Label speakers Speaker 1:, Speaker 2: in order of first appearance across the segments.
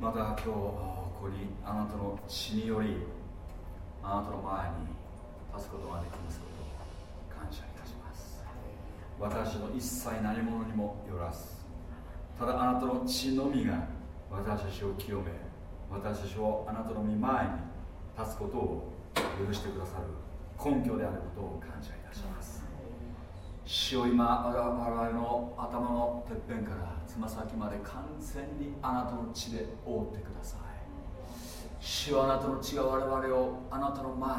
Speaker 1: また今日ここにあなたの血によりあなたの前に立つことができますことを感謝いたします。私の一切何者にもよらずただあなたの血のみが私たちを清め私たちをあなたの御前に立つことを許してくださる根拠であることを感謝いたします。主を今我々の頭のてっぺんからつま先まで完全にあなたの血で覆ってください。主はあなたの血が我々をあなたの前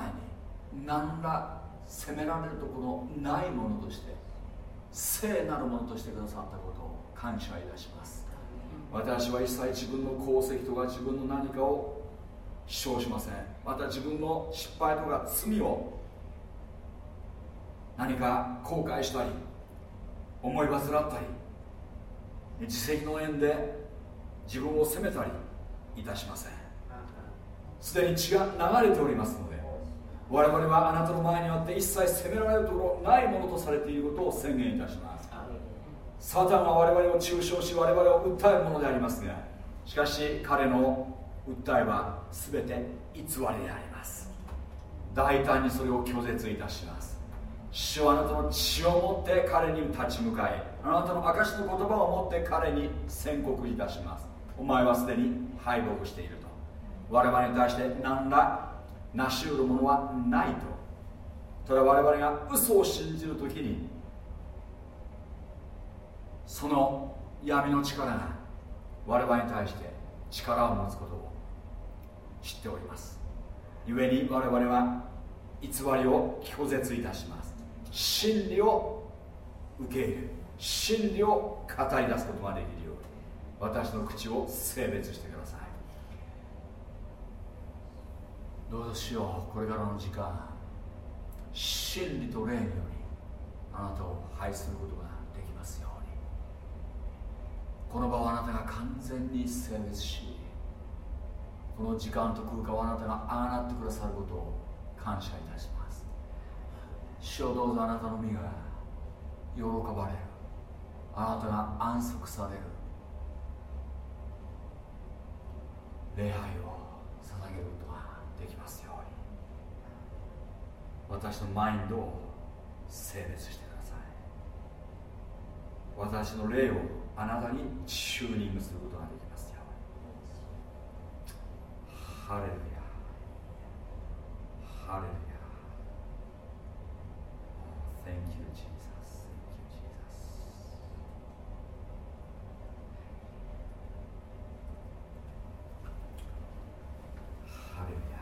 Speaker 1: に何ら責められるところないものとして聖なるものとしてくださったことを感謝いたします。私は一切自分の功績とか自分の何かを主張しません。また自分の失敗とか罪を何か後悔したり思い煩ったり自責の縁で自分を責めたりいたしません。すでに血が流れておりますので我々はあなたの前にあって一切責められるところないものとされていることを宣言いたします。サタンは我々を中傷し我々を訴えるものでありますがしかし彼の訴えは全て偽りであります。大胆にそれを拒絶いたします。主はあなたの血を持って彼に立ち向かいあなたの証の言葉を持って彼に宣告いたします。お前はすでに敗北していると。我々に対して何ら成し得るものはないと。ただ我々が嘘を信じるときにその闇の力が我々に対して力を持つことを知っております。故に我々は偽りを拒絶いたします。真理を受け入れ真理を語り出すことができるように私の口を性別してください。どうぞしようこれからの時間。真理と霊によりあなたを拝することができますように。この場をあなたが完全に性別しこの時間と空間をあなたがあがなってくださることを感謝いたします。主をどうぞあなたの身が喜ばれる。あなたが安息される。礼拝を捧げることができますように。私のマインドを性別してください。私の霊をあなたにチューニングすることができますよハレルヤ。ハレルヤ。Thank you, Jesus. Thank you, Jesus. ハ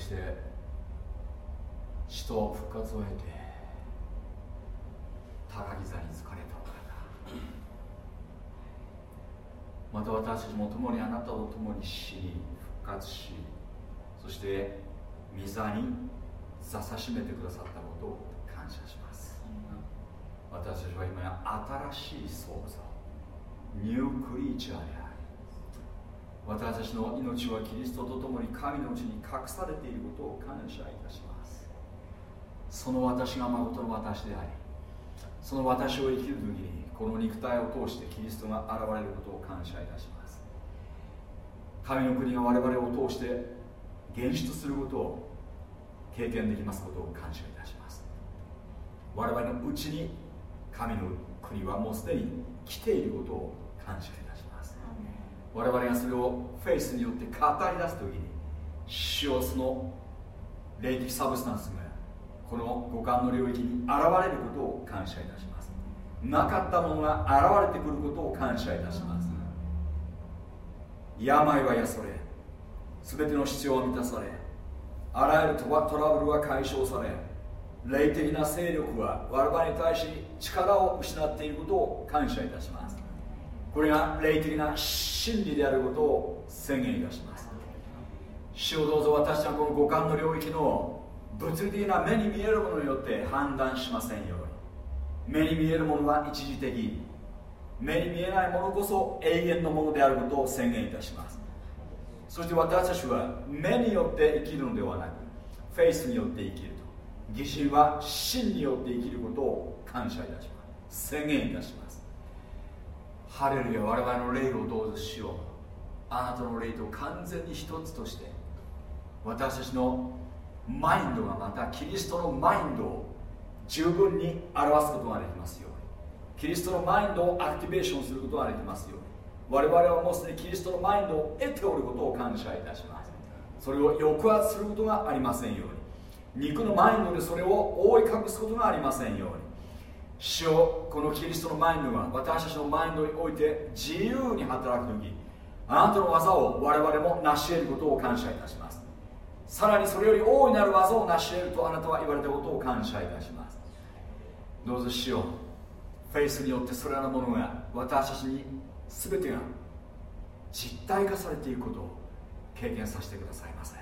Speaker 1: して死と復活を得て高木座に疲れたお方また私たちも共にあなたと共に死に復活しそして御座に座さしめてくださったことを感謝します。私たちは今や新しい創造ニュークリーチャーであり私たちの命はキリストと共に神のうちに隠されていることを感謝いたします。その私が誠の私でありその私を生きる時にこの肉体を通してキリストが現れることを感謝いたします。神の国が我々を通して現出することを経験できますことを感謝いたします。我々のうちに神の国はもうすでに来ていることを感謝いたします。我々がそれをフェイスによって語り出す時に主をその霊的サブスタンスがこの五感の領域に現れることを感謝いたします。なかったものが現れてくることを感謝いたします。病は癒され全ての必要は満たされあらゆるトラブルは解消され霊的な勢力は我々に対し力を失っていることを感謝いたします。これが霊的な真理であることを宣言いたします。主をどうぞ私はこの五感の領域の物理的な目に見えるものによって判断しませんように。目に見えるものは一時的。目に見えないものこそ永遠のものであることを宣言いたします。そして私たちは目によって生きるのではなくフェイスによって生きると。義人は信によって生きることを感謝いたします。宣言いたします。ハレルヤ我々の霊をどうぞしよう。あなたの霊と完全に一つとして私たちのマインドがまたキリストのマインドを十分に表すことができますように。キリストのマインドをアクティベーションすることができますように。我々はもうすでにキリストのマインドを得ておることを感謝いたします。それを抑圧することがありませんように。肉のマインドでそれを覆い隠すことがありませんように。主をこのキリストのマインドが私たちのマインドにおいて自由に働く時あなたの技を我々も成し得ることを感謝いたします。さらにそれより大いなる技を成し得るとあなたは言われたことを感謝いたします。どうぞ主よフェイスによってそれらのものが私たちに全てが実体化されていくことを経験させてくださいませ。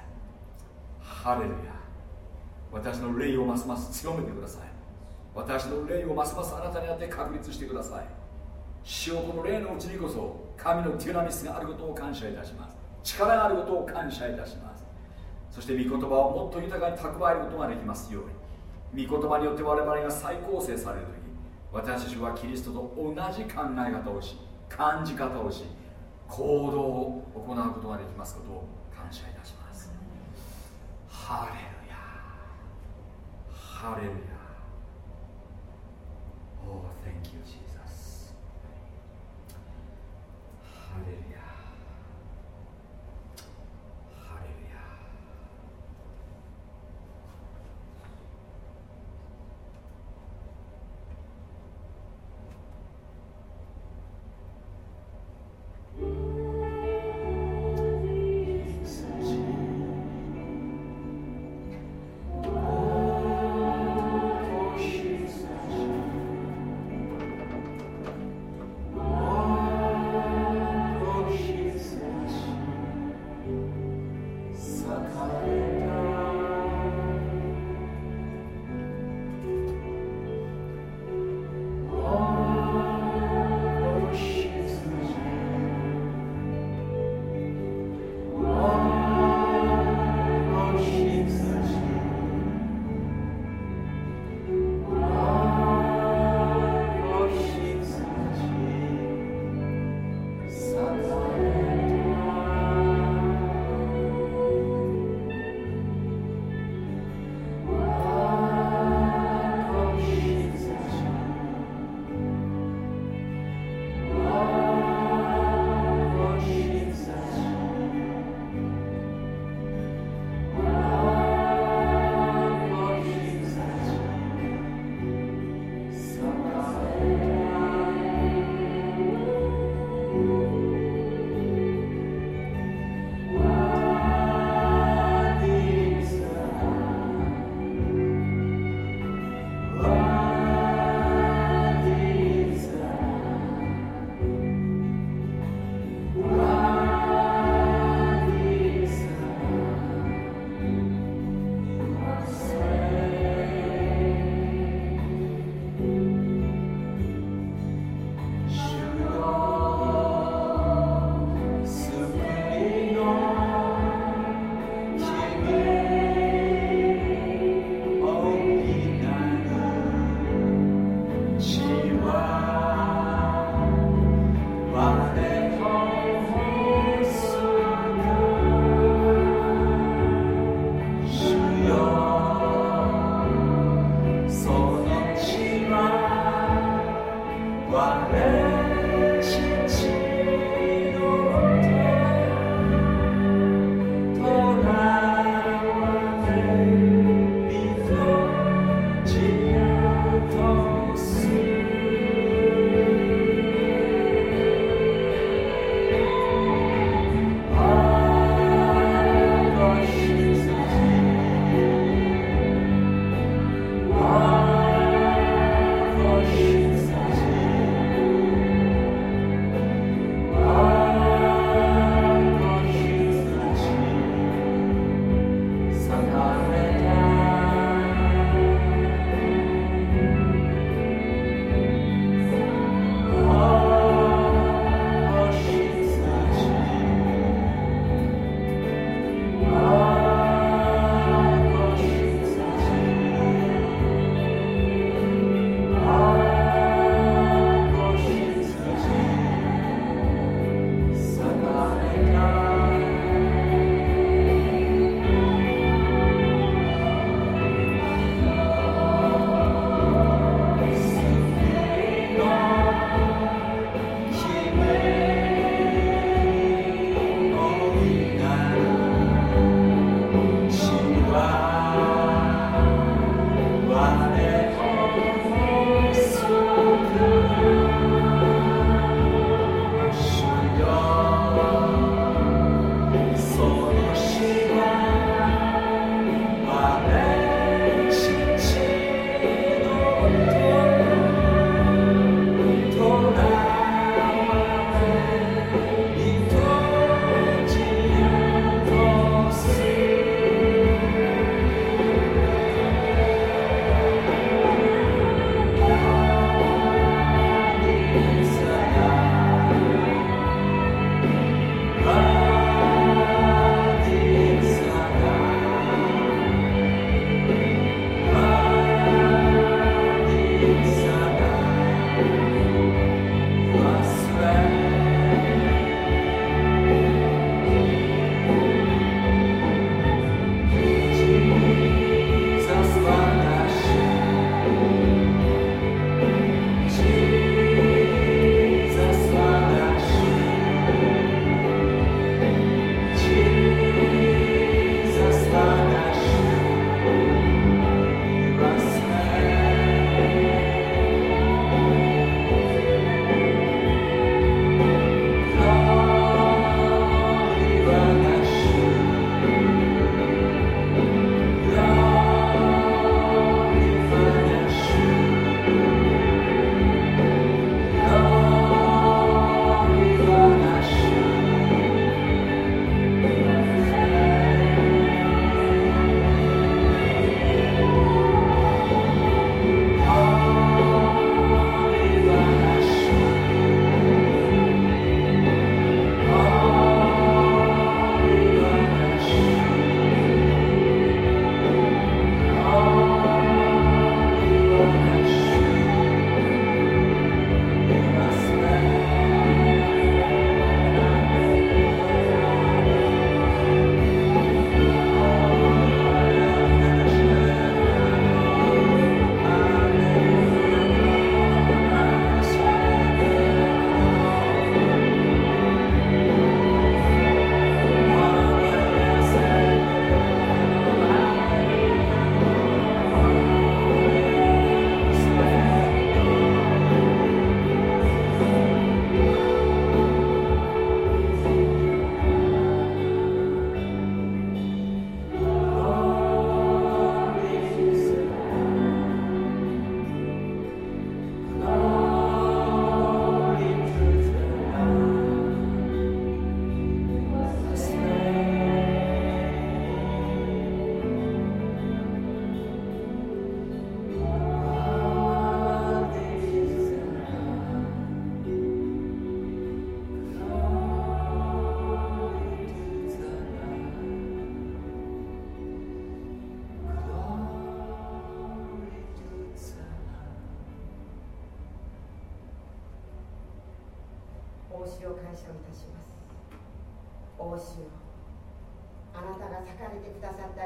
Speaker 1: ハレルヤ。私の霊をますます強めてください。私の霊をますますあなたにあって確立してください。主をこの霊のうちにこそ神のデュナミスがあることを感謝いたします。力があることを感謝いたします。そして御言葉をもっと豊かに蓄えることができますように。御言葉によって我々が再構成される時私たちはキリストと同じ考え方をし感じ方をし行動を行うことができますことを感謝いたします。ハレルヤ。ハレルヤ。Thank you, Jesus.
Speaker 2: Hallelujah.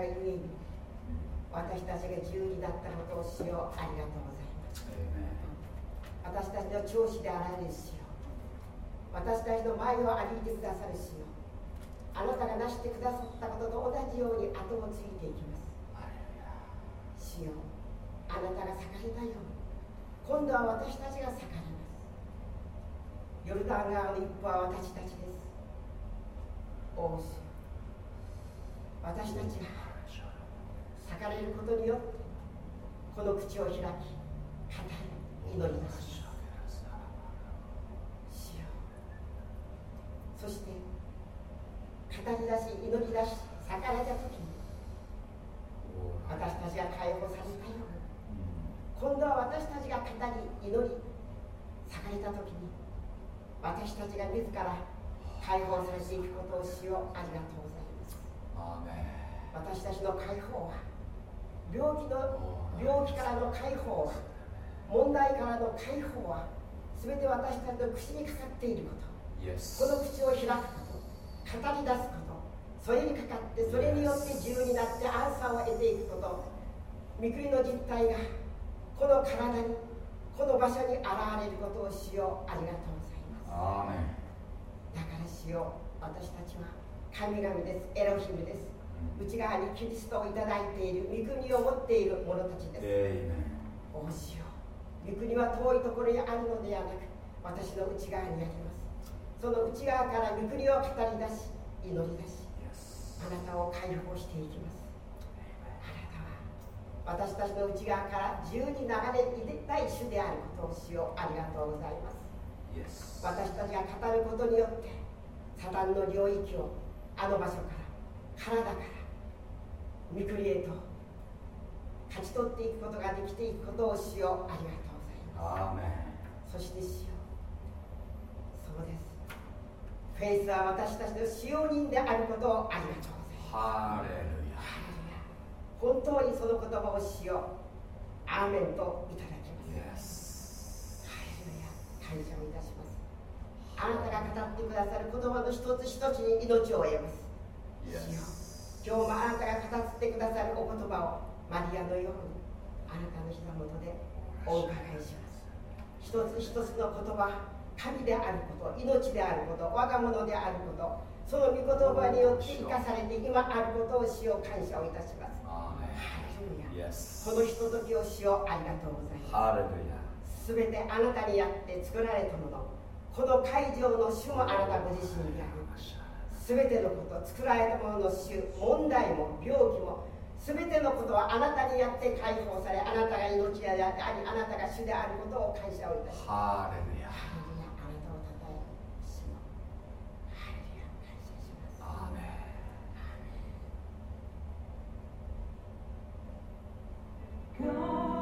Speaker 2: 私たちが自由になったことを主よありがとうございます。私たちの長子であられる主よ。私たちの前を歩いてくださる主よあなたがなしてくださったことと同じように後をついていきます。主よあなたが裂かれたよ。うに今度は私たちが裂かれます。ヨルダン川の一歩は私たちです。王主私たちが裂かれることによってこの口を開き語り祈りますそして語り出し祈り出し裂かれた時に私たちが解放されたように今度は私たちが語り祈り裂かれた時に私たちが自ら解放されていくことをしよう。ありがとうございます。私たちの解放は病気の病気からの解放は問題からの解放は全て私たちの口にかかっていること、yes. この口を開くこと語り出すことそれにかかってそれによって自由になってアンサーを得ていくこと。御国の実態がこの体にこの場所に現れることをしよう。ありがとうございます。だからしよう。私たちは神々です。エロヒムです内側にキリストをいただいている御国を持っている者たちです。おしよう。御国は遠いところにあるのではなく私の内側にあります。その内側から御国を語り出し祈り出しあなたを解放していきます。あなたは私たちの内側から自由に流れ入れたい主であることをしよう。ありがとうございます。私たちが語ることによってサタンの領域をあの場所から体から御国へと勝ち取っていくことができていくことをしようありがとうございます。そしてしよ。うそうです。フェイスは私たちの使用人であることをありがとうございます。ハレルヤ。本当にその言葉をしよ。うアーメンといただきます、ハレルヤ。感謝をいたします。あなたが語ってくださる言葉の一つ一つに命を得ます今日もあなたが語ってくださるお言葉をマリアのようにあなたの膝元でお伺いします一つ一つの言葉神であること命であること我が物であることその御言葉によって生かされて今あることをしよう感謝をいたしますこのひとときをしようありがとうございますすべてあなたにやって作られたものこの会場の主もあなたご自身でありすべてのこと作られたものの種問題も病気もすべてのことはあなたにやって解放されあなたが命でありあなたが主であることを感謝をいたします。
Speaker 3: ハレルヤ。ハレルヤあなたをたたえ主のハレルヤ感謝しま
Speaker 1: す。アーメン。アーメン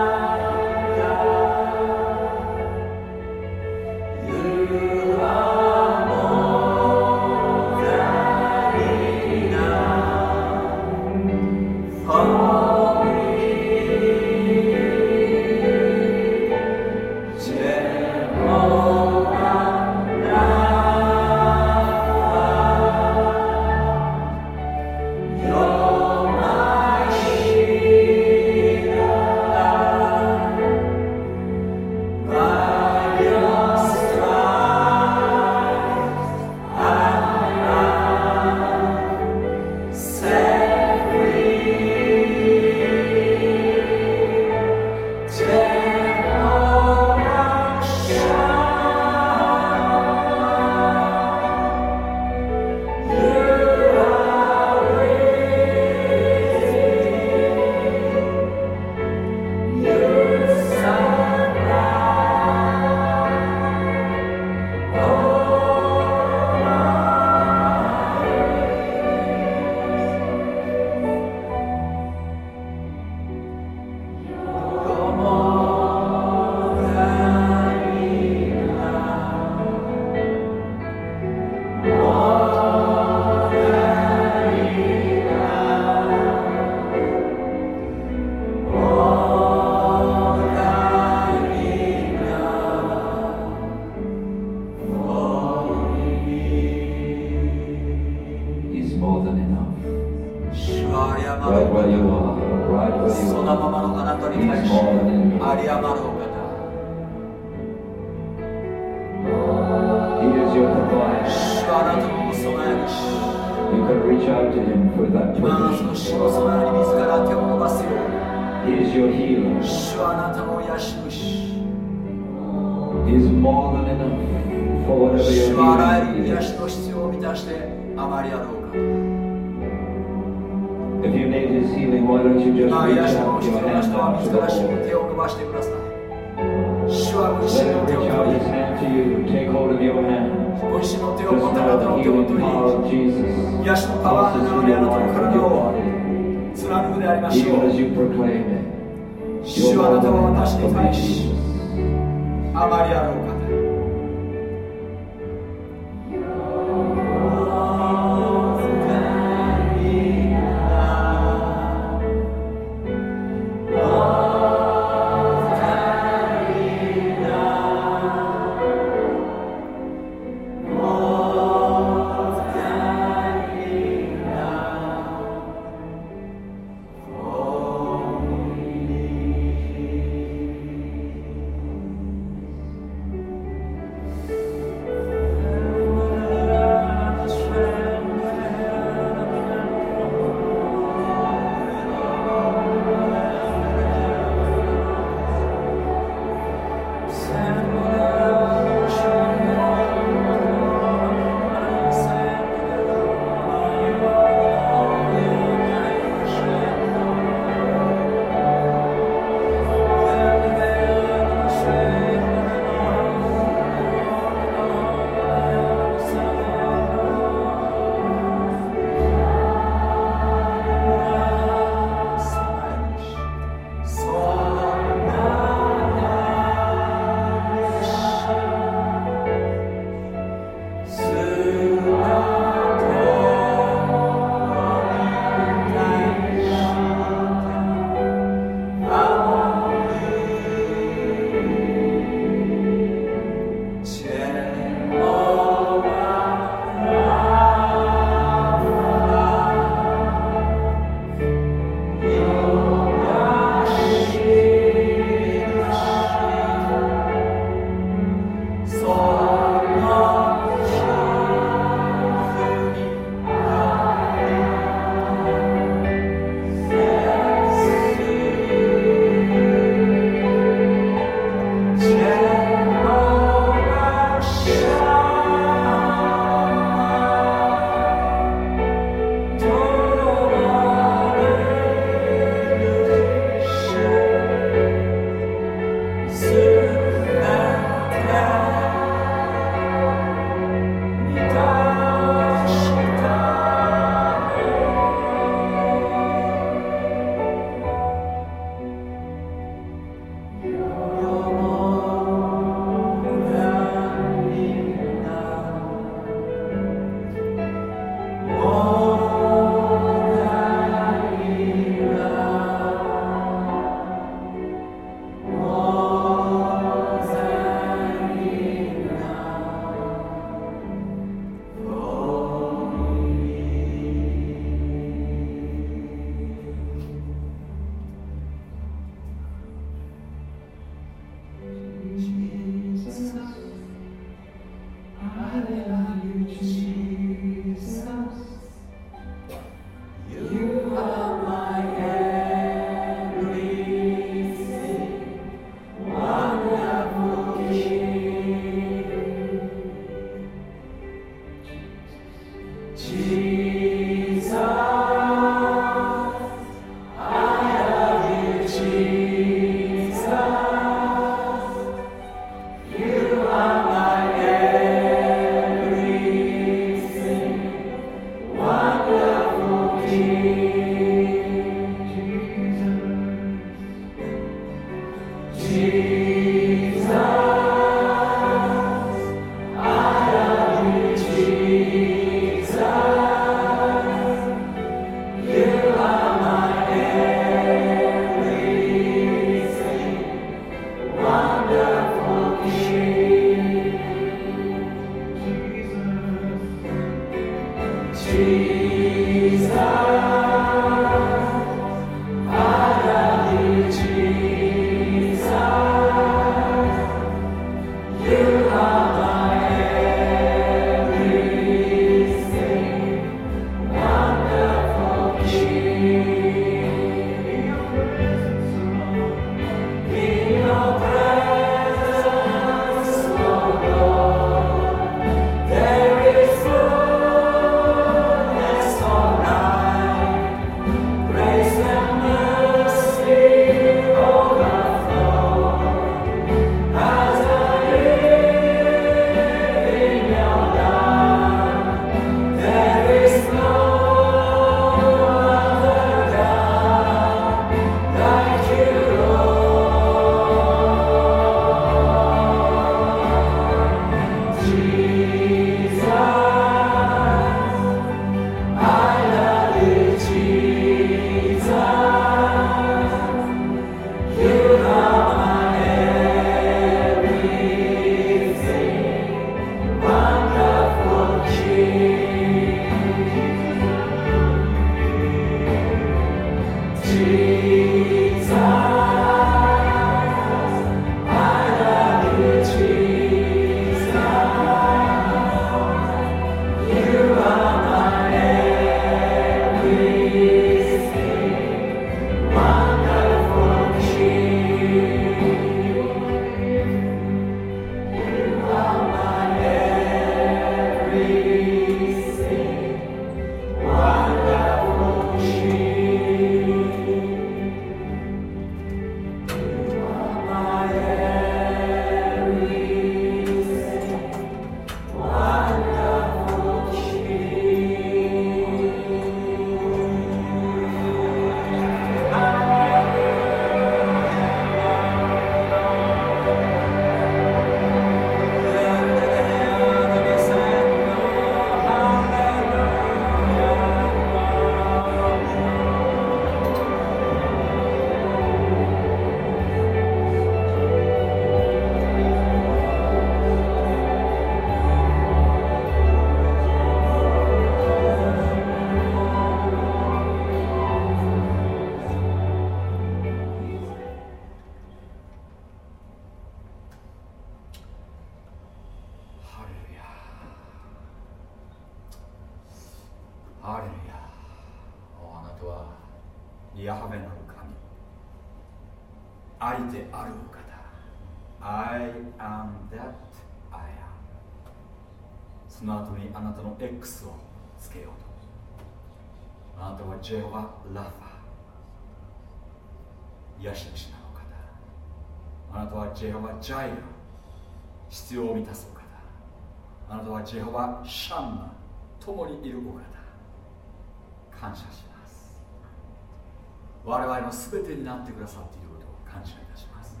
Speaker 1: になってくださっていることを感謝いたします。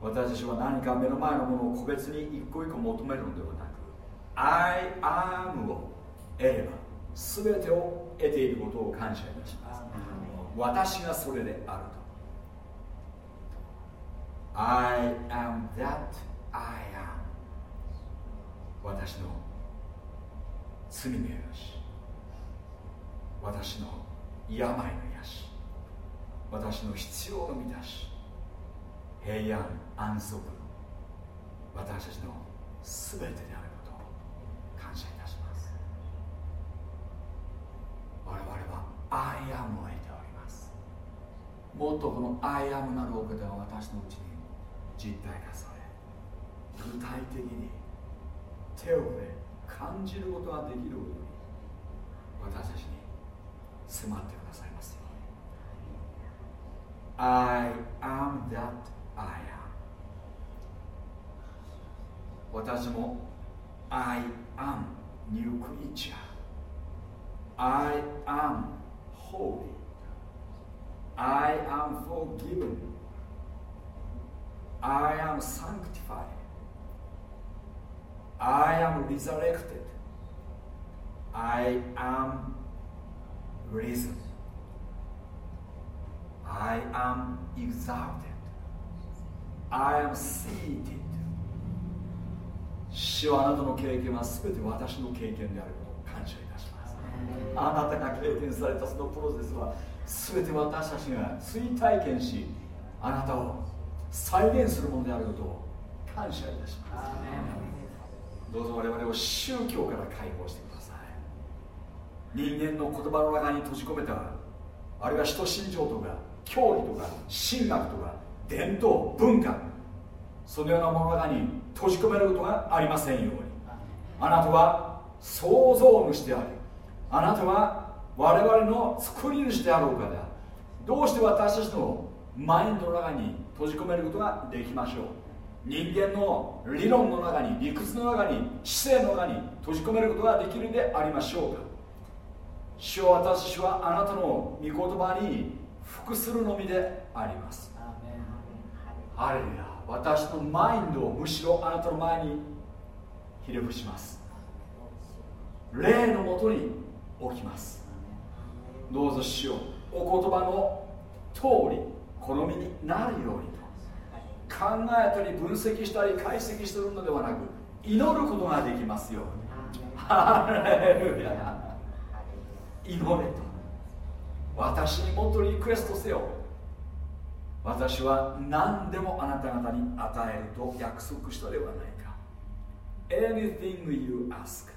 Speaker 1: 私たちは何か目の前のものを個別に一個一個求めるのではなく I am を得れば全てを得ていることを感謝いたします。私がそれであると。I am that I am 私の罪の許し。私の病の癒し。私の必要の満たし平安安息私たちの全てであることを感謝いたします。我々は I am を得ております。もっとこの I am なるお方が私のうちに実体化され具体的に手をで感じることができるように私たちに迫ってください。ます I am that I am 私も I am new creature I am holy I am forgiven I am sanctified. I am resurrected. I am risen. I am exalted. I am seated. 主はあなたの経験は全て私の経験であることを感謝いたします。あなたが経験されたそのプロセスは全て私たちが追体験し、あなたを再現するものであることを感謝いたしますどうぞ我々を宗教から解放してください人間の言葉の中に閉じ込めたあるいは人心情とか教義とか神学とか伝統文化そのようなものの中に閉じ込めることがありませんように。あなたは創造主でありあなたは我々の作り主であるお方どうして私たちのマインドの中に閉じ込めることができましょう。人間の理論の中に理屈の中に知性の中に閉じ込めることができるんでありましょうか。主を私はあなたの御言葉に服するのみであります。ハレルヤ私のマインドをむしろあなたの前にひれ伏します。霊のもとに置きます。どうぞ主よお言葉の通り好みになるようにと。考えたり分析したり解析するのではなく祈ることができますように。ハレルヤ祈れと私にもっとリクエストせよ。私は何でもあなた方に与えると約束したではないか。Anything you ask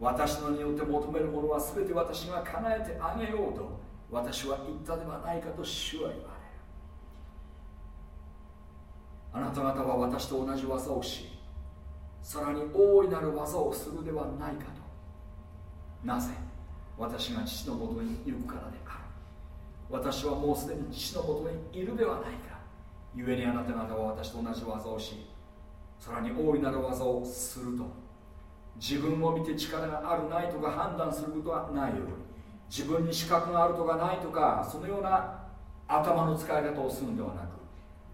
Speaker 1: 私のによって求めるものは全て私が叶えてあげようと。私は言ったではないかと主は言われる。あなた方は私と同じ技をしさらに大いなる技をするではないかと。なぜ？私が父のもとにいるからで。私はもうすでに父のもとにいるではないか。故にあなた方は私と同じ技をしさらに大いなる技をすると。自分を見て力があるないとか判断することはないように。自分に資格があるとかないとかそのような頭の使い方をするのではなく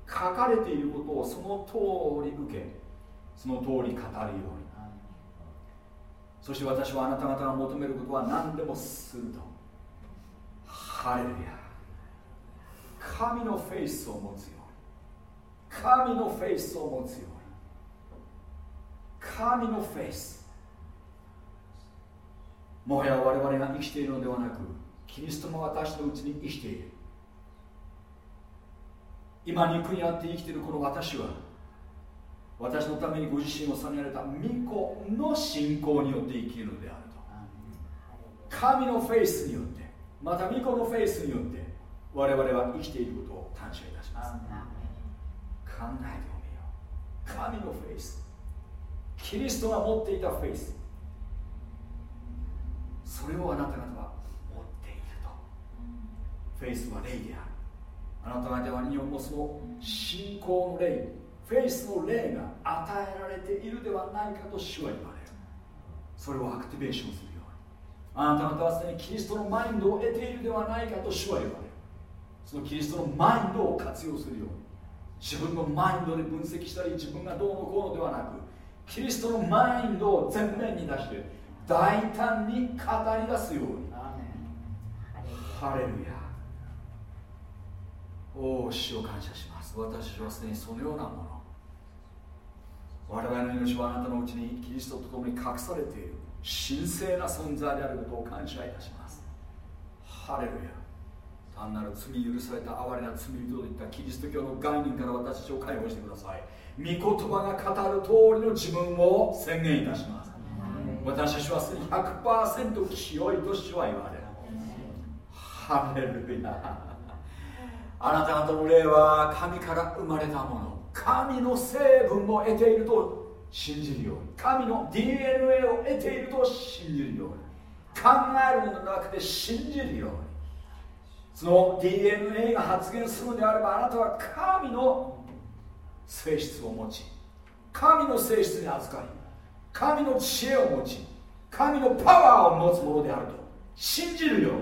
Speaker 1: 書かれていることをその通り受けその通り語るように。そして私はあなた方が求めることは何でもすると。ハレルヤ。神のフェイスを持つように。神のフェイスを持つように。神のフェイス。もはや我々が生きているのではなくキリストも私のうちに生きている。今肉にあって生きているこの私は私のためにご自身を捧げられた御子の信仰によって生きるのであると。神のフェイスによってまた御子のフェイスによって我々は生きていることを感謝いたします。考えておみよう。神のフェイス。キリストが持っていたフェイス。それをあなた方は持っていると。フェイスは霊である。あなた方にもその信仰の霊。フェイスの霊が与えられているではないかと主は言われる。それをアクティベーションするように。あなた方はすでにキリストのマインドを得ているではないかと主は言われる。そのキリストのマインドを活用するように自分のマインドで分析したり自分がどうのこうのではなくキリストのマインドを前面に出して大胆に語り出すように。ハレルヤ。おお主を感謝します。私はすでにそのようなもの。我々の命はあなたのうちにキリストと共に隠されている。神聖な存在であることを感謝いたします。ハレルヤ単なる罪許された哀れな罪人といったキリスト教の概念から私たちを解放してください。御言葉が語る通りの自分を宣言いたします。私たちはすでに100%清いと主は言われる。ハレルヤ。あなた方の霊は神から生まれたもの。神の成分を得ていると信じるように。神の DNA を得ていると信じるように。考えるのではなくて信じるようにその DNA が発現するのであればあなたは神の性質を持ち神の性質に預かり神の知恵を持ち神のパワーを持つものであると信じるように。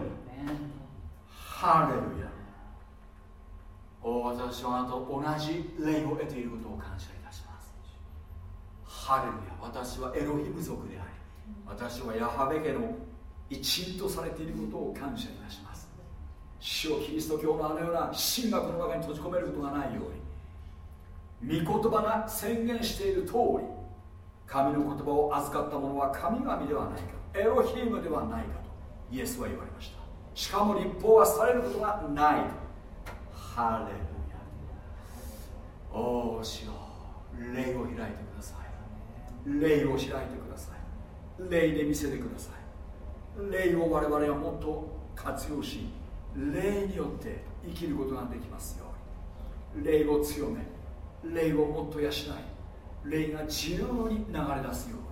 Speaker 1: ハレルヤ。お私はあなたと同じ霊を得ていることを感謝いたします。ハレルヤ。私はエロヒム族であり私はヤハベ家の一員とされていることを感謝いたします。主をキリスト教のあのような神学の中に閉じ込めることがないように御言葉が宣言している通り神の言葉を預かった者は神々ではないかエロヒームではないかとイエスは言われました。しかも立法はされることがないハレルヤ。おおしよ。霊を開いてください。霊を開いてください。霊で見せてください。霊を我々はもっと活用し霊によって生きることができますように。霊を強め霊をもっと養い霊が自由に流れ出すように。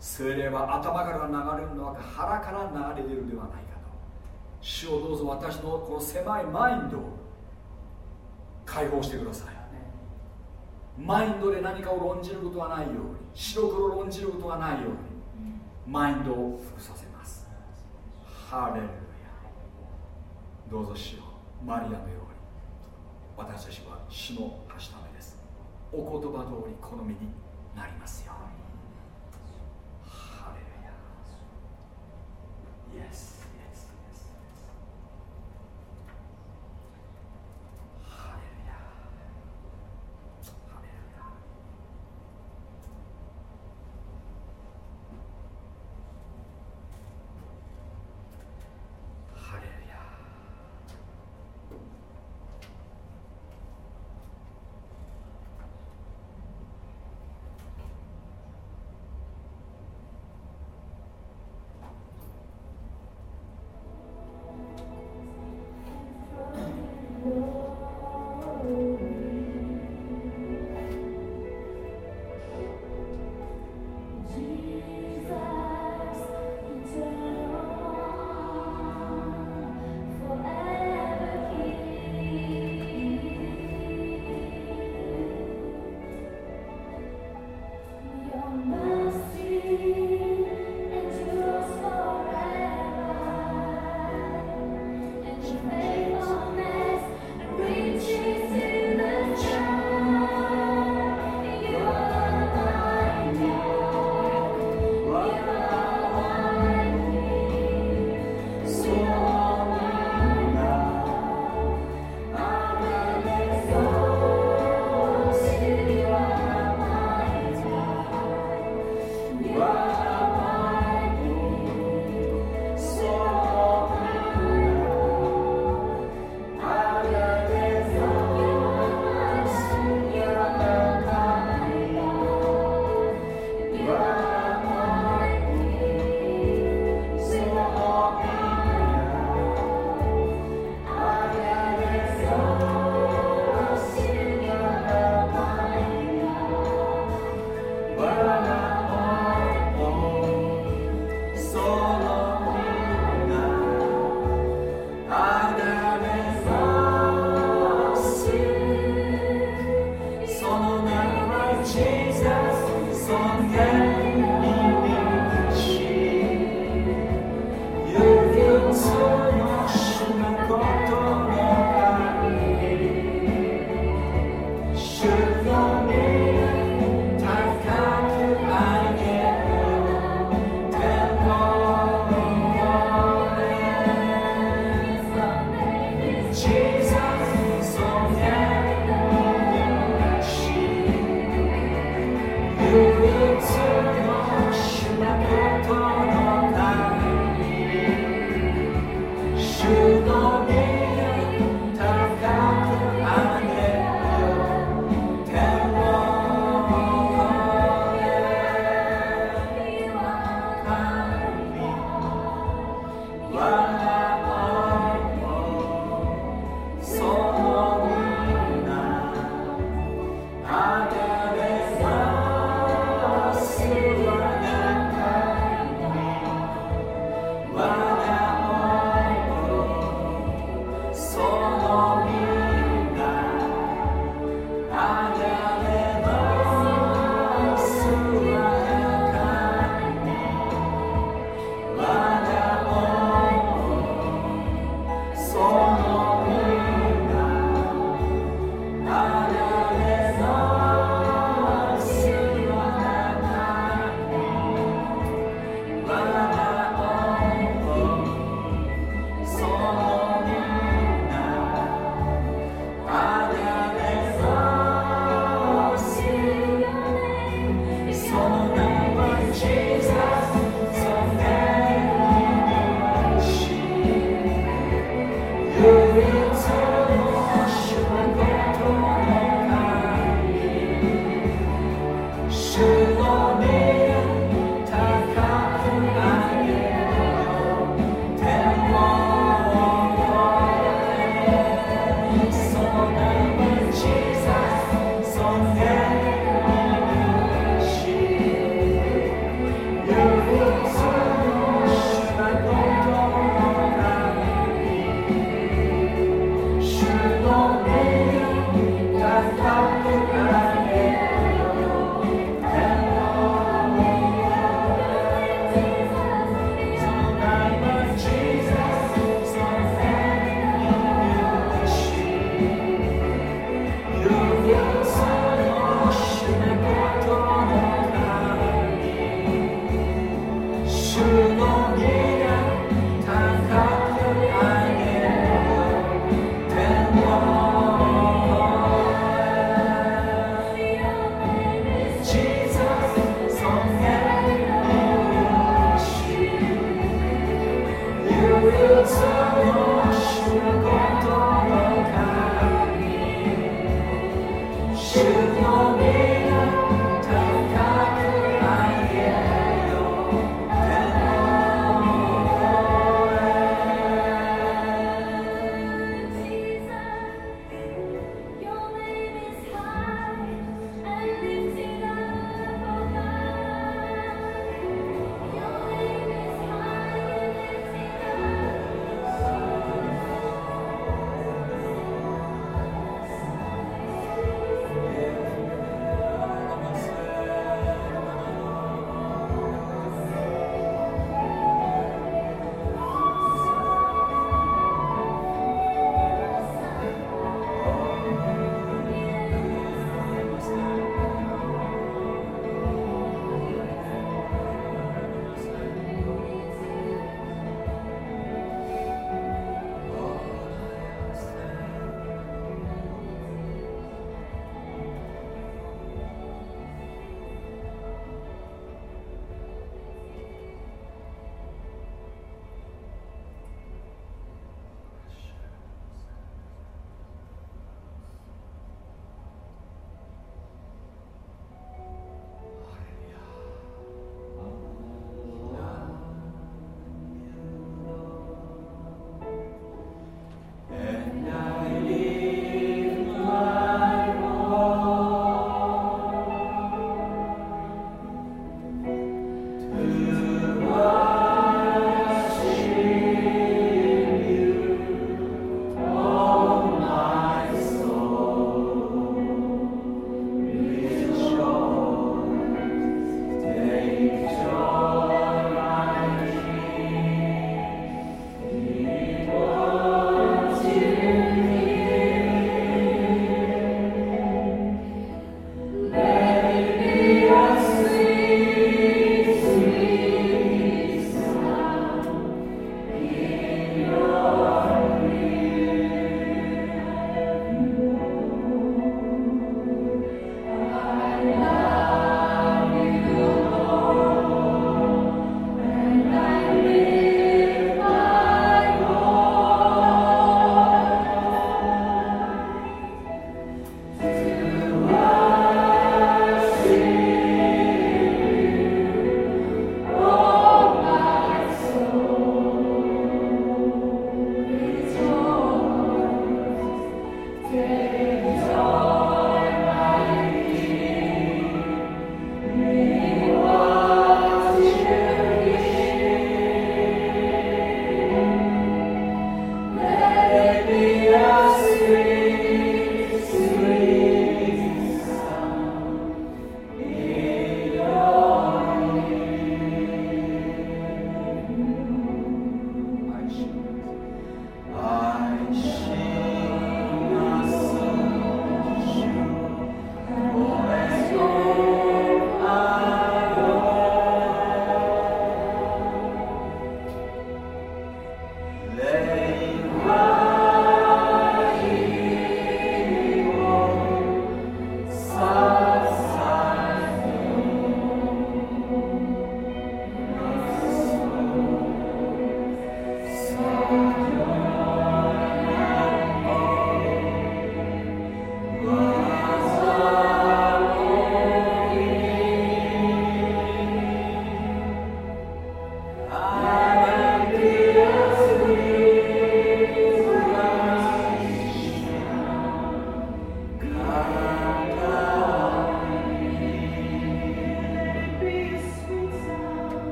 Speaker 1: 精霊は頭から流れるのは腹から流れ出るではないかと。主をどうぞ私のこの狭いマインドを解放してください。マインドで何かを論じることはないように白黒論じることがないようにマインドを服させます。ハレルどうぞしよ。マリアのように。私たちは死のはしたお言葉通り好みになりますよ。ハレルヤ。イエス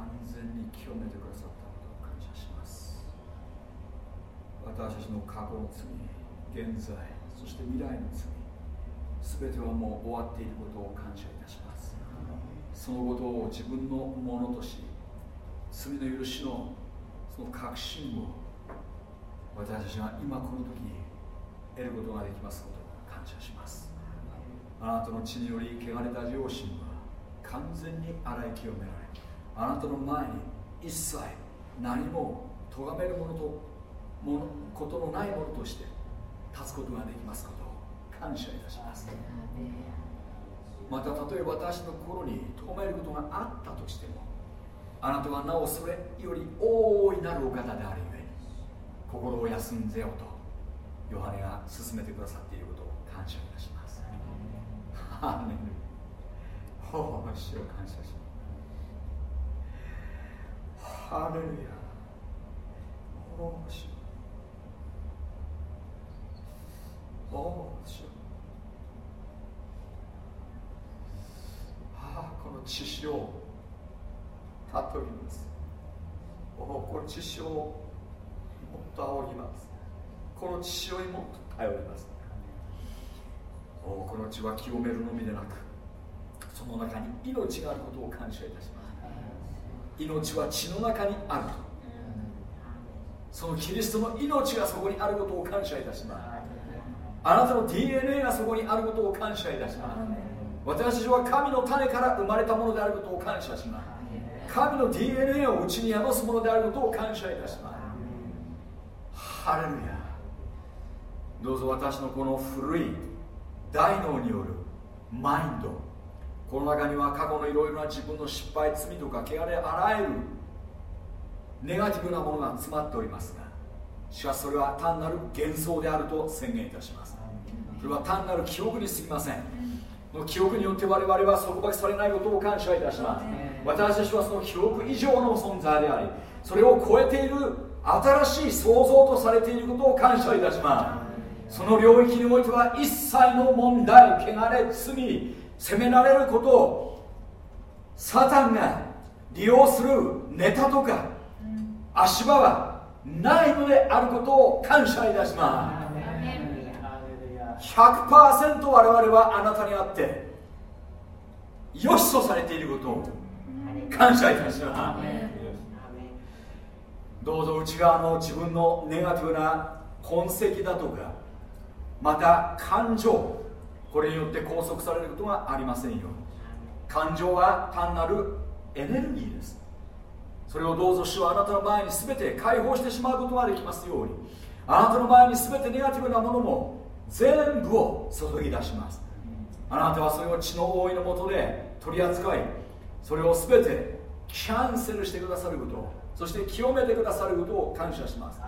Speaker 1: 完全に清めてくださったことを感謝します。私たちの過去の罪現在そして未来の罪全てはもう終わっていることを感謝いたします。そのことを自分のものとし罪の許しのその確信を私たちは今この時得ることができますことを感謝します。あなたの血により汚れた両親完全に洗い清められあなたの前に一切何も咎めるものとものことのないものとして立つことができますことを感謝いたします。また例えば私の心に咎めることがあったとしてもあなたはなおそれより大いなるお方であるゆえに心を休んぜよとヨハネが進めてくださっていることを感謝いたします主を感謝しハレルヤ。おおしおおしああこの血潮をたとります。おおこの血潮をもっと仰ぎます。この血潮にもっと頼ります。おおこの血は清めるのみでなくその中に命があることを感謝いたします。命は血の中にあると。そのキリストの命がそこにあることを感謝いたします。あなたの DNA がそこにあることを感謝いたします。私たちは神の種から生まれたものであることを感謝します。神の DNA を内に宿すものであることを感謝いたします。ハレルヤ。どうぞ私のこの古い大脳によるマインド。この中には過去のいろいろな自分の失敗罪とか汚れあらゆるネガティブなものが詰まっておりますがしかしそれは単なる幻想であると宣言いたします。それは単なる記憶にすぎません。の記憶によって我々は束縛されないことを感謝いたします。私たちはその記憶以上の存在でありそれを超えている新しい創造とされていることを感謝いたします。その領域においては一切の問題汚れ罪責められることをサタンが利用するネタとか足場はないのであることを感謝いたします。100%我々はあなたにあって良しとされていることを感謝いたします。どうぞ内側の自分のネガティブな痕跡だとかまた感情これによって拘束されることがありませんよ感情は単なるエネルギーです。それをどうぞ主はあなたの前に全て解放してしまうことができますように。あなたの前に全てネガティブなものも全部を注ぎ出します。あなたはそれを血の覆いのもとで取り扱いそれを全てキャンセルしてくださることそして清めてくださることを感謝します。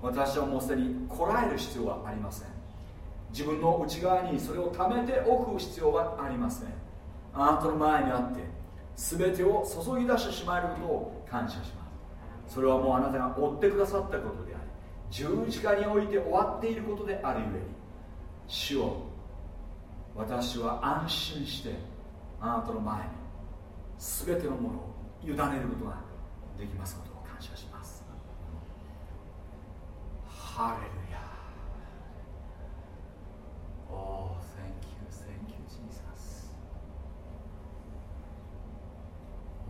Speaker 1: 私はもうすでにこらえる必要はありません自分の内側にそれを貯めておく必要はありません。あなたの前にあって全てを注ぎ出してしまえることを感謝します。それはもうあなたが追ってくださったことであり十字架において終わっていることであるゆえに主を私は安心してあなたの前に全てのものを委ねることができますことを感謝します。ハレル Oh, thank you, thank you, Jesus.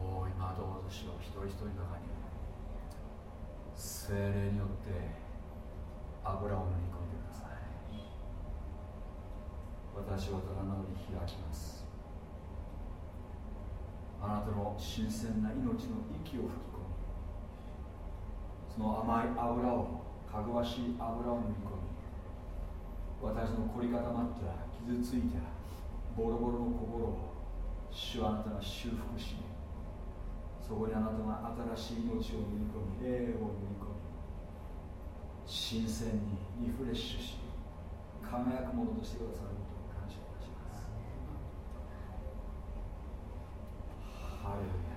Speaker 1: お今どうぞしよう一人一人の中に精霊によって油を塗り込んでください私はただなどに開きますあなたの新鮮な命の息を吹き込みその甘い油をかぐわしい油を塗り込み私の凝り固まった傷ついたボロボロの心を主はあなたが修復しそこにあなたが新しい命を塗り込み霊を塗り込み新鮮にリフレッシュし輝くものとしてくださることを感謝いたします。ハレルヤ。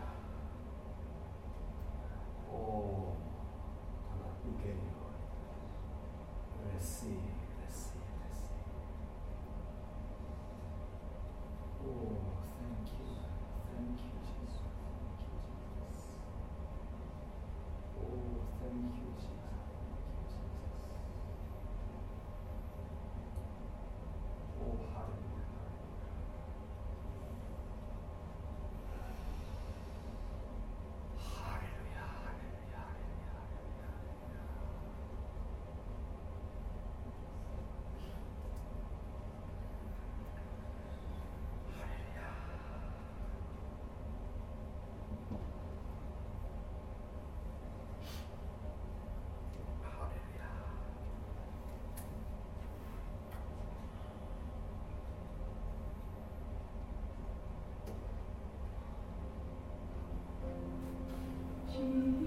Speaker 1: Mm-hmm.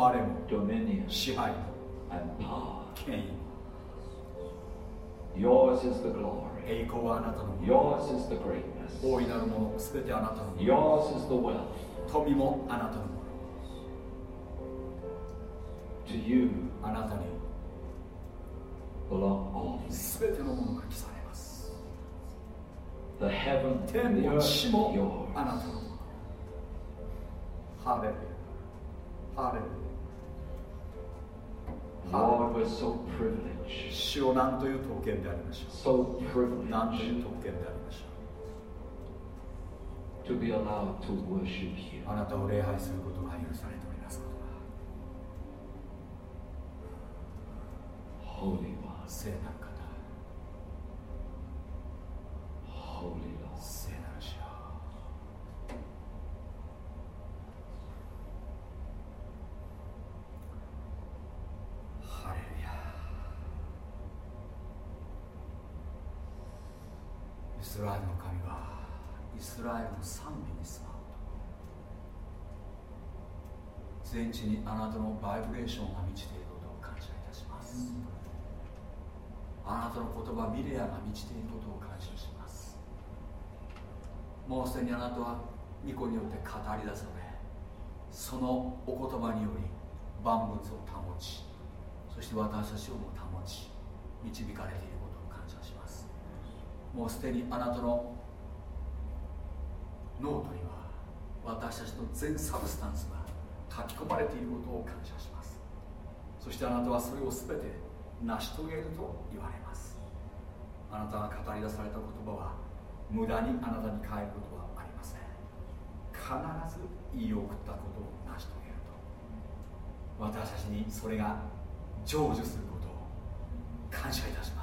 Speaker 1: ます誉れも支配も権威も Yours is the glory. 栄光はあなたの Yours is the greatness. 大いなるもの全てあなたの Yours is the wealth. 富もあなたのもの To you あなたに belong all 全てのものが記されます The heaven 天も地もあなたのものハレルハ主を何という特権でありましょう？何という特権でありましょう？あなたを礼拝することが許されておりますことが。聖なる方。スラエルの神はイスラエルの賛美に住まう全地にあなたのバイブレーションが満ちていることを感謝いたします。あなたの言葉ミレアが満ちていることを感謝します。もうすでにあなたは巫女によって語り出されそのお言葉により万物を保ちそして私たちをも保ち導かれている。もうすでにあなたのノートには私たちの全 substance が書き込まれていることを感謝しますそしてあなたはそれを全て成し遂げると言われますあなたが語り出された言葉は無駄にあなたに帰ることはありません必ず言い送ったことを成し遂げると私たちにそれが成就することを感謝いたします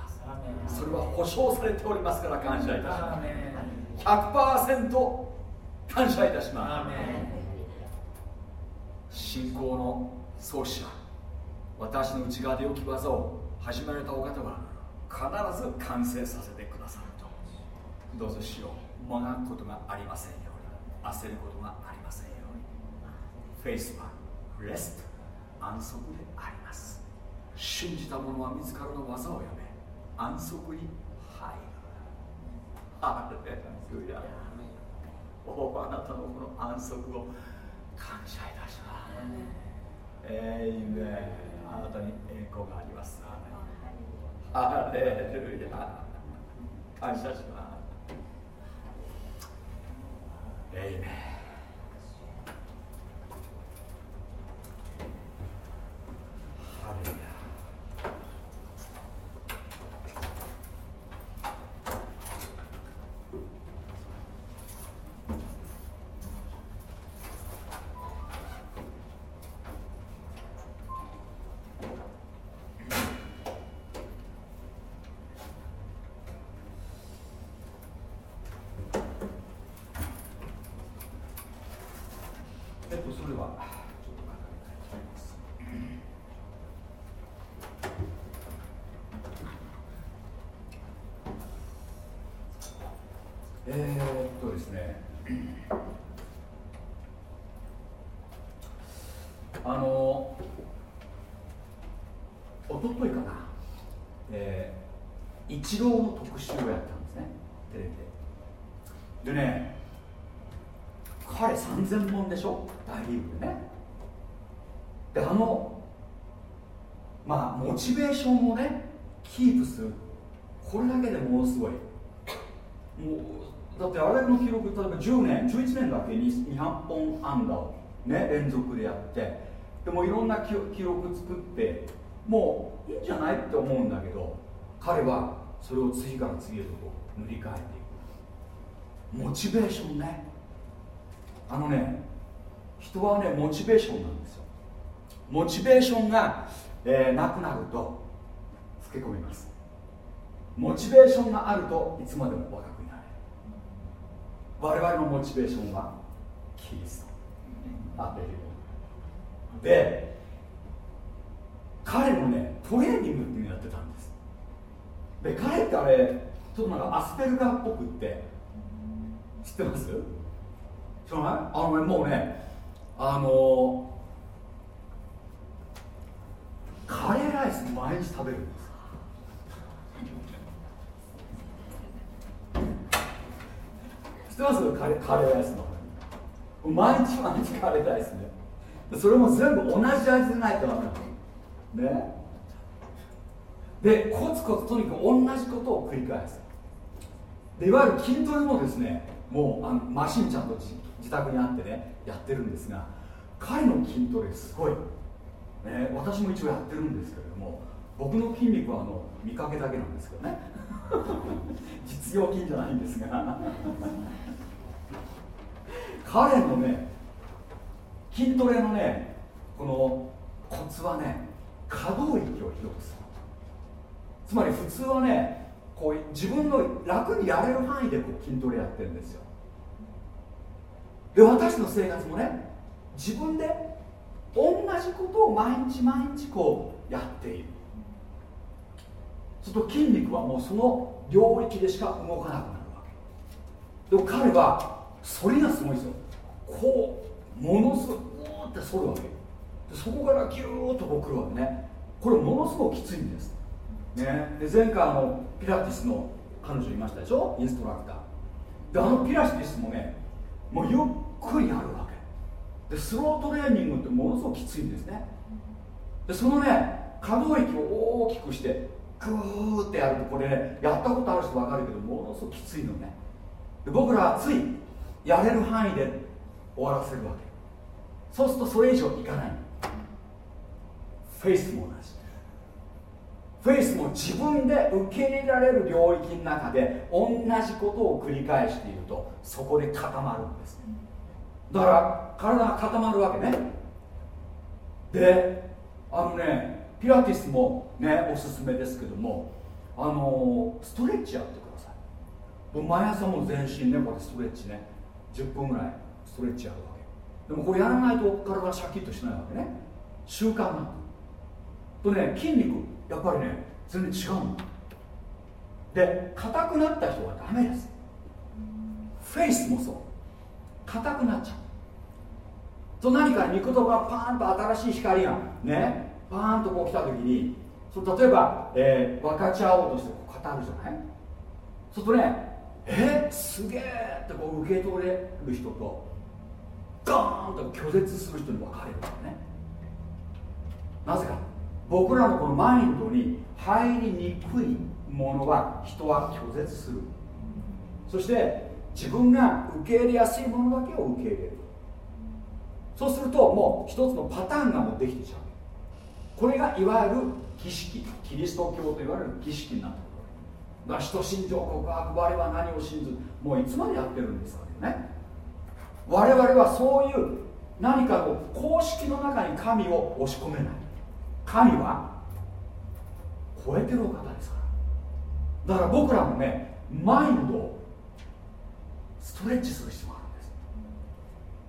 Speaker 1: それは保証されておりますから感謝いたします。100%感謝いたします。信仰の創始者私の内側で良き技を始められたお方は必ず完成させてくださると。どうぞしようもがくことがありませんように焦ることがありませんように。フェイスはレスト安息であります。信じた者は自らの技をやめ安息に入るハレルヤおあなたのこの安息を感謝いたします。えいめあなたに栄光がありますアレルヤ感謝しますえいめハレルヤ一郎の特集をやったんですね。テレビで。でね彼3000本でしょ？大リーグでね。であのまあモチベーションをねキープする。これだけでものすごい。もうだってあれの記録例えば10年11年だけ？に200本安打をね連続でやって。でもいろんな記録作って。もういいんじゃないって思うんだけど彼はそれを次から次へとこう塗り替えていく。モチベーションね。あのね人はねモチベーションなんですよ。モチベーションが、えー、なくなると老け込みます。モチベーションがあるといつまでも若くなれる。我々のモチベーションはキリスト。あで彼のねトレーニングっていうのやってたんです。で彼ってあれちょっとなんかアスペルガーっぽくって知ってます？知らない？あのねもうねあのカレーライス毎日食べるんです。知ってます？カレカレーライスの。毎日毎日カレーライスね。それも全部同じ味でないとダメね。でコツコツとにかく同じことを繰り返す。でいわゆる筋トレもですねもうあのマシンちゃんと自宅にあってねやってるんですが彼の筋トレすごい、ね、私も一応やってるんですけれども僕の筋肉はあの見かけだけなんですけどね。実用筋じゃないんですが。彼のね筋トレのねこのコツはね可動域を広くする。つまり普通はねこう自分の楽にやれる範囲でこう筋トレやってるんですよ。で私の生活もね自分で同じことを毎日毎日こうやっている。すると筋肉はもうその領域でしか動かなくなるわけ。でも彼は反りがすごいですよ。こうものすごいーって反るわけ。そこからギューッとこう来るわけねこれものすごくきついんです。ね、で前回のピラティスの彼女いましたでしょ？インストラクター。であのピラティスもねもうゆっくりやるわけ。でスロートレーニングってものすごくきついんですね。でそのね可動域を大きくしてグーってやるとこれねやったことある人分かるけどものすごくきついのね。で僕らはついやれる範囲で終わらせるわけ。そうするとそれ以上いかない。フェイスも同じフェイスも自分で受け入れられる領域の中で同じことを繰り返しているとそこで固まるんです。だから体が固まるわけね。であのねピラティスもねおすすめですけどもあのストレッチやってください。毎朝も全身ねこれストレッチね10分ぐらいストレッチやるわけ。でもこれやらないと体がシャキッとしないわけね。習慣なんとね筋肉やっぱりね全然違うので硬くなった人はダメです。フェイスもそう。硬くなっちゃう。と何か肉とかパーンと新しい光がね。パーンとこう来た時にそ例えば、えー、分かち合おうとしてこう語るじゃない？そうするとねえ？すげえってこう受け取れる人とガーンと拒絶する人に分かれるんだよね。なぜか。僕らのこのマインドに入りにくいものは人は拒絶する。そして自分が受け入れやすいものだけを受け入れる。そうするともう一つのパターンがもうできてちゃう。これがいわゆる儀式キリスト教といわれる儀式になってくる。だから使徒信条告白我は何を信ずもういつまでやってるんですかね。我々はそういう何かの公式の中に神を押し込めない。神は超えてるお方ですから。だから僕らもねマインドをストレッチする必要があるんです。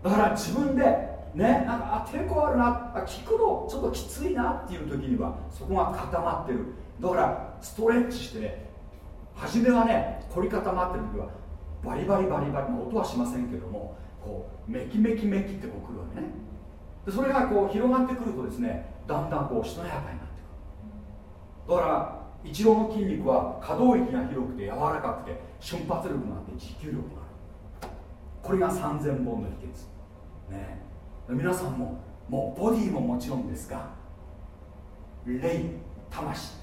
Speaker 1: だから自分でねなんかあ抵抗あるなあ聞くのちょっときついなっていう時にはそこが固まってる。だからストレッチして初めはね凝り固まってる時はバリバリバリバリ、まあ、音はしませんけどもこうメキメキメキってこうくるわけねでそれがこう広がってくるとですねだんだんこうしなやかになってくる。だから一郎の筋肉は可動域が広くて柔らかくて瞬発力があって持久力がある。これが3000本の秘訣。ね。皆さんももうボディももちろんですが霊魂。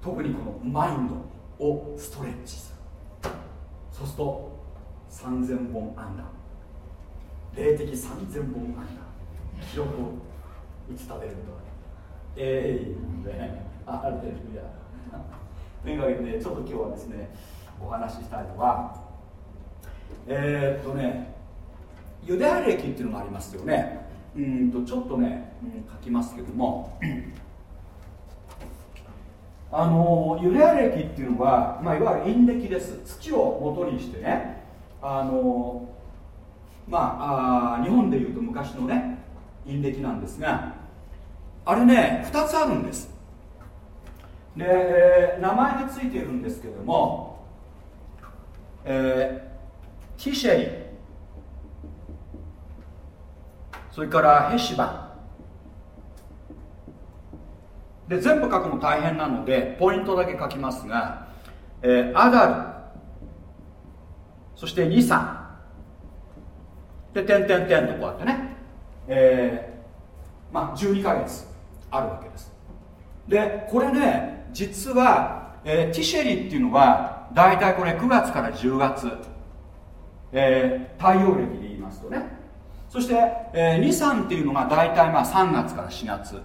Speaker 1: 特にこのマインドをストレッチする。そうすると3000本安打霊的3000本安打記録を打ち立てるとええー、ね。あレルヤというわけでちょっと今日はですねお話ししたいのはえー、っとねユダヤ歴っていうのがありますよね。うんとちょっとね、うん、書きますけどもあのユダヤ歴っていうのは、まあ、いわゆる陰暦です。月を元にしてねあのまああ日本でいうと昔のね陰暦なんですがあれね2つあるんです。で、えー、名前がついているんですけども、えー、ティシェリそれからヘシバ。で全部書くの大変なのでポイントだけ書きますが、えー、アダル。そしてニサ。で点々点とこうやってね、えー、まあ12ヶ月あるわけです。でこれね実は、えー、ティシェリっていうのは大体これ9月から10月、えー、太陽暦で言いますとね。そして、えー、23っていうのが大体まあ3月から4月。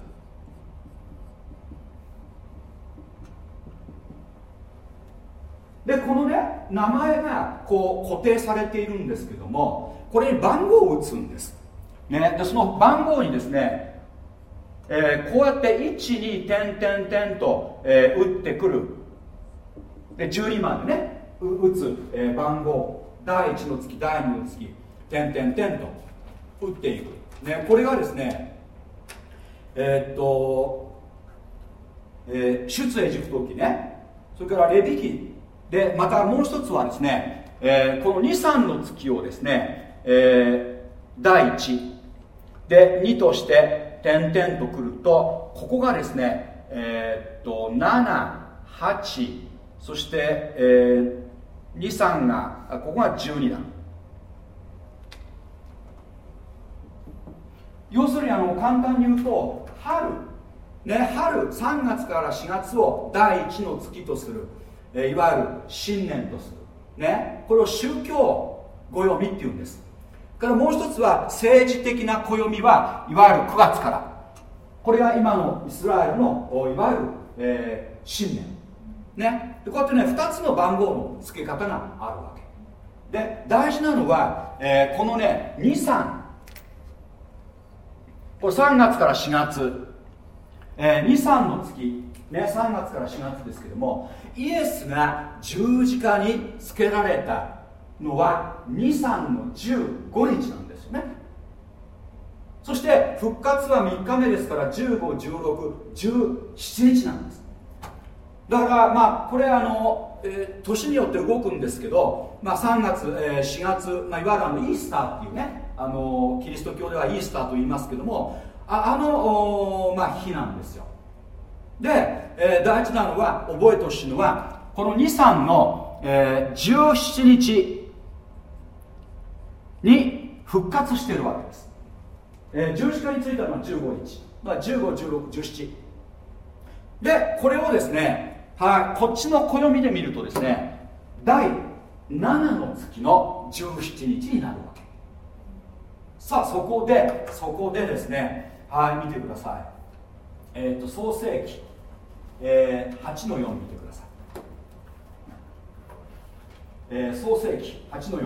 Speaker 1: でこのね名前がこう固定されているんですけどもこれに番号を打つんです、ね、でその番号にですね、えー、こうやって12点点点と、えー、打ってくる。で12までね打つ、えー、番号。第1の月第2の月点点点と打っていく、ね、これがですねえー、っと、えー、出エジプト記ね。それからレビ記でまたもう一つはですね、えー、この23の月をですね、えー、第1で2として点々とくるとここがですねえー、っと78そして、えー、23がここが12だ。要するにあの簡単に言うと春。ね春3月から4月を第1の月とする。えいわゆる信念とする、ね、これを宗教暦っていうんです。からもう一つは政治的な暦はいわゆる9月から。これが今のイスラエルのいわゆる、えー、信念ね。こうやってね2つの番号の付け方があるわけ。で大事なのは、えー、このね23これ3月から4月、えー、23の月。ね、3月から4月ですけどもイエスが十字架につけられたのは23の15日なんですよね。そして復活は3日目ですから151617日なんです。だからまあこれあの、えー、年によって動くんですけど、まあ、3月、えー、4月、まあ、いわゆるあのイースターっていうねあのキリスト教ではイースターと言いますけどもああの、まあ、日なんですよ。で、えー、大事なのは覚えてほしいのはこの23の、えー、17日に復活しているわけです、えー、十字架についたのは15日、まあ、151617でこれをですねはい、こっちの暦で見るとですね第7の月の17日になるわけ。さあそこでそこでですねはい見てください。えっ、ー、と創世記、えー、8の4見てください、えー、創世記8の4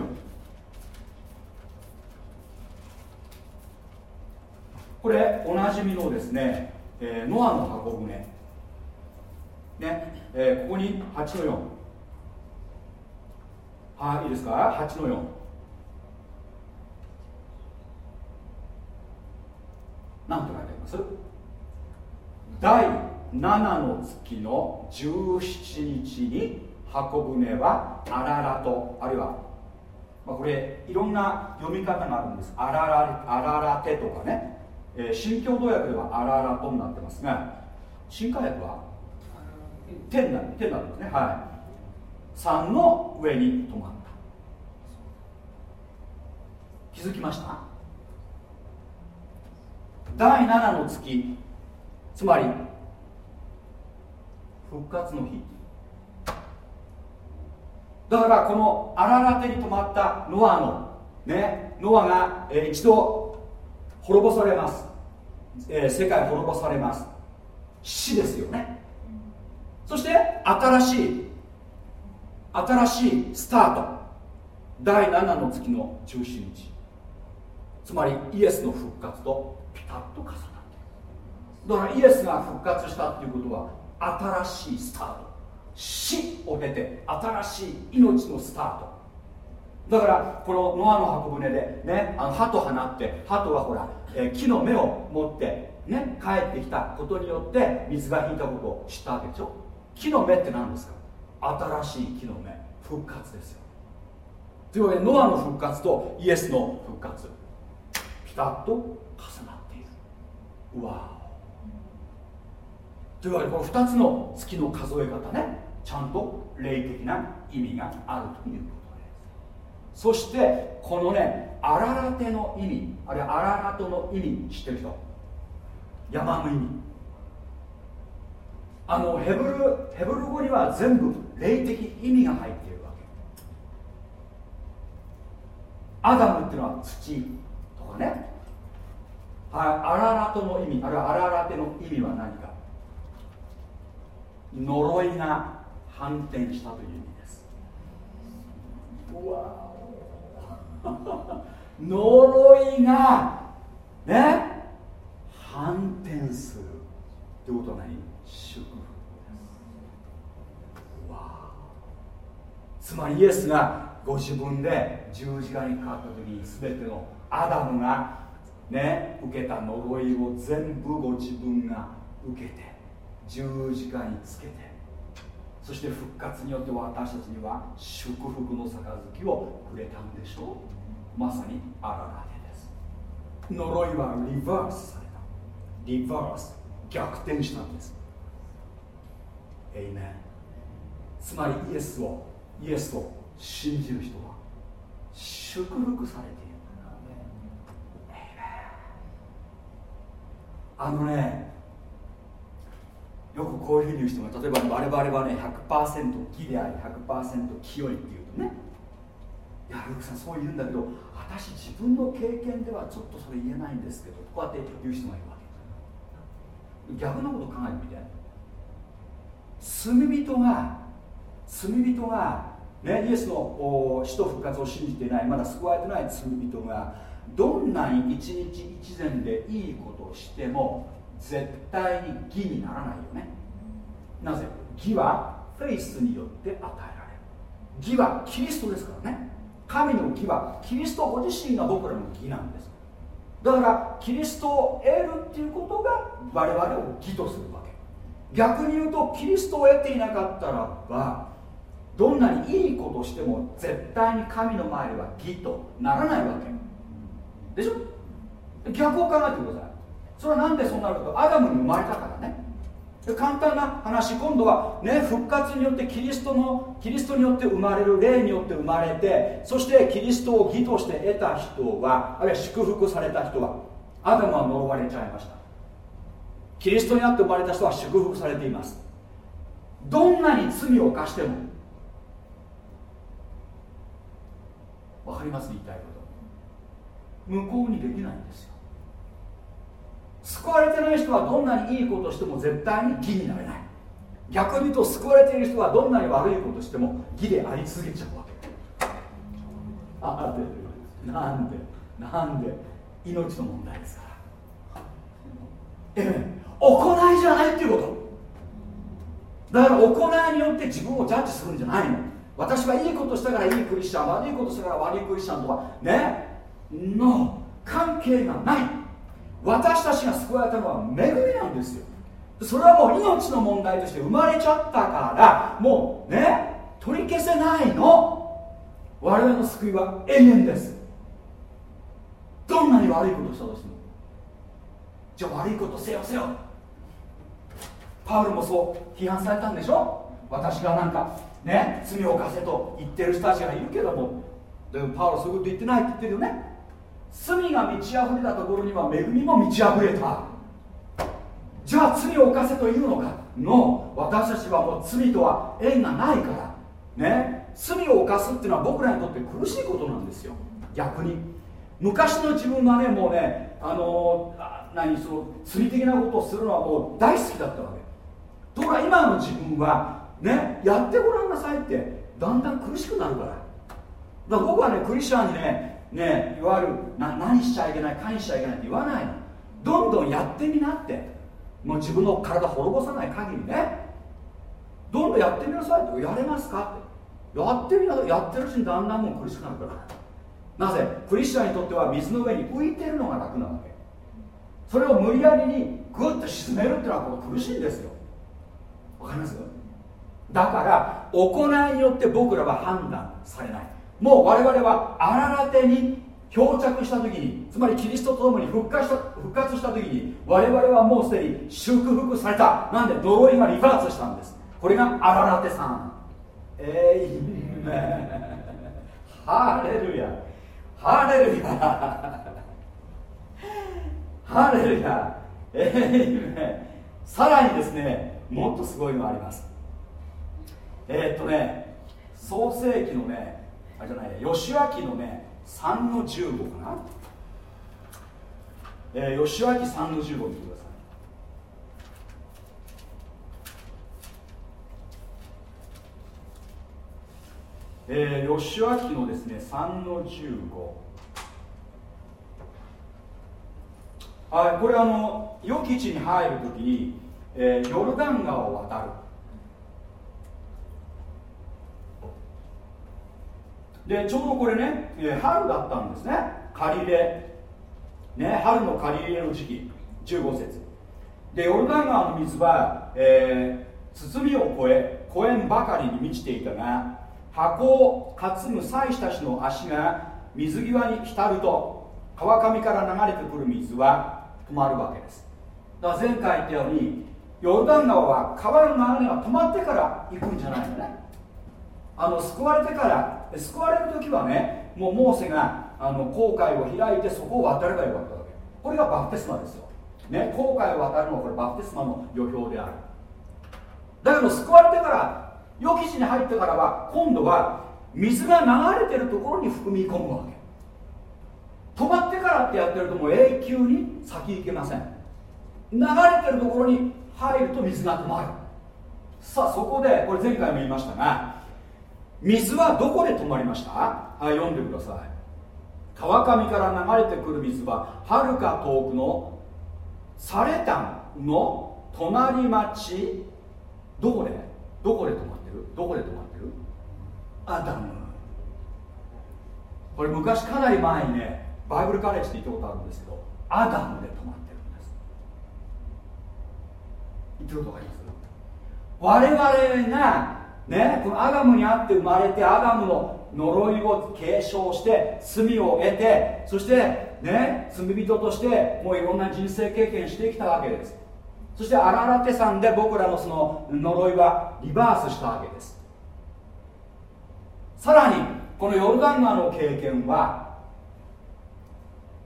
Speaker 1: これおなじみのですね、えー、ノアの箱舟。ね、えー、ここに8の4はいいいですか？8の4何と書いてあります？第7の月の17日に箱舟はあららと。あるいは、まあ、これいろんな読み方があるんです。あららあららてとかね、えー、新共同訳ではあらあらとになってますが新海訳は天なんなんですね。はい。3の上に止まった。気づきました？第7の月つまり復活の日。だからこの荒らら手に止まったノアのねノアが、一度滅ぼされます、えー、世界滅ぼされます。死ですよね。そして新しい新しいスタート。第7の月の17日。つまりイエスの復活とピタッと重なっている。だからイエスが復活したっていうことは新しいスタート。死を経て新しい命のスタート。だからこのノアの箱舟でねあの鳩放って鳩はほら、え、木の芽を持ってね帰ってきたことによって水が引いたことを知ったわけでしょ？木の芽って何ですか？新しい木の芽。復活ですよ。というわけでノアの復活とイエスの復活。ピタッと重なっている。うわというわけでこの2つの月の数え方ね。ちゃんと霊的な意味があるということ。そしてこのねあららての意味あるいはあららとの意味知ってる人。山の意味。あのヘブルヘブル語には全部霊的意味が入っているわけ。アダムっていうのは土とかね。アララトの意味。あるいはアララテの意味は何か。呪いが反転したという意味です。うわ 呪いがね反転するってことは何祝福つまりイエスがご自分で十字架にかかった時に全てのアダムがね受けた呪いを全部ご自分が受けて十字架につけてそして復活によって私たちには祝福の杯をくれたんでしょう。まさにあらがてです。呪いはリバースされた。リバース逆転したんです。エイメンつまりイエスをイエスを信じる人は祝福されているあのねよくこういうふうに言う人が例えば我々はね100%義であり100%清いっていうとねやルクさんそう言うんだけど私自分の経験ではちょっとそれ言えないんですけどこうやって言う人がいるわけ。逆のこと考えてみて。罪人が罪人が、ね、イエスの死と復活を信じていない。まだ救われてない罪人がどんなに一日一善でいいことをしても絶対に義にならないよね。なぜ？義はフェイスによって与えられる。義はキリストですからね。神の義はキリストご自身が僕らの義なんです。だからキリストを得るっていうことが我々を義とするわけ。逆に言うとキリストを得ていなかったらばどんなにいいことしても絶対に神の前では義とならないわけ。でしょ？逆を考えてください。それはなんでそうなるかとアダムに生まれたからね。で簡単な話今度はね復活によってキリストのキリストによって生まれる霊によって生まれてそしてキリストを義として得た人はあるいは祝福された人はアダムは呪われちゃいました。キリストにあって生まれた人は祝福されています。どんなに罪を犯してもわかります？言いたいこと。無効にできないんですよ。救われてない人はどんなにいいことしても絶対に義になれない。逆に言うと救われている人はどんなに悪いことしても義であり続けちゃうわけ。あでなんでなんで命の問題ですから。ええ行いじゃないっていうこと。だから行いによって自分をジャッジするんじゃないの。私はいいことしたからいいクリスチャン悪いことしたから悪いクリスチャンとかねの関係がない。私たちが救われたのは恵みなんですよ。それはもう命の問題として生まれちゃったからもうね取り消せないの。我々の救いは永遠です。どんなに悪いことしたとしても。じゃあ悪いことせよせよ。パウルもそう批判されたんでしょ。私がなんかね罪を犯せと言ってる人たちがいるけども。でもパウロそういうこと言ってないって言ってるよね。罪が満ち溢れたところには恵みも満ち溢れた。じゃあ罪を犯せというのか？の私たちはもう罪とは縁がないから。ね。罪を犯すっていうのは僕らにとって苦しいことなんですよ。逆に。昔の自分はねもうねあの何その罪的なことをするのはもう大好きだったわけ。ところが今の自分はねやってごらんなさいってだんだん苦しくなるから。だから僕はねクリスチャンにねねい。わゆるな何しちゃいけない？何しちゃいけないって言わないの。どんどんやってみなって。もう自分の体滅ぼさない限りね。どんどんやってみなさいって。やれますかって。やってみなやってるうちにだんだんもう苦しくなるから。なぜ？クリスチャンにとっては水の上に浮いてるのが楽なわけ。それを無理やりにグッと沈めるっていうのはこれ苦しいんですよ。わかります？だから行いによって僕らは判断されない。もう我々は荒てに漂着した時につまりキリストと共に復活した復活した時に我々はもうすでに祝福された。なんで呪いがリバースしたんです。これが荒てさん。えいめハレルヤ。ハレルヤ。ハレルヤ。えいめさらにですねもっとすごいのあります。えー、っとね創世紀のねあれじゃない吉脇のね3の15かな、えー、吉脇3の15見てください。えー、吉脇のですね3の15あこれあの予期地に入るときに、えー、ヨルダン川を渡る。でちょうどこれね、えー、春だったんですね。借り入れね春の借り入れの時期。15節。でヨルダン川の水は、えー、包みを越え越えんばかりに満ちていたが箱を担ぐ祭司たちの足が水際に浸ると川上から流れてくる水は止まるわけです。だから前回言ったようにヨルダン川は川の流れが止まってから行くんじゃないのね。あの救われてから救われる時はねもうモーセがあの航海を開いてそこを渡ればよかったわけ。これがバプテスマですよ、ね、航海を渡るのはこれバプテスマの予表である。だけど救われてから予期地に入ってからは今度は水が流れてるところに踏み込むわけ。止まってからってやってるともう永久に先行けません。流れてるところに入ると水が止まる。さあそこでこれ前回も言いましたが水はどこで止まりました？あ読んでください。川上から流れてくる水ははるか遠くのサレタンの隣町。どこで？どこで止まってる？どこで止まってる？アダム。これ昔かなり前にねバイブルカレッジって言ったことあるんですけどアダムで止まってるんです。言ってることわかります？我々がね、このアダムにあって生まれてアダムの呪いを継承して罪を得てそしてね罪人としてもういろんな人生経験してきたわけです。そして荒々手山で僕らのその呪いはリバースしたわけです。さらにこのヨルダン川の経験は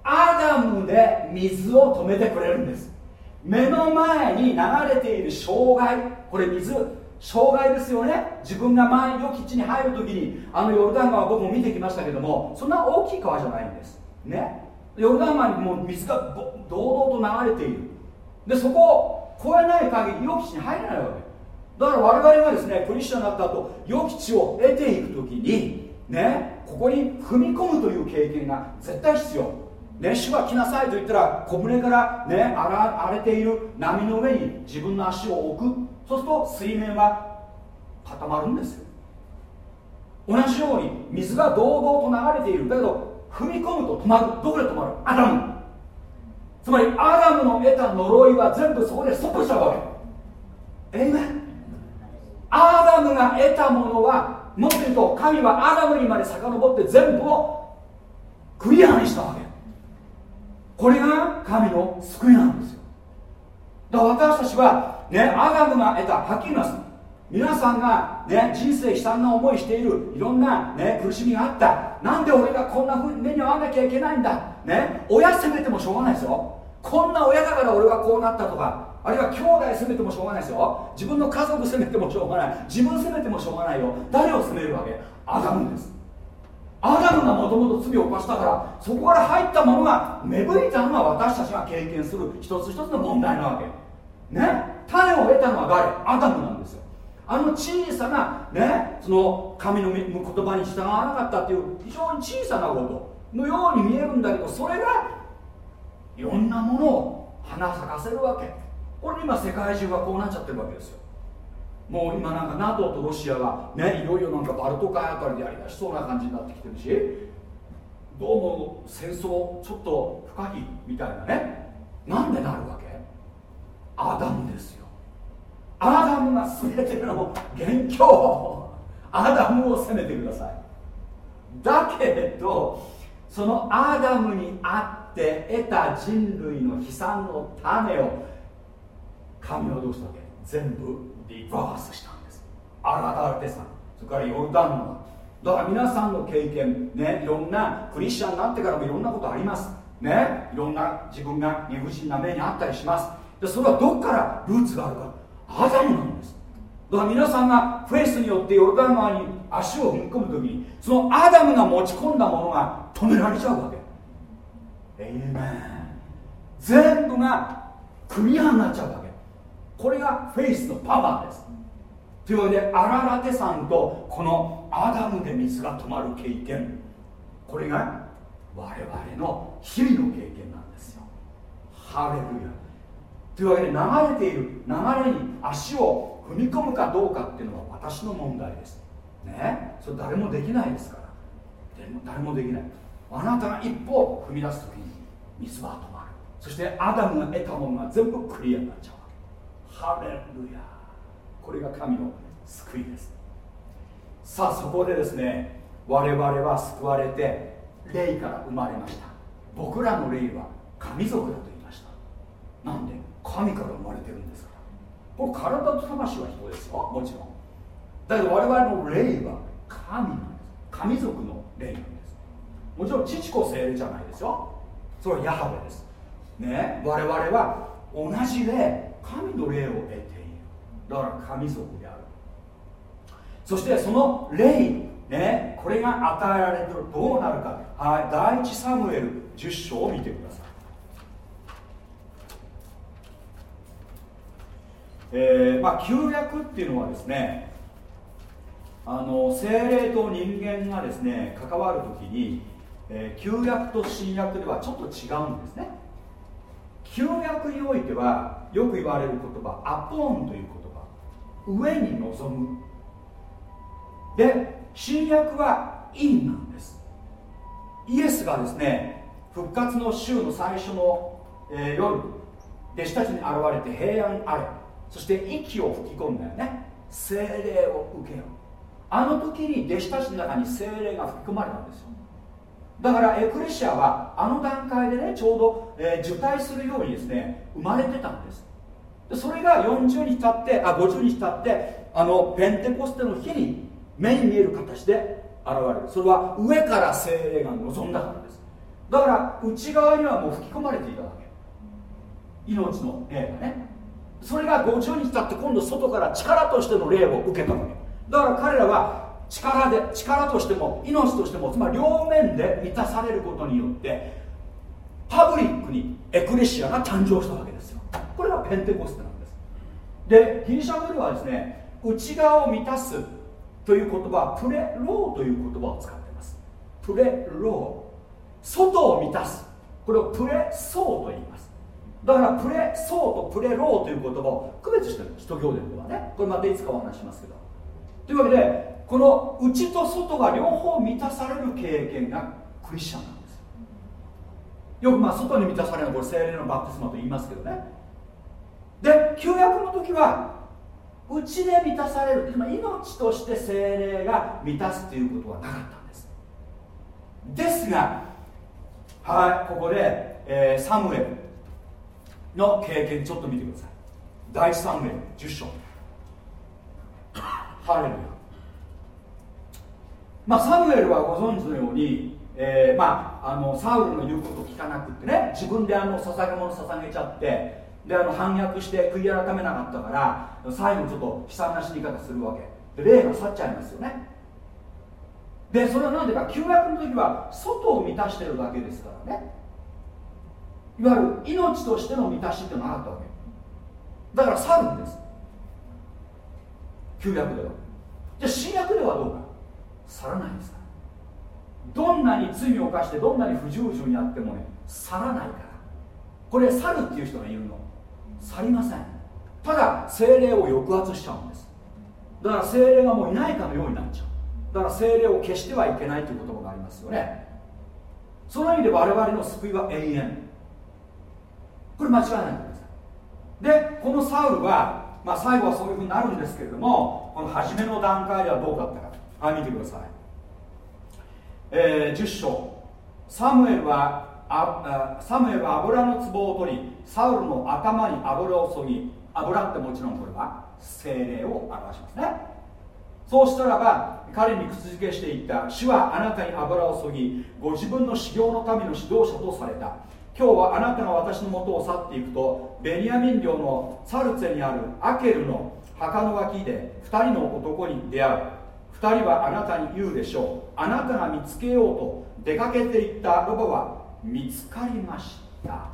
Speaker 1: アダムで水を止めてくれるんです。目の前に流れている障害これ水障害ですよね。自分が前の基地に入るときにあのヨルダン川僕も見てきましたけどもそんな大きい川じゃないんです。ね。ヨルダン川にもう水が堂々と流れている。でそこを越えない限り予期地に入れないわけ。だから我々がですねクリスチャンになった後予期地を得ていく時にねここに踏み込むという経験が絶対必要。ね、主は来なさいと言ったら小舟からね荒れている波の上に自分の足を置く。そうすると水面は固まるんですよ。同じように水が堂々と流れているだけど踏み込むと止まる。どこで止まる？アダム。つまりアダムの得た呪いは全部そこでストップしたわけ。えいめアダムが得たものはもっと言うと神はアダムにまで遡って全部をクリアにしたわけ。これが神の救いなんですよ。だから私たちはねアダムが得たはっきり言います皆さんが、ね、人生悲惨な思いしているいろんな、ね、苦しみがあった。なんで俺がこんなふうに目に遭わなきゃいけないんだ、ね、親責めてもしょうがないですよ。こんな親だから俺はこうなったとかあるいは兄弟責めてもしょうがないですよ。自分の家族責めてもしょうがない。自分責めてもしょうがないよ。誰を責めるわけ？アダムです。アダムがもともと罪を犯したからそこから入ったものが芽吹いたのが私たちが経験する一つ一つの問題なわけ。ね？種を得たのは誰？アダムなんですよ。あの小さなねその神の言葉に従わなかったっていう非常に小さなこと。のように見えるんだけどそれがいろんなものを花咲かせるわけ。これ今世界中がこうなっちゃってるわけですよ。もう今なんか NATO とロシアがねいろいろなんかバルト海あたりでやりだしそうな感じになってきてるし。どうも戦争ちょっと不可避みたいなね。なんでなるわけ？アダムですよ。アダムが全ての元凶。アダムを責めてください。だけどそのアダムにあって得た人類の悲惨の種を神はどうしたわけ？全部リバースしたんです。アラダルテさんそれからヨルダン川。だから皆さんの経験ねいろんなクリスチャンになってからもいろんなことあります。ねいろんな自分が理不尽な目にあったりします。でそれはどっからルーツがあるか。アダムなんです。だから皆さんがフェイスによってヨルダン川に足を踏み込む時にそのアダムが持ち込んだものが止められちゃうわけ。 Amen。全部がクリアになっちゃうわけ。これがフェイスのパワーです。というわけでアララテ山とこのアダムで水が止まる経験。これが我々の日々の経験なんですよ。ハレルヤ。というわけで流れている流れに足を踏み込むかどうかっていうのは私の問題です。ね。それ誰もできないですから。でも誰もできない。あなたが一歩踏み出す時に水は止まる。そしてアダムが得たものが全部クリアになっちゃうわけ。ハレルヤ。これが神の救いです。さあそこでですね我々は救われて霊から生まれました。僕らの霊は神族だと言いました。なんで？神から生まれてるんですから。これ体と魂は人ですよ。もちろん。だけど我々の霊は神なんです。神族の霊なんです。もちろん父子精霊じゃないですよ。それはヤハベです。ね。我々は同じ霊神の霊を得ている。だから神族である。そしてその霊ねこれが与えられてる。どうなるか。はい。第一サムエル10章を見てください。えー、まあ旧約っていうのはですねあの精霊と人間がですね関わるときに、えー、旧約と新約ではちょっと違うんですね。旧約においてはよく言われる言葉アポーンという言葉。上に臨む。で新約はインなんです。イエスがですね復活の週の最初の、えー、夜弟子たちに現れて平安あれ。そして息を吹き込んだよね。精霊を受けよう。あの時に弟子たちの中に精霊が吹き込まれたんですよ。だからエクレシアはあの段階でねちょうど、えー、受胎するようにですね生まれてたんです。でそれが40日経ってあ50日経ってあのペンテコステの日に目に見える形で現れる。それは上から精霊が望んだからです。だから内側にはもう吹き込まれていたわけ。命の霊がね。それが50日経って今度外から力としての霊を受けたわけだから彼らは力で力としても命としてもつまり両面で満たされることによってパブリックにエクレシアが誕生したわけですよ。これがペンテコステなんです。でギリシャ語ではですね内側を満たすという言葉はプレローという言葉を使っています。プレロー。外を満たす。これをプレソーと言います。だからプレソーとプレローという言葉を区別してる使徒行伝ではね。これまたいつかお話しますけど。というわけでこの内と外が両方満たされる経験がクリスチャンなんですよ。くまあ外に満たされるのはこれ精霊のバプテスマと言いますけどね。で旧約の時は内で満たされる。命として精霊が満たすということはなかったんです。ですがはいここで、えー、サムエル。の経験ちょっと見てください。第サムエル10章。ハレルヤ。まあサムエルはご存知のように、えー、まああのサウルの言うことを聞かなくってね自分であの捧げ物捧げちゃってであの反逆して悔い改めなかったから最後ちょっと悲惨な死に方するわけ。で霊が去っちゃいますよね。でそれは何でか旧約の時は外を満たしてるだけですからね。いわゆる命としての満たしっていうのがなかったわけ。だから去るんです。旧約では。じゃあ新約ではどうか。去らないですかどんなに罪を犯してどんなに不従順にあってもね去らないから。これ去るっていう人がいるの。去りません。ただ精霊を抑圧しちゃうんです。だから精霊がもういないかのようになっちゃう。だから精霊を消してはいけないという言葉がありますよね。その意味で我々の救いは永遠。これ間違いない。でこのサウルは、まあ、最後はそういうふうになるんですけれどもこの初めの段階ではどうだったかあ見てください、えー、10章サムエルはあサムエルは油の壺を取りサウルの頭に油を注ぎ油ってもちろんこれは精霊を表しますね。そうしたらば彼に口づけしていった主はあなたに油を注ぎご自分の修行の民の指導者とされた。今日はあなたが私のもとを去っていくとベニヤミン領のサルツェにあるアケルの墓の脇で2人の男に出会う。2人はあなたに言うでしょう。あなたが見つけようと出かけていったロバは見つかりました。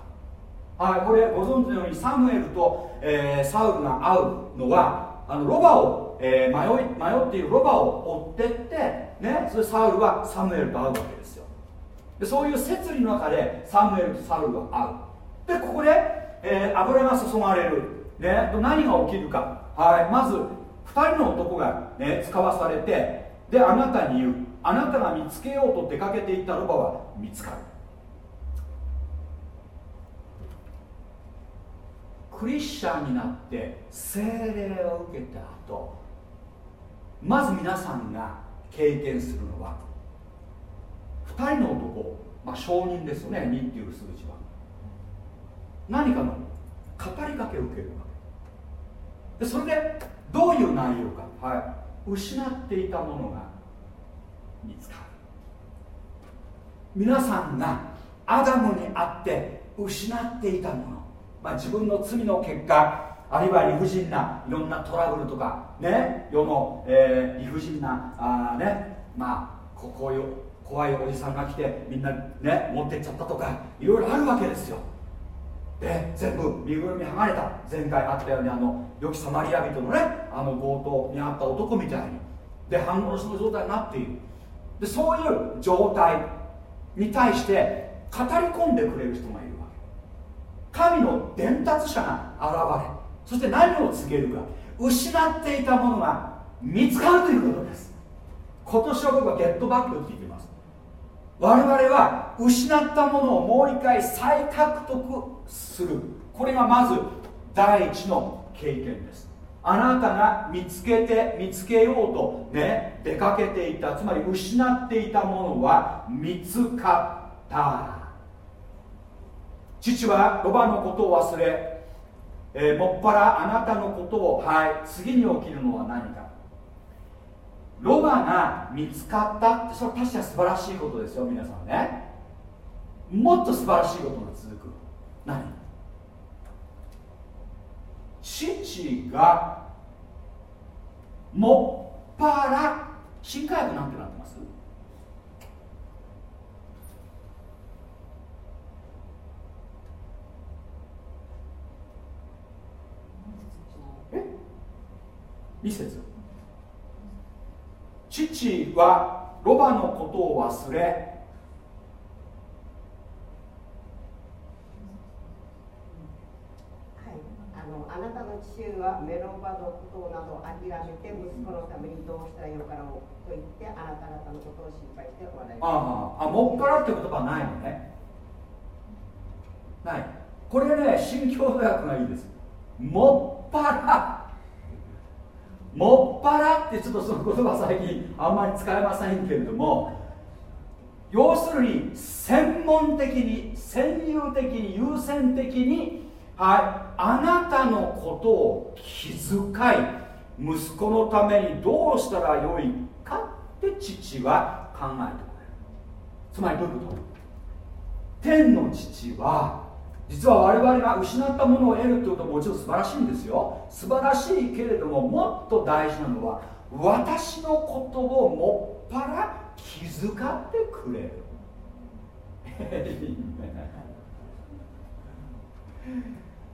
Speaker 1: はいこれご存知のようにサムエルと、えー、サウルが会うのはあのロバを、えー、迷い迷っているロバを追ってってねそれサウルはサムエルと会うわけです。でそういう摂理の中でサムエルとサウルは会う。でここで、えー、油が注がれる、ね、何が起きるか、はい、まず2人の男が、ね、使わされてであなたに言う。あなたが見つけようと出かけていったロバは見つかる。クリスチャンになって精霊を受けた後まず皆さんが経験するのは2人の男、まあ、証人ですよね2っていう数字は。何かの語りかけを受けるわけ。でそれでどういう内容か、はい、失っていたものが見つかる。皆さんがアダムにあって失っていたもの。まあ、自分の罪の結果あるいは理不尽ないろんなトラブルとかね。世の、えー、理不尽なあね。まあここういう怖いおじさんが来てみんなね持ってっちゃったとかいろいろあるわけですよ。で全部身ぐるみ剥がれた。前回あったようにあの良きサマリア人のねあの強盗にあった男みたいに。で半殺しの状態になっている。でそういう状態に対して語り込んでくれる人がいるわけ。神の伝達者が現れそして何を告げるか。失っていたものが見つかるということです。今年は僕はゲットバックって言って我々は失ったものをもう一回再獲得する。これがまず第一の経験です。あなたが見つけて見つけようとね出かけていたつまり失っていたものは見つかった。父はロバのことを忘れえー、もっぱらあなたのことをはい次に起きるのは何か。ロバが見つかったってそれは確かに素晴らしいことですよ皆さんね。もっと素晴らしいことが続く何？父がもっぱら新科学なんてなってます？え？2節父はロバのことを忘れ
Speaker 2: あなたの父はメロバのことなど諦めて息子のためにどうしたらよかろうと言ってあなた方のことを心配しておられあ
Speaker 1: ああもっぱらって言葉ないのね。ない。これね新教大学がいいです。もっぱらもっぱらってちょっとその言葉最近あんまり使えませんけれども要するに専門的に先入的に優先的にはいあなたのことを気遣い息子のためにどうしたらよいかって父は考えてくれる。つまりどういうこと？天の父は実は我々が失ったものを得るってことももちろん素晴らしいんですよ。素晴らしいけれどももっと大事なのは私のことをもっぱら気遣ってくれる。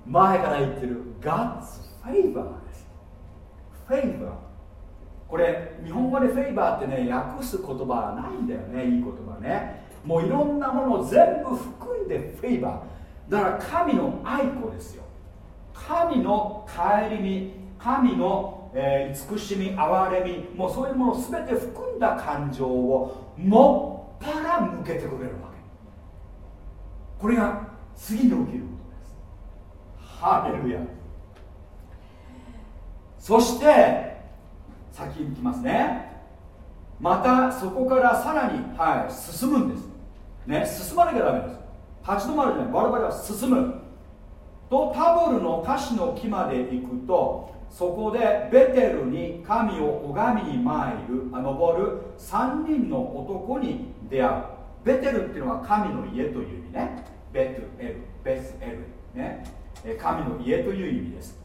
Speaker 1: 前から言ってる God's favor です。favor これ日本語でフェイバーってね訳す言葉はないんだよねいい言葉ね。もういろんなものを全部含んでフェイバー。だから神の愛子ですよ。神の顧み神の、えー、慈しみ憐れみもうそういうものを全て含んだ感情をもっぱら向けてくれるわけ。これが次に起きることです。ハレルヤ。そして先に行きますね。またそこからさらに、はい、進むんです。ね進まなきゃダメです。立ち止まるじゃない我々は進むとタボルの歌詞の木まで行くとそこでベテルに神を拝みに参るあ登る3人の男に出会う。ベテルっていうのは神の家という意味ね。ベトエルベスエルね。神の家という意味です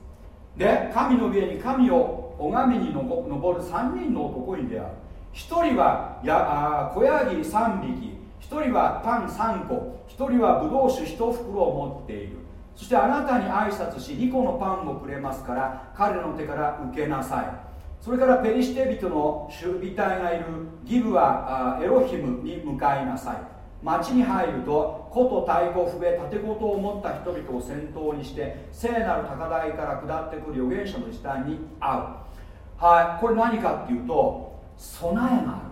Speaker 1: で神の家に神を拝みに登る3人の男に出会う。1人はや小ヤギ3匹。1人はパン3個1人はブドウ酒1袋を持っている。そしてあなたに挨拶し2個のパンをくれますから彼の手から受けなさい。それからペリシテ人の守備隊がいるギブはエロヒムに向かいなさい。町に入ると古都太鼓笛盾事を持った人々を先頭にして聖なる高台から下ってくる預言者の時代に会う。はいこれ何かっていうと備えがある。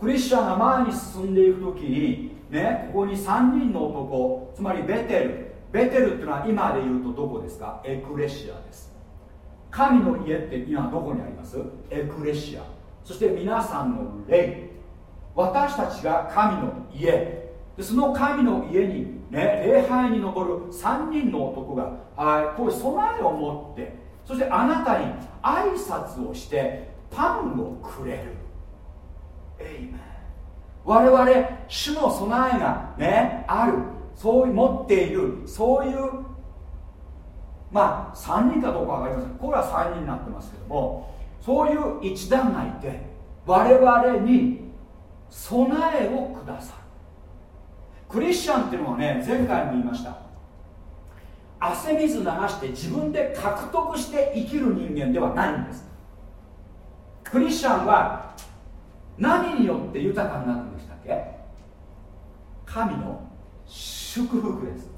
Speaker 1: クリスチャンが前に進んでいく時にねここに3人の男つまりベテル。ベテルっていうのは今で言うとどこですか？エクレシアです。神の家って今どこにあります？エクレシア。そして皆さんの霊。私たちが神の家。でその神の家に、ね、礼拝に登る3人の男が、はい、こういう備えを持ってそしてあなたに挨拶をしてパンをくれる。我々主の備えがねある。そういう持っているそういうまあ3人かどうか分かりません。これは3人になってますけどもそういう一団がいて我々に備えをくださる。クリスチャンっていうのはね前回も言いました。汗水流して自分で獲得して生きる人間ではないんです。クリスチャンは何によって豊かになるんでしたっけ？神の祝福です。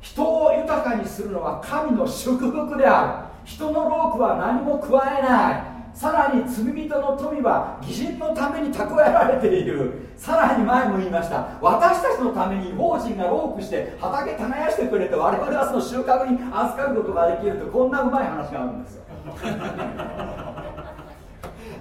Speaker 1: 人を豊かにするのは神の祝福である。人の労苦は何も加えない。さらに罪人の富は義人のために蓄えられている。さらに前も言いました。私たちのために法人がロークして畑耕してくれて我々はその収穫に預かることができるとこんなうまい話があるんですよ。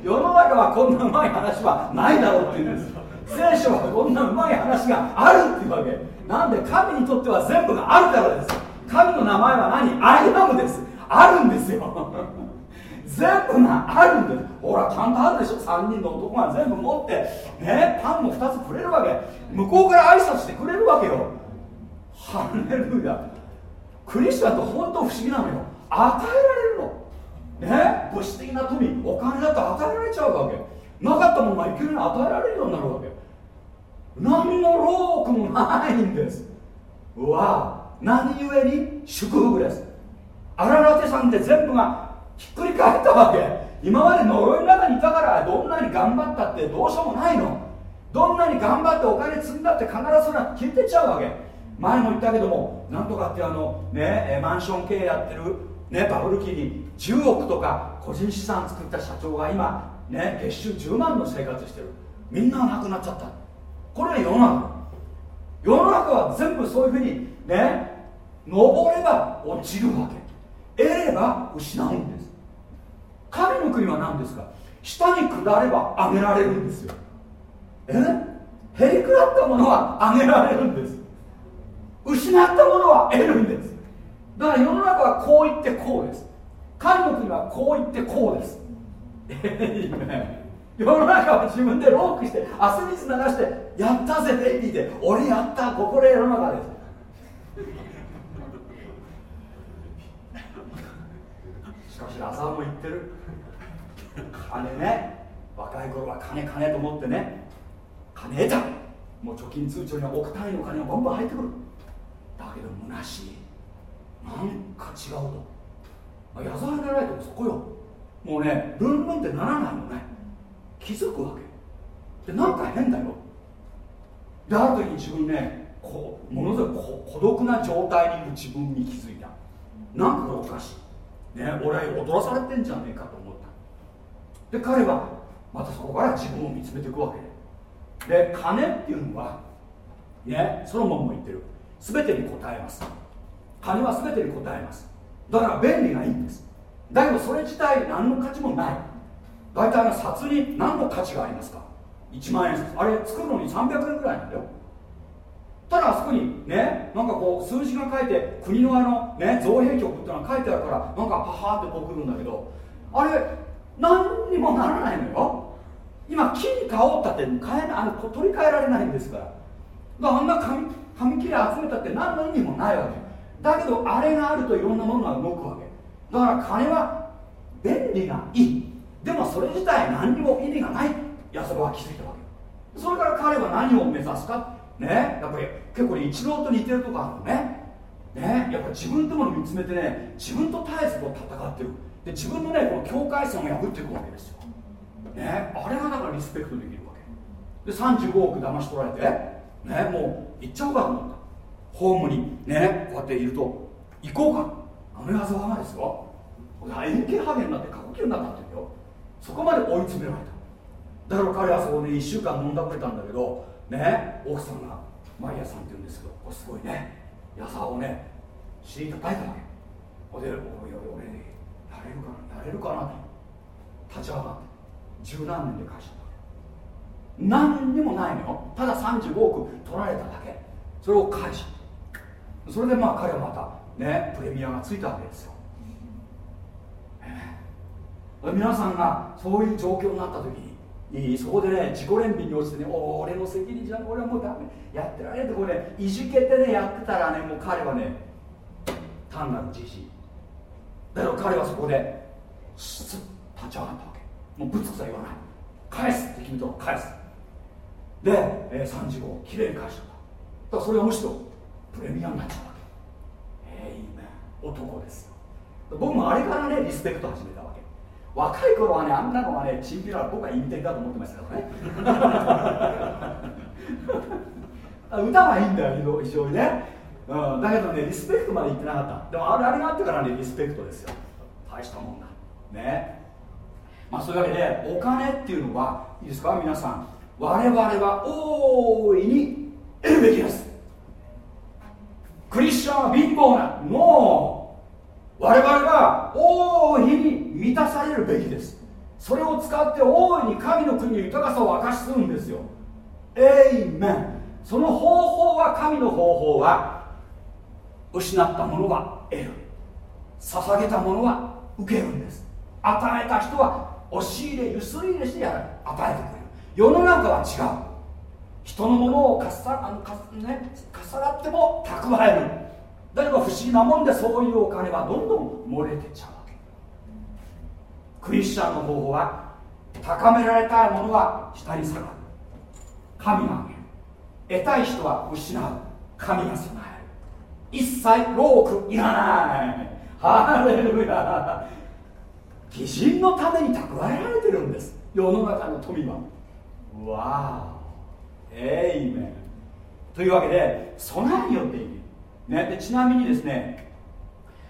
Speaker 1: 世の中はこんなうまい話はないだろうっていうんです聖書はこんなうまい話があるっていうわけ。なんで神にとっては全部があるからです。神の名前は何アイアムです。あるんですよ。全部があるんです。ほらちゃんとあるでしょ。3人の男が全部持ってねパンも2つくれるわけ。向こうから挨拶してくれるわけよ。ハレルヤ。クリスチャンって本当不思議なのよ。与えられるの。ね物質的な富お金だと与えられちゃうわけ。なかったものがいきなり与えられるようになるわけ。何の労苦もないんです。うわ何故に祝福です。荒ラテさんって全部がひっくり返ったわけ。今まで呪いの中にいたからどんなに頑張ったってどうしようもないの。どんなに頑張ってお金積んだって必ずそれは消えてっちゃうわけ。前も言ったけどもなんとかってあのねマンション経営やってるねバブル期に10億とか個人資産作った社長が今ね月収10万の生活してる。みんなが亡くなっちゃった。これが世の中。世の中は全部そういうふうにね登れば落ちるわけ。得れば失うんです。神の国は何ですか？下に下れば上げられるんですよ。え？へりくだったものは上げられるんです。失ったものは得るんです。だから世の中はこう言ってこうです。神の国はこう言ってこうです。世の中は自分でロークして汗水流してやったぜベイビーで。俺やったここで世の中です。しかしラザーも言ってる。金ね。若い頃は金金と思ってね。金得た。もう貯金通帳には億単位の金がバンバン入ってくる。だけど虚しいなんか違うと。矢沢がないとそこよ。もうね。ルンルンってならないのね。気づくわけ。でなんか変だよ。である時に自分ねこうものすごい孤独な状態にいる自分に気づいた。なんかおかしい。ね俺踊らされてんじゃねえかと思った。で彼はまたそこから自分を見つめていくわけ。でで金っていうのはねソロモンも言ってる。全てに応えます金は全てに応えます。だから便利がいいんです。だけどそれ自体何の価値もない。大体の札に何の価値がありますか？1万円札。あれ作るのに300円ぐらいなんだよ。ただあそこにねなんかこう数字が書いて国のあのね造幣局っていうのが書いてあるからなんかパハーってこうくるんだけどあれ何にもならないのよ。今金買おうったって買えないあの取り替えられないんですから。だからあんな紙紙切れ集めたって何の意味もないわけ。だけどあれがあるといろんなものが動くわけ。だから金は便利がいい。でもそれ自体何にも意味がない。ヤソバは気づいたわけ。それから彼は何を目指すか？ね？やっぱり結構一郎と似てるとこあるのね。ね？やっぱ自分ともの見つめてね自分と絶えずこう戦ってる。で自分のねこの境界線を破っていくわけですよ。ね？あれがだからリスペクトできるわけ。で35億騙し取られてね？もう行っちゃおうかと思った。ホームにねこうやっていると行こうか。あの矢沢がですよ。円形ハゲになって過呼吸になったって言うよ。そこまで追い詰められた。だから彼はそこで1週間飲んだくれたんだけどね奥さんがマリアさんって言うんですけどこれすごいね。矢沢をね尻叩いたわけ。ほで俺俺やれるかなやれるかなと立ち上がって十何年で返した何にもないのよ。ただ35億取られただけ。それを返した。それでまあ彼はまたねプレミアがついたわけですよ、えー、皆さんがそういう状況になった時にそこでね自己憐憫に落ちてね俺の責任じゃん俺はもうダメやってられってこれねいじけてねやってたらねもう彼はね単なる自信だけど彼はそこでスッ立ち上がったわけ。もうぶつくさ言わない。返すって決めたら返す。で、えー、35きれいに返した。だからそれがむしろプレミアになっちゃうわけ。えいいね男ですよ。僕もあれからねリスペクト始めたわけ。若い頃はねあんなのはねチンピラ僕はインテリだと思ってましたからね。歌はいいんだよ非常にね、うん、だけどねリスペクトまで言ってなかった。でもあれあれがあってからねリスペクトですよ。大したもんだ。ね。まあそういうわけでお金っていうのはいいですか？皆さん。我々は大いに得るべきです。クリスチャンは貧乏なノー我々は大いに満たされるべきです。それを使って大いに神の国の豊かさを明かしするんですよ。エイメンその方法は神の方法は失ったものは得る。捧げたものは受けるんです。与えた人は押し入れゆすり入れしてやる。与えてくれる。世の中は違う。人のものをかっさあのか,、ね、かさらっても蓄える。だけど不思議なもんでそういうお金はどんどん漏れてちゃうわけ。クリスチャンの方法は高められたいものは下に下がる。神があげる。得たい人は失う。神が備える。一切ロークいらない。ハレルヤ。偽人のために蓄えられてるんです。世の中の富は。わーエイメンというわけで備えによっている、ね、でちなみにですね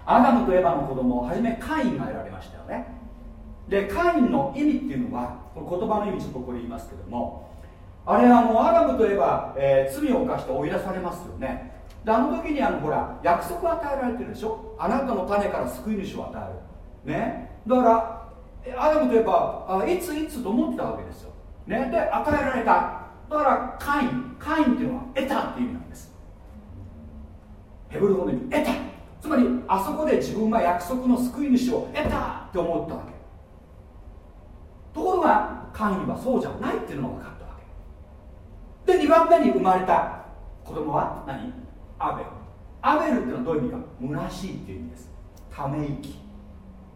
Speaker 1: アダムとエヴァの子供をはじめカインが得られましたよね。でカインの意味っていうのはこの言葉の意味ちょっとこれ言いますけどもあれあのアダムとエヴァ、えー、罪を犯して追い出されますよね。であの時にあのほら約束を与えられてるでしょ？あなたの種から救い主を与える。ね。だからアダムといえばあいついつと思ってたわけですよ、ね、で与えられた。だからカインカインっていうのは得たっていう意味なんです。ヘブル語の意味得たつまりあそこで自分は約束の救い主を得たって思ったわけ。ところがカインはそうじゃないっていうのが分かったわけ。で2番目に生まれた子供は何？アベル。アベルっていうのはどういう意味か？虚しいっていう意味です。ため息。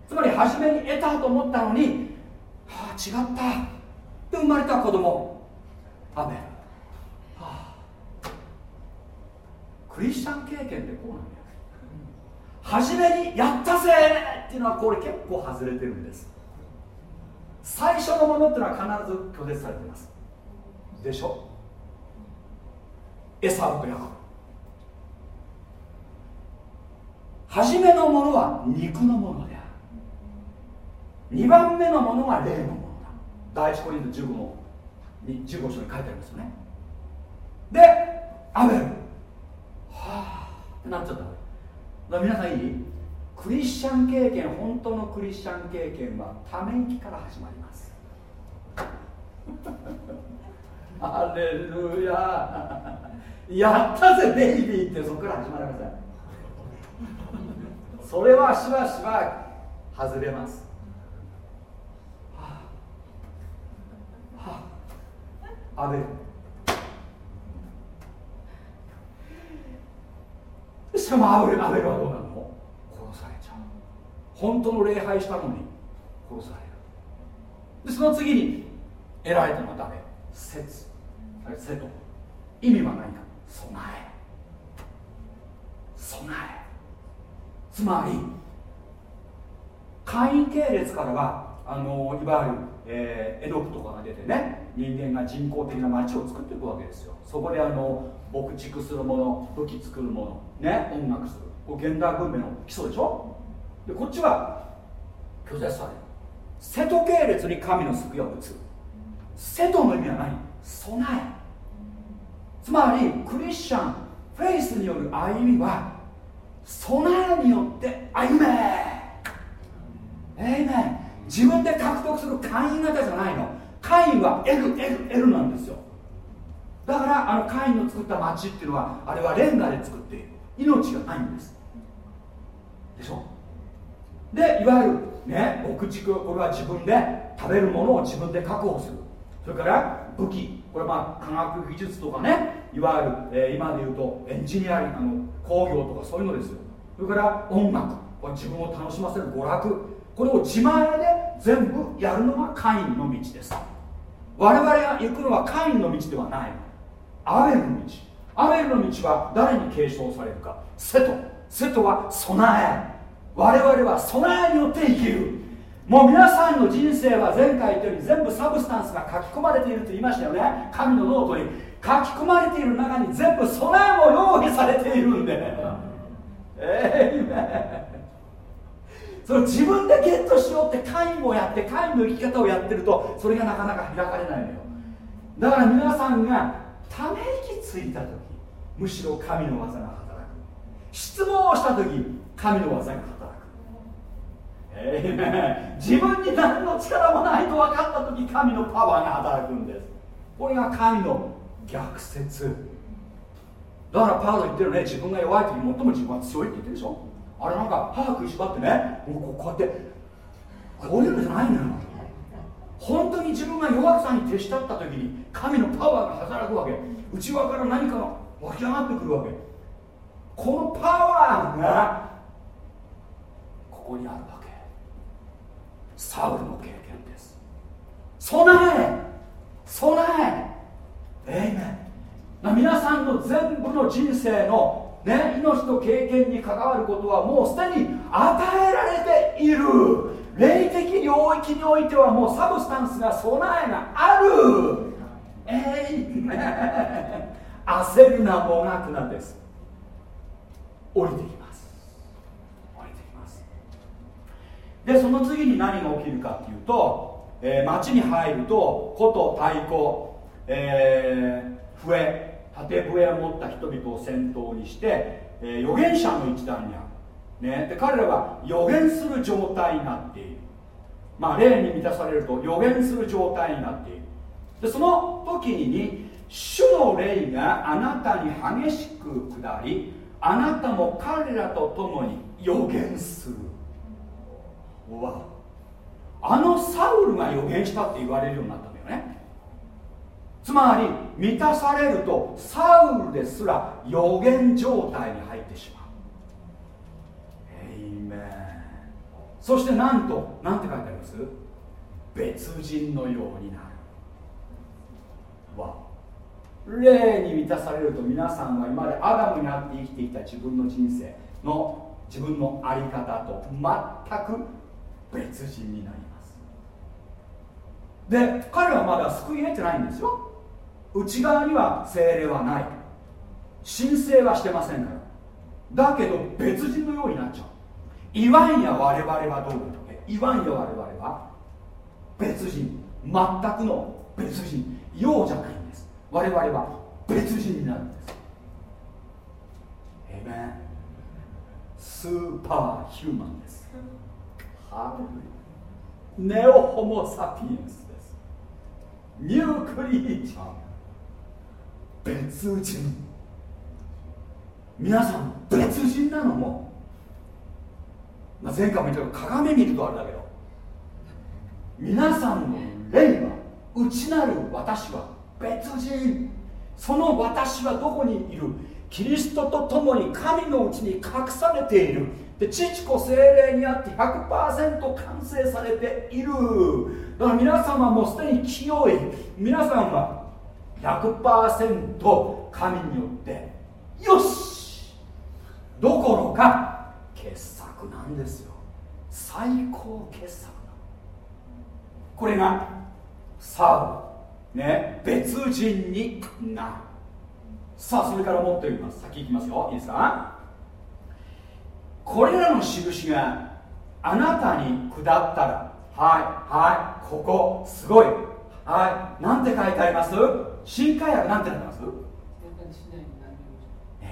Speaker 1: つまり初めに得たと思ったのにはあ違った。で生まれた子供。アベル、はあ、クリスチャン経験ってこうなんだよ初めにやったぜっていうのはこれ結構外れてるんです。最初のものっていうのは必ず拒絶されてます。でしょ？エサウとヤコ初めのものは肉のものである2番目のものは霊のものだ。第一コリント15の15章に書いてありますよね。でアベル。はあってなっちゃった。だ皆さんいい？クリスチャン経験本当のクリスチャン経験はため息から始まります。ハレルヤやったぜベイビーってそこから始まりません。それはしばしば外れます、はあはあ、アベルしかもアベルアベルはどうなの？殺されちゃう。本当の礼拝したのに殺される。でその次に得られたのは誰？説。あれセト意味は何か備え。備え。つまり会員系列からはあのいわゆる、えー、エドプとかが出てね。人間が人工的な街を作っていくわけですよ。そこであの牧畜するもの武器作るものね音楽する。これ現代文明の基礎でしょ？でこっちは拒絶される。瀬戸系列に神の救いを移る瀬戸の意味は何？備え。つまりクリスチャンフェイスによる歩みは備えによって歩め。えいめ自分で獲得する会員型じゃないの。会員は LLL なんですよ。だからあの会員の作った町っていうのはあれはレンガで作っている。命がないんです。でしょ？でいわゆるね牧畜これは自分で食べるものを自分で確保する。それから武器。これまあ科学技術とかね。いわゆる、えー、今で言うとエンジニアリングの工業とかそういうのですよ。それから音楽。これ自分を楽しませる娯楽。これを自前で全部やるのがカインの道です。我々が行くのはカインの道ではない。アベルの道。アベルの道は誰に継承されるか。セトセトは備え。我々は備えによって生きる。もう皆さんの人生は前回言ったように全部 substance が書き込まれていると言いましたよね。神のノートに書き込まれている中に全部備えも用意されているんで。ええー、それ自分でゲットしようってカインをやってカインの生き方をやってるとそれがなかなか開かれないのよ。だから皆さんがため息ついた時むしろ神の業が働く。失望した時神の技が働く。えー、自分に何の力もないと分かった時神のパワーが働くんです。これが神の逆説。だからパウロ言ってるね自分が弱い時最も自分は強いって言ってるでしょ。あれなんか歯食いしばってね。こうやって。こういうのじゃないのよ。本当に自分が弱さに徹したった時に神のパワーが働くわけ。内側から何かが湧き上がってくるわけ。このパワーがここにあるわけ。サウルの経験です。備え備え。えいめ皆さんの全部の人生の、ね、命と経験に関わることはもうすでに与えられている。霊的領域においてはもうサブスタンスが備えがある。えい。焦るなもがくなんです。降りてきます。降りてきます。でその次に何が起きるかっていうと、えー、町に入ると琴太鼓、えー、笛。縦笛を持った人々を先頭にして、えー、預言者の一団にある、ね、で彼らは予言する状態になっている。まあ霊に満たされると予言する状態になっている。でその時に主の霊があなたに激しく下りあなたも彼らと共に予言する。わ。あのサウルが予言したって言われるようになった。つまり満たされるとサウルですら予言状態に入ってしまう。エイメンそしてなんと何て書いてあります。別人のようになる。わ。霊に満たされると皆さんは今までアダムになって生きていた自分の人生の自分の在り方と全く別人になります。で彼はまだ救い得てないんですよ。内側には精霊はない。申請はしてませんから。だけど別人のようになっちゃう。いわんや我々はどうだとけ？いわんや我々は別人。全くの別人。ようじゃないんです。我々は別人になるんです。えめんスーパーヒューマンです。ハルネオホモ・サピエンスです。ニュークリーチャー。別人皆さん別人なのも、まあ、前回も言ったけど鏡見るとあれだけど。皆さんの霊は内なる私は別人。その私はどこにいる。キリストと共に神のうちに隠されている。で父子精霊にあって100%完成されている。だから皆さんはもうすでに清い。皆さんは100%神によって。よし。どころか傑作なんですよ。最高傑作。これがサウね、別人にな。るさあそれからもっと言います。先行きますよ。いいですか？これらの印があなたに下ったら。はいはいここすごい。はいなんて書いてあります？新海薬なんて書いてます？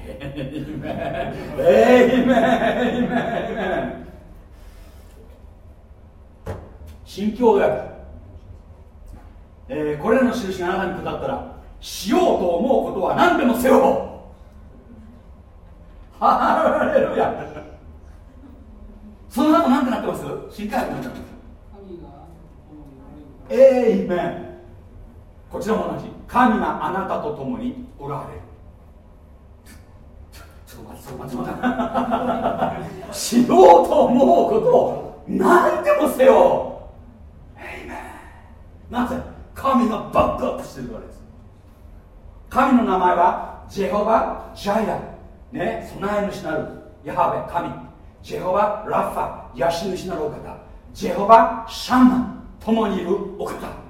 Speaker 1: えいめえいめえいめ新共同訳えー、これらの印があなたに下ったらしようと思うことは何でもせよハレルヤその後何てなってます新海になってますえいめんこちらも同じ神があなたと共におられるちょっと待ってちょっと待って待ってしようと思うことを何でもせよなぜ神がバックアップしてるからです神の名前はジェホバ・ジャイラね備え主なるヤハベ神ジェホバ・ラッファ養主なるお方ジェホバ・シャンマン共にいるお方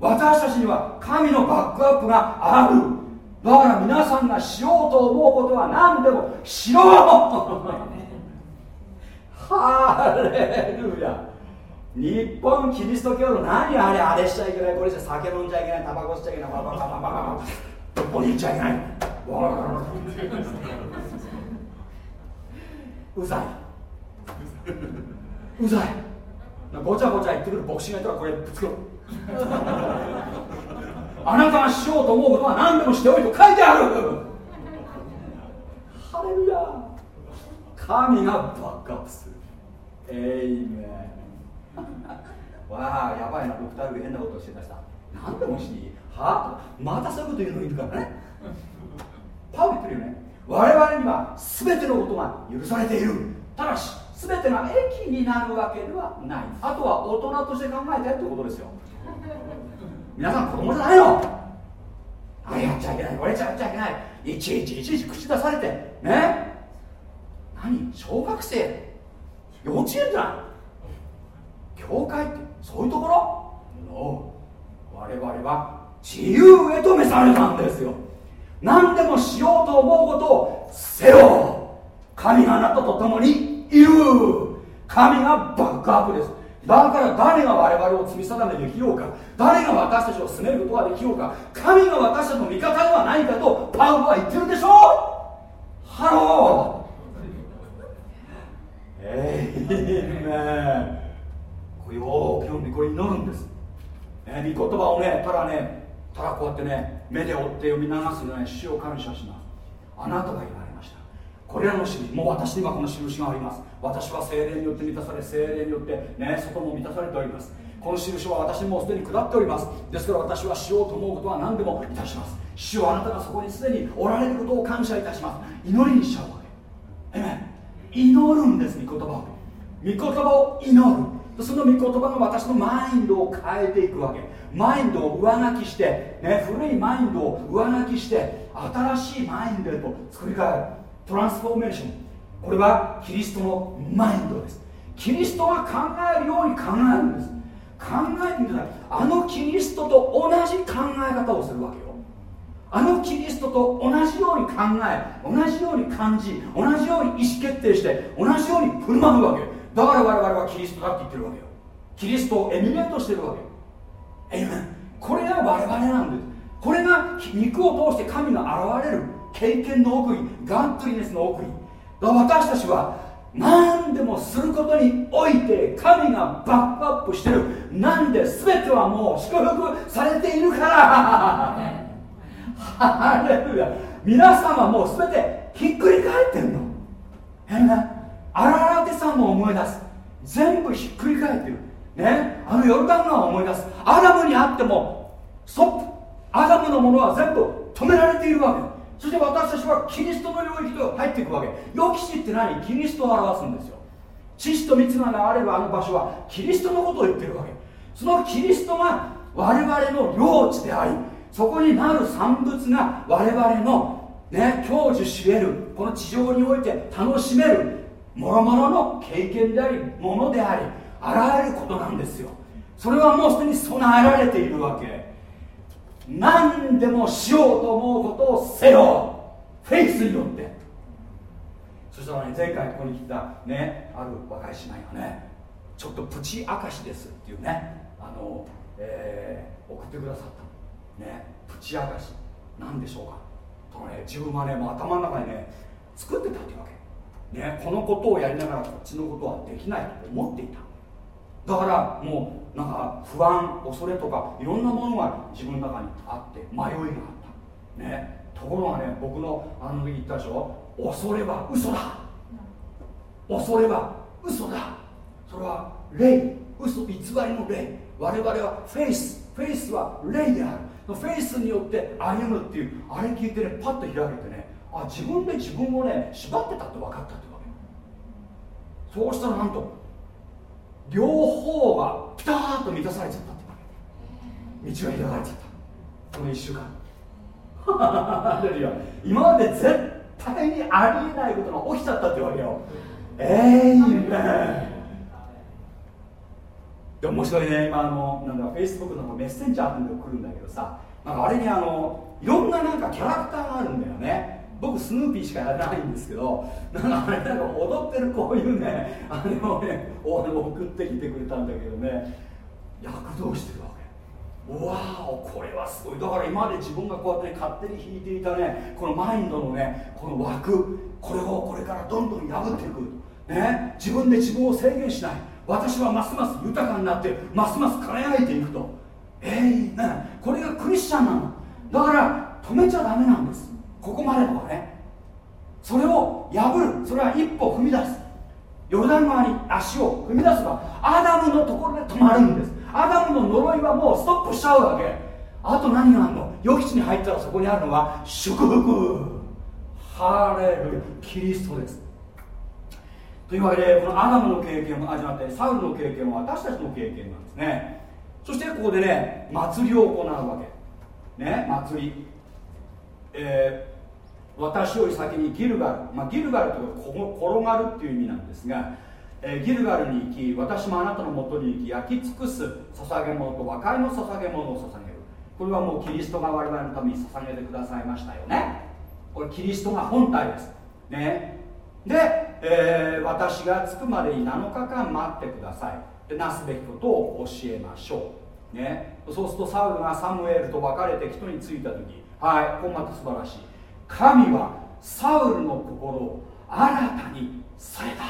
Speaker 1: 私たちには神のバックアップがある。だから皆さんがしようと思うことは何でもしろハレルヤ。日本キリスト教の何あれあれしちゃいけないこれじゃ酒飲んじゃいけないタバコしちゃいけないバババババババどこに行っちゃいけないうざいうざいごちゃごちゃ言ってくる牧師がいたらこれぶつけろ あなたがしようと思うことは何でもしておいと書いてある。ハレルヤ神がバックアップする。エイメン。わあやばいな僕だ人変なことしてました何でもしいはあまたそういうこと言うのいるからね。パウ言ってるよね。我々には全てのことが許されている。ただし全てが益になるわけではない。あとは大人として考えてってことですよ。皆さん子供じゃないのあれやっちゃいけない。これやっちゃいけない。いちいちいちいち口出されて。ね？何？小学生？幼稚園じゃない教会ってそういうところ？No 我々は自由へと召されたんですよ。何でもしようと思うことをせよ。神があなたと共にいる。神がバックアップです。だから誰が我々を罪定めできようか。誰が私たちを責めることができようか。神が私たちの味方ではないかとパウロは言ってるでしょ Hello。えいめこれよく読んでこれ祈るんです、ね、御言葉をねただねただこうやってね目で追って読み流すのは主を感謝します。あなたが言われました。これらの印もう私にはこの印があります。私は精霊によって満たされ精霊によってね外も満たされております。この印は私にもすでに下っております。ですから私はしようと思うことは何でもいたします。主はあなたがそこにすでにおられることを感謝いたします。祈りにしちゃうわけえ祈るんです御言葉を。御言葉を祈る。その御言葉が私のマインドを変えていくわけ。マインドを上書きして、ね、古いマインドを上書きして新しいマインドへと作り変える。トランスフォーメーション。これはキリストのマインドです。キリストが考えるように考えるんです。考えてみてくださいあのキリストと同じ考え方をするわけよ。あのキリストと同じように考え同じように感じ同じように意思決定して同じように振る舞うわけだから我々はキリストだって言ってるわけよ。キリストをエミネートしてるわけよ。エイメンこれが我々なんです。これが肉を通して神が現れる経験の奥にガントリネスの奥私たちは何でもすることにおいて神がバックアップしてる。なんで全てはもう祝福されているから。ハレルヤ。皆様もう全てひっくり返ってんの。変な荒々手さんも思い出す。全部ひっくり返ってる。ね。あのヨルダン川を思い出す。アダムにあってもストップアダムのものは全部止められているわけ。そして私たちはキリストの領域と入っていくわけ。予期地って何？キリストを表すんですよ。知識と蜜が流れるあの場所はキリストのことを言ってるわけ。そのキリストが我々の領地でありそこになる産物が我々のね享受し得るこの地上において楽しめる諸々の経験でありものでありあらゆることなんですよ。それはもうすでに備えられているわけ。何でもしようと思うことをせよ。フェイスによって。そしたらね前回ここに来たねある若い姉妹がね。ちょっとプチ明かしですっていうね。あの、えー、送ってくださったね。プチ明かし。何でしょうか。とね自分はねもう頭の中にね作ってたっていうわけ。ねこのことをやりながらこっちのことはできないと思っていた。だからもうなんか不安恐れとかいろんなものが自分の中にあって迷いがあった。ね。ところがね僕のあの時言ったでしょ？恐れは嘘だ。恐れは嘘だ。それは霊。嘘偽りの霊。我々はフェイス。フェイスは霊である。フェイスによって歩むっていう。あれ聞いてねパッと開けてね。あ自分で自分をね縛ってたって分かったってわけそうしたらなんと両方がピタッと満たされちゃったって道が開かれちゃった。この1週間。今まで絶対にありえないことが起きちゃったってわけよ。ええ、いいねで面白いね。今あのなんだフェイスブックのメッセンジャーっていうのが来るんだけどさ。なんかあれにあのいろんななんかキャラクターがあるんだよね。僕スヌーピーしかやらないんですけどなんかあれなんか踊ってるこういうねあれをね送ってきてくれたんだけどね躍動してるわけ。わおこれはすごい。だから今まで自分がこうやって、ね、勝手に引いていたねこのマインドのねこの枠これをこれからどんどん破っていく。ね自分で自分を制限しない。私はますます豊かになってますます輝いていくと。ええー、ねこれがクリスチャンなの。だから止めちゃダメなんです。ここまでとかねそれを破る。それは一歩踏み出す。ヨルダン川に足を踏み出せばアダムのところで止まるんです。アダムの呪いはもうストップしちゃうわけ。あと何があるの？良き地に入ったらそこにあるのは祝福。ハレルキリストです。というわけでこのアダムの経験を味わってサウルの経験は私たちの経験なんですね。そしてここでね祭りを行うわけ。ね祭り。えー、私より先にギルガル、まあ、ギルガルという転がるっていう意味なんですが、えー、ギルガルに行き私もあなたのもとに行き焼き尽くす捧げ物と和解の捧げ物を捧げる。これはもうキリストが我々のために捧げてくださいましたよね。これキリストが本体です。ね。で、えー、私が着くまでに7日間待ってください。でなすべきことを教えましょう。ね。そうするとサウルがサムエルと別れて人に着いた時はいこれまた素晴らしい。神はサウルの心を新たにされた。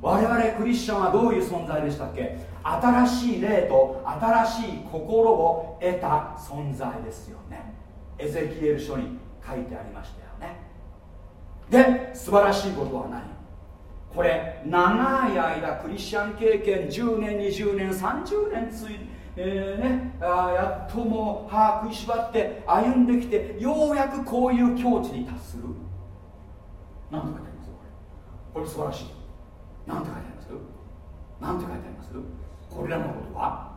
Speaker 1: 我々クリスチャンはどういう存在でしたっけ？新しい霊と新しい心を得た存在ですよね。エゼキエル書に書いてありましたよね。で素晴らしいことは何？これ長い間クリスチャン経験10年20年30年ついてえーね、あやっともう歯食いしばって歩んできてようやくこういう境地に達する。何て書いてありますこれ。これ素晴らしい。何て書いてあります？何て書いてあります？これらのことは？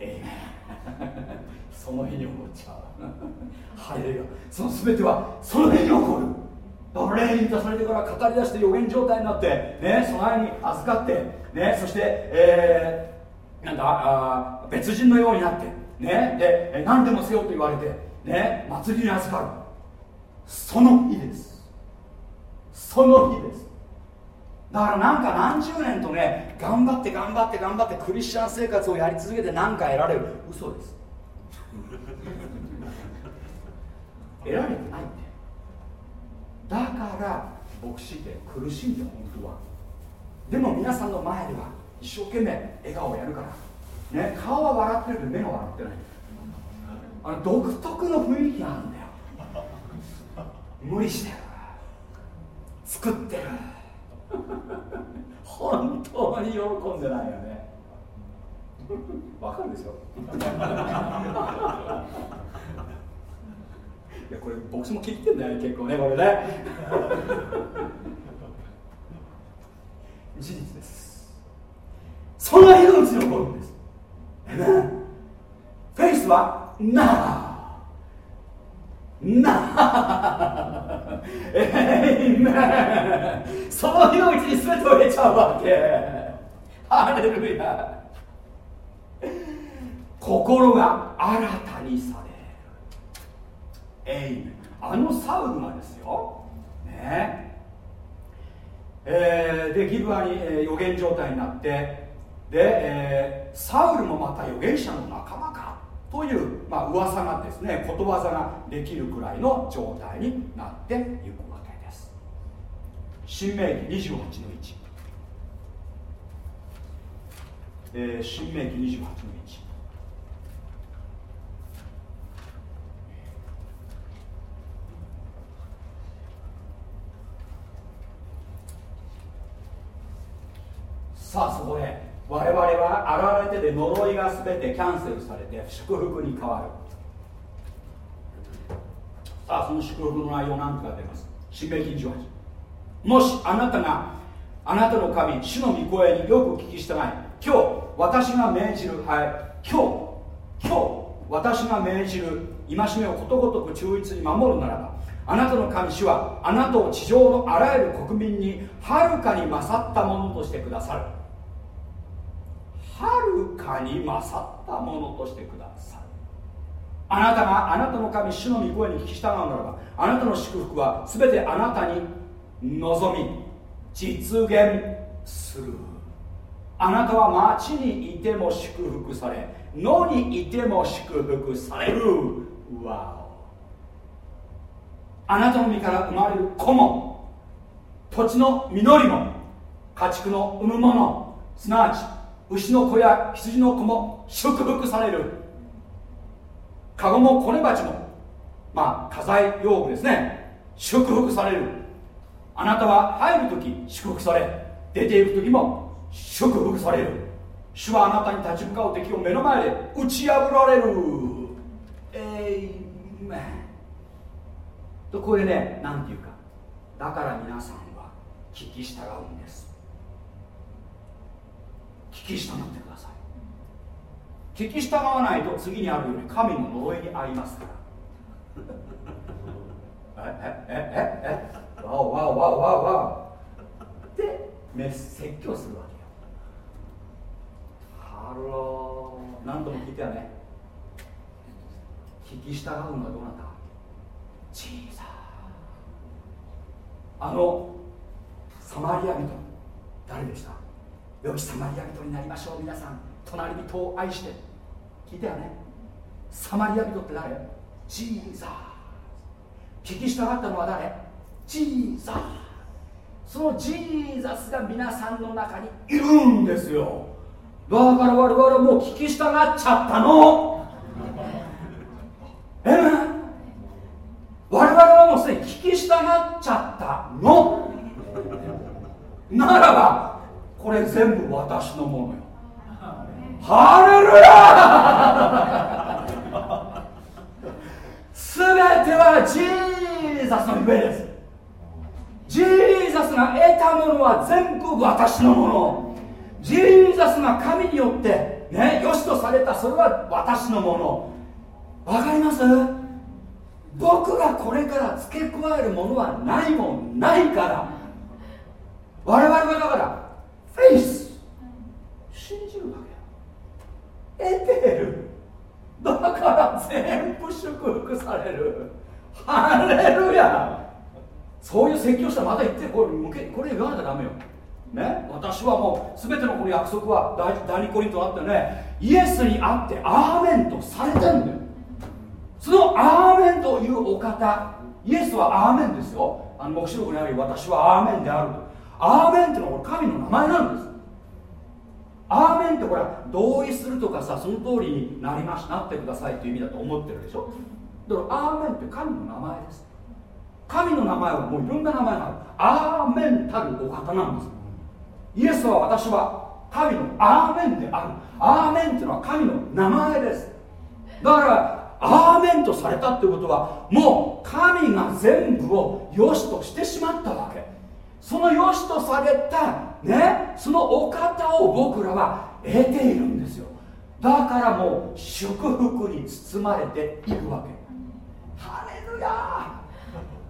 Speaker 1: ええ その日に起こっちゃう。ハレルヤ。その全てはその日に起こる霊に満たされてから語り出して予言状態になってね備えに預かってね、そして、えー、なんだあ別人のようになって、ね、で何でもせよと言われて、ね、祭りに預かる。その日です。その日です。だからなんか何十年とね頑張って頑張って頑張ってクリスチャン生活をやり続けて何か得られる。嘘です。得られてないってだから牧師って苦しんだよ本当は。でも皆さんの前では一生懸命笑顔をやるから。ね。顔は笑ってるけど目が笑ってない。あの独特の雰囲気があるんだよ。無理してる。作ってる。本当に喜んでないよね。わかるでしょ？いやこれ牧師も聞いてんだよね結構ねこれね。事実です。その日のうちに起こるんです。フェイスは？ななえ？いその日のうちに全てを得ちゃうわけ。ハレルヤ。心が新たにされるえいあのサウルがですよ。ね。えー、でギブアに、えー、予言状態になってで、えー、サウルもまた預言者の仲間かという、まあ噂がですねことわざができるくらいの状態になっていくわけです。新明記28の1、えー、新明記28の1さあそこで我々は現れてで呪いが全てキャンセルされて祝福に変わる。さあその祝福の内容なんとか出ます。新明記28もしあなたがあなたの神主の御声によく聞き従い今日私が命じるはい今日今日私が命じる戒めをことごとく忠実に守るならばあなたの神主はあなたを地上のあらゆる国民にはるかに勝ったものとしてくださる。はるかに勝ったものとしてください。あなたがあなたの神主の御声に聞き従うならばあなたの祝福は全てあなたに望み実現する。あなたは町にいても祝福され野にいても祝福される。わあなたの身から生まれる子も土地の実りも家畜の産むものすなわち牛の子や羊の子も祝福される。カゴも子ネバチもまあ家財用具ですね。祝福される。あなたは入る時祝福され出ていく時も祝福される。主はあなたに立ち向かう敵を目の前で打ち破られる。えいめとこれね何て言うか。だから皆さんは聞き従うんです。聞き従ってください。聞き従わないと次にあるように神の呪いに遭いますから。えええええわおわおわおわおわお。で説教するわけよ。ハロー。何度も聞いたよね。聞き従うのはどうなった小さあのサマリア人誰でした？良きサマリア人になりましょう。皆さん隣人を愛して聞いたよね。サマリア人って誰？ジーザー。聞き従ったのは誰？ジーザー。そのジーザスが皆さんの中にいるんですよ。だから我々はもう聞き従っちゃったの。え？我々はもうすでに聞き従っちゃったの。ならばこれ全部私のものよ。ハレルヤ全てはジーザスのゆえです。ジーザスが得たものは全部私のもの。ジーザスが神によってね良しとされたそれは私のもの。わかります？僕がこれから付け加えるものはないもんないから。我々はだからフェイス信じるわけ。得てるだから全部祝福される。ハレルヤ。そういう説教したらまた言ってこれ向けこれ言わなきゃダメよ。ね、私はもう全てのこの約束は第二コリントあってねイエスにあってアーメンとされてんだよ。そのアーメンというお方イエスはアーメンですよ。あの黙示録にある私はアーメンであるアーメンってのはこれ神の名前なんです。アーメンってこれは同意するとかさその通りになりましなってくださいっていう意味だと思ってるでしょ。だからアーメンって神の名前です。神の名前はもういろんな名前がある。アーメンたるお方なんです。イエスは私は神のアーメンである。アーメンっていうのは神の名前です。だからアーメンとされたってことはもう神が全部を良しとしてしまったわけ。その良しとされたねそのお方を僕らは得ているんですよ。だからもう祝福に包まれていくわけ。ハレルヤ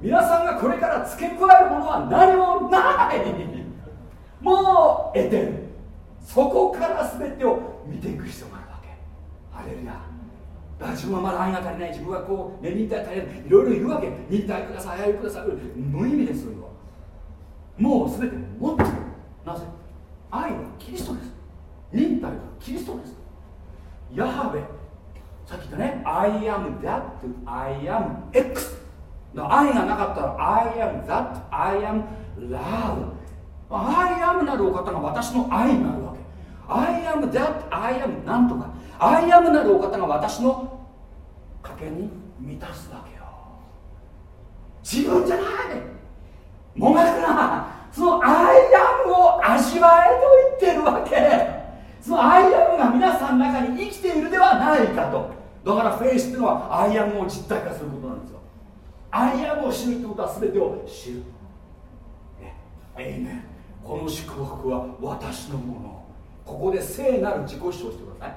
Speaker 1: 皆さんがこれから付け加えるものは何もない！もう得てる。そこから全てを見ていく必要があるわけ。ハレルヤだから自分はまだ愛が足りない。自分はこう、ね、忍耐足りない。いろいろ言うわけ。忍耐ください愛ください。無意味ですよ。もう全て持ってる。なぜ？愛はキリストです。忍耐はキリストです。ヤハベ。さっき言ったね。I am that I am X 愛がなかったら I am that I am love I am なるお方が私の愛になるわけ。I am that I am なんとか。I am なるお方が私の賭けに満たすわけよ。自分じゃない。もがくな。そのアイアムを味わえと言ってるわけ。その I AM が皆さんの中に生きているではないかと。だからフェイスっていうのはアイアムを実体化することなんですよ。 I AM を知るってことは全てを知る。えいめこの祝福は私のもの。ここで聖なる自己主張してください。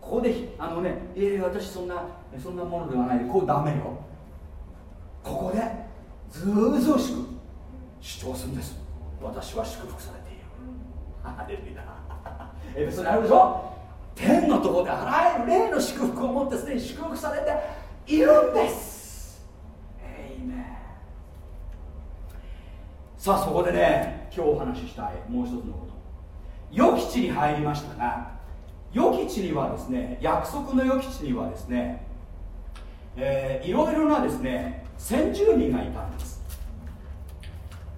Speaker 1: ここであのねいえ私そんなそんなものではない。でこうダメよ。ここでずうずうしく。主張するんです。私は祝福されている。ハレルヤ。エペソにあるでしょ？天のところであらゆる霊の祝福を持ってすでに祝福されているんです。エイメンさあそこでね今日お話ししたいもう一つのこと。予期地に入りましたが予期地にはですね約束の予期地にはですね、えー、いろいろなですね先住人がいたんです。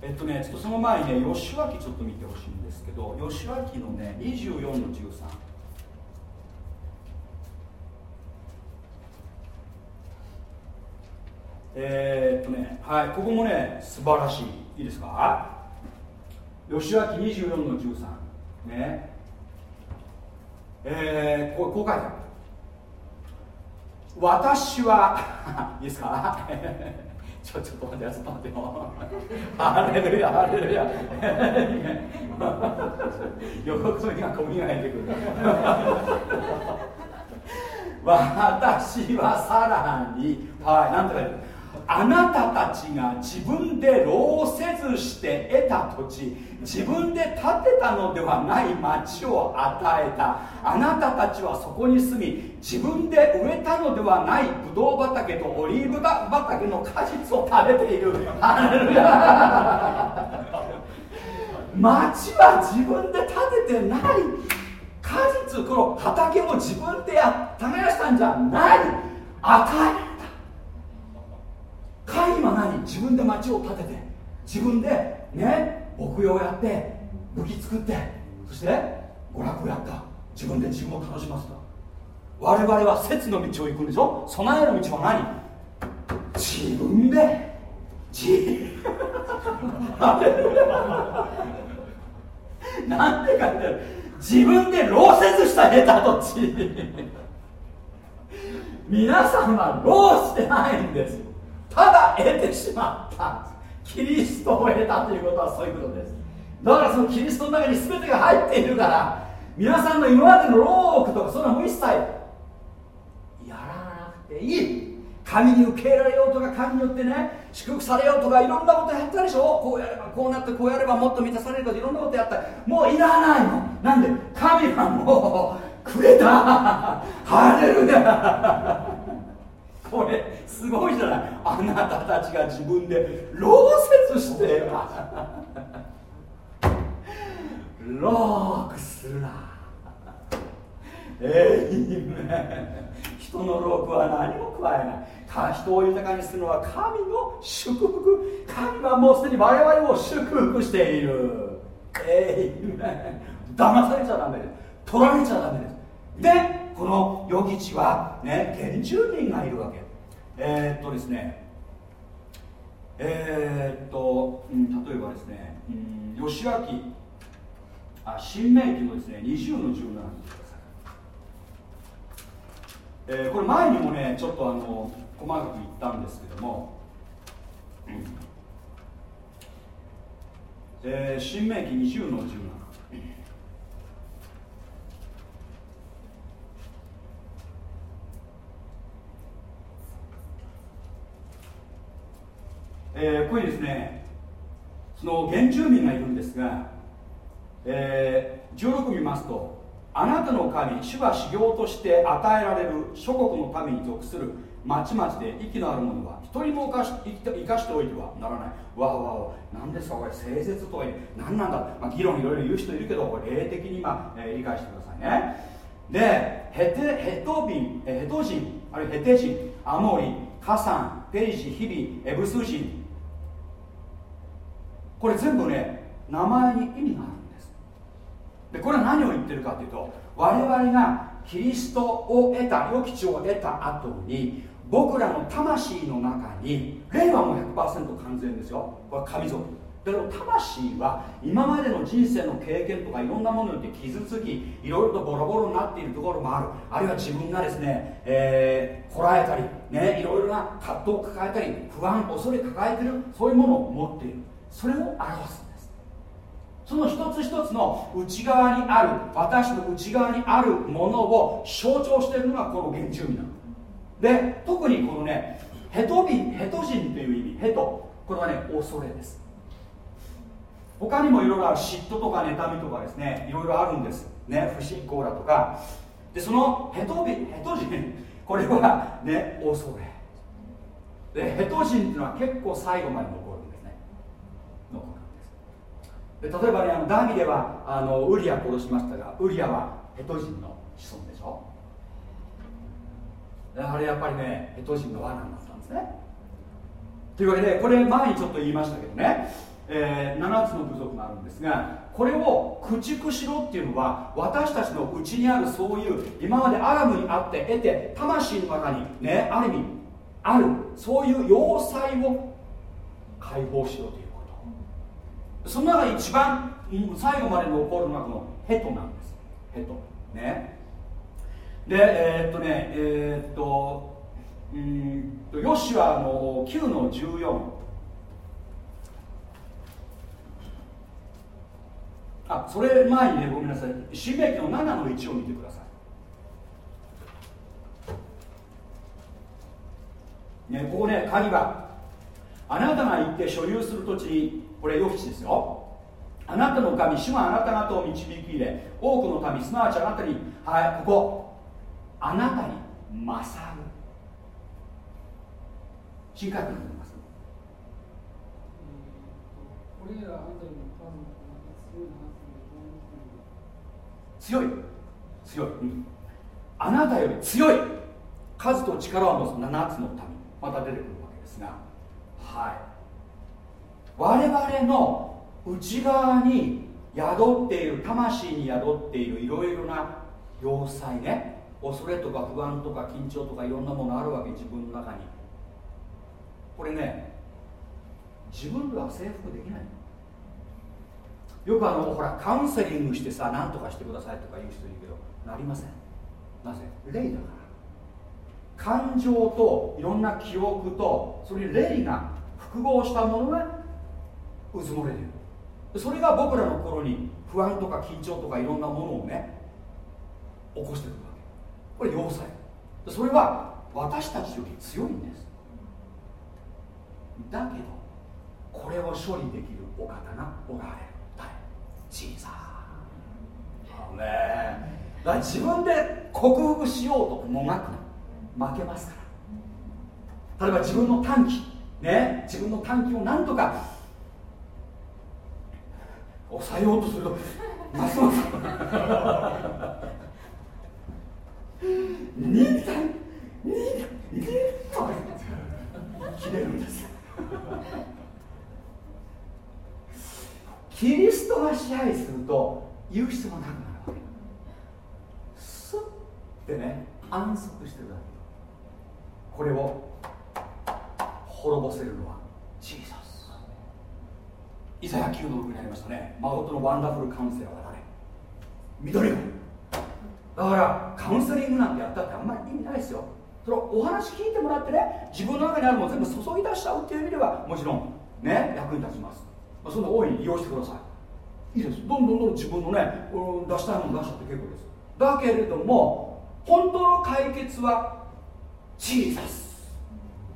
Speaker 1: えっとねちょっとその前にね吉脇ちょっと見てほしいんですけど吉脇のね24の13えー、っとねはいここもね素晴らしい。いいですか？吉脇24の13ね。えー、こうこう書いてある。私は いいですか？ちょちょっと待ってちょっと待ってよ。ハレルヤハレルヤ予告それがこみがえてくる。私はさらにはい何て書いてあなたたちが自分で労せずして得た土地自分で建てたのではない町を与えた。あなたたちはそこに住み自分で植えたのではないブドウ畑とオリーブ畑の果実を食べている。町は自分で建ててない。果実この畑を自分でや耕したんじゃない。与え神は何？自分で町を建てて自分でね牧羊やって武器作ってそして娯楽やった。自分で自分を楽しませた。我々は説の道を行くんでしょ？備えの道は何？自分で。自 なんて書いて自分で労せずした下手と地皆さんは労してないんですただ得てしまった。キリストを得たということはそういうことです。だからそのキリストの中に全てが入っているから皆さんの今までの労苦とかそんなも一切やらなくていい。神に受け入れられようとか神によってね祝福されようとかいろんなことやったでしょ。こうやればこうなってこうやればもっと満たされるとかいろんなことやった。もういらないの。なんで？神はもうくれた。ハレルヤ。これすごいじゃない。あなたたちが自分で労説して。ロークするな。えいめ人の労苦は何も加えない。人を豊かにするのは神の祝福。神はもうすでに我々を祝福している。えいめ騙されちゃダメです。取られちゃダメです。でこの与吉はね原住民がいるわけ。えー、っとですねえー、っと、うん、例えばですね、うん、吉脇あ新明記のですね20の17にえー、これ前にもねちょっとあの細かく言ったんですけども、うんえー、新明記20の17えー、ここにですねその原住民がいるんですが、えー、16見ますとあなたの神主が修行として与えられる諸国の民に属する町々で息のある者は一人も生かし生かしておいてはならない。わあわわ何ですかこれ聖説とは何なんだ、まあ、議論いろいろ言う人いるけどこれ霊的に今、えー、理解してくださいね。でヘテヘトビンヘト人あるいはヘテ人アモリカサンペイジヒビエブス人これ全部ね名前に意味があるんです。でこれは何を言ってるかというと我々がキリストを得た良き地を得た後に僕らの魂の中に霊はもう100%完全ですよ。これ神族だけど魂は今までの人生の経験とかいろんなものによって傷つきいろいろとボロボロになっているところもある。あるいは自分がですね、えー、こらえたり、ね、いろいろな葛藤を抱えたり不安恐れ抱えてるそういうものを持っている。それを表すんです。その一つ一つの内側にある私の内側にあるものを象徴しているのがこの原住民なの。で特にこのねヘトビヘト人という意味。ヘト。これはね恐れです。他にもいろいろある嫉妬とか妬みとかですね。いろいろあるんですね。不信仰だとか。でそのヘトビヘト人。これはね恐れ。でヘト人っていうのは結構最後まで残例えばねあのダビデはあのウリア殺しましたがウリアはヘト人の子孫でしょ？あれやっぱりねヘト人の罠になったんですね。というわけでこれ前にちょっと言いましたけどね、えー、7つの部族があるんですがこれを駆逐しろっていうのは私たちの内にあるそういう今までアラムにあって得て魂の中にねある意味あるそういう要塞を解放しようというその中で一番最後まで残るのがこのヘトなんです。ヘト。ね。でえー、っとねえー、っとうんとヨシュアの9の14あそれ前にねごめんなさい。新明記の7の1を見てください。ねここね鍵は。あなたが行って所有する土地にこれ予期ですよ。あなたの神主はあなた方を導き入れ多くの民すなわちあなたにはいここあなたに勝る。新海君ます。強い強い、うん、あなたより強い。数と力を持つ7つの民。また出てくるわけですが。はい我々の内側に宿っている魂に宿っているいろいろな要塞ね。恐れとか不安とか緊張とかいろんなものあるわけ自分の中に。これね自分では征服できないよくあのほらカウンセリングしてさ何とかしてくださいとか言う人いるけどなりません。なぜ？霊だから。感情といろんな記憶とそれに霊が複合したものがうずもれてるそれが僕らの頃に不安とか緊張とかいろんなものをね起こしてくるわけ。これ要塞。それは私たちより強いんです。だけどこれを処理できるお方がおられる。誰小さねだから自分で克服しようともがく負けますから。例えば自分の短期。ね。自分の短期をなんとか抑えようとするとますます。忍耐忍耐切れるんです。キリストが支配すると言う必要がなくなるわけ。スッてね安息してるだけ。これを滅ぼせるのはイザヤ9の6にありましたね。誠のワンダフルカウンセラーは誰？緑がだからカウンセリングなんてやったってあんまり意味ないですよ。そのお話聞いてもらってね自分の中にあるもの全部注ぎ出しちゃうっていう意味ではもちろんね役に立ちます、そんな大いに利用してください。いいです。どんどんどんどん自分のね出したいもの出しちゃって結構です。だけれども本当の解決はジーザス。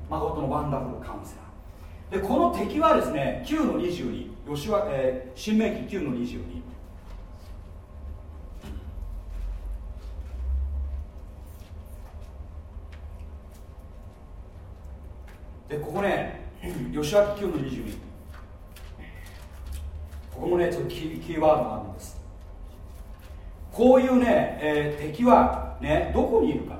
Speaker 1: 誠のワンダフルカウンセラー。でこの敵はですね9の22吉は、えー、新明記9の22でここね吉明9の22ここもねちょっとキーワードがあるんです。こういうね、えー、敵はねどこにいるか。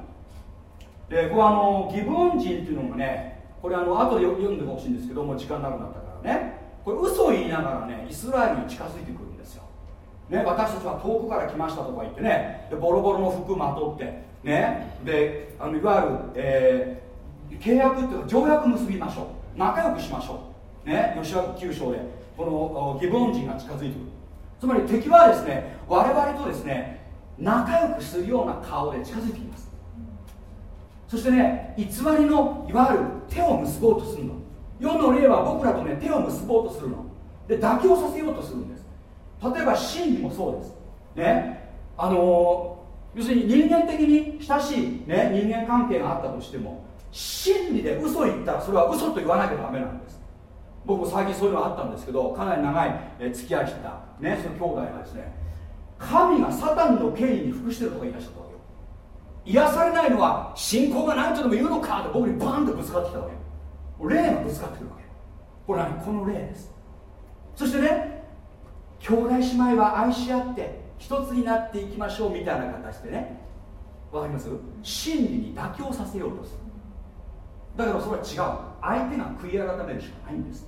Speaker 1: でここあのギブオン人っていうのもねこれあの後で読んでほしいんですけども時間なくなったからね。これ嘘を言いながらねイスラエルに近づいてくるんですよ、ね、私たちは遠くから来ましたとか言ってねでボロボロの服まとってねであのいわゆる、えー契約っていうか条約結びましょう。仲良くしましょう。ね吉脇九章でこのギブオン人が近づいてくる。つまり敵はですね我々とですね仲良くするような顔で近づいてきます。そしてね偽りのいわゆる手を結ぼうとするの。世の霊は僕らとね手を結ぼうとするの。で妥協させようとするんです。例えば真理もそうです。ね。あのー、要するに人間的に親しい、ね、人間関係があったとしても真理で嘘言ったらそれは嘘と言わなきゃダメなんです。僕も最近そういうのあったんですけどかなり長い付き合いしてたねその兄弟がですね神がサタンの権威に服してるとか言い出しゃったわけよ。癒されないのは信仰がないとでも言うのかって僕にバンとぶつかってきたわけ。霊がぶつかってくるわけ。これはこの霊です。そしてね兄弟姉妹は愛し合って一つになっていきましょうみたいな形でねわかります？真理に妥協させようとする。だけどそれは違う。相手が悔い改めるしかないんです。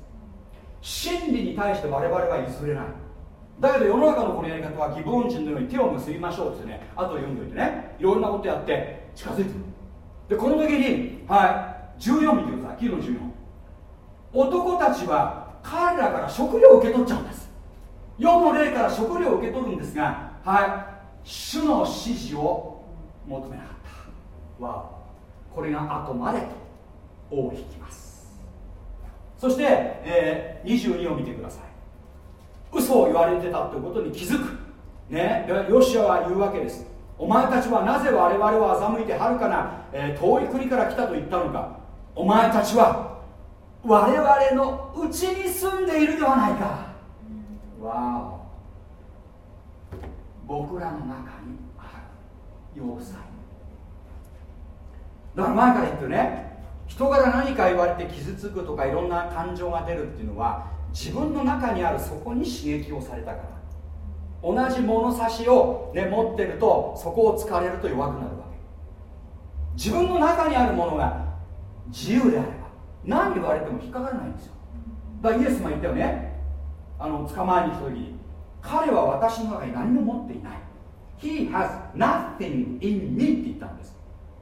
Speaker 1: 真理に対して我々は譲れない。だけど世の中のこのやり方はギボン人のように手を結びましょうってねあと読んどいてねいろんなことやって近づいてくる。でこの時にはい。14見てください9の14男たちは彼らから食料を受け取っちゃうんです。世の霊から食料を受け取るんですがはい。主の指示を求めなかった。わこれが後まで尾を引きます。そして、えー、22を見てください。嘘を言われてたってことに気づく。ね。ヨシアは言うわけです。お前たちはなぜ我々を欺いてはるかな、えー、遠い国から来たと言ったのか。お前たちは我々のうちに住んでいるではないか。わお。僕らの中にある要塞。だから前から言ってね。人から何か言われて傷つくとかいろんな感情が出るっていうのは自分の中にあるそこに刺激をされたから。同じ物差しを、ね、持ってるとそこを突かれると弱くなるわけ。自分の中にあるものが自由であれば何言われても引っかからないんですよ。だからイエスも言ったよね。あの捕まえに来た時に彼は私の中に何も持っていない。He has nothing in me って言ったんです。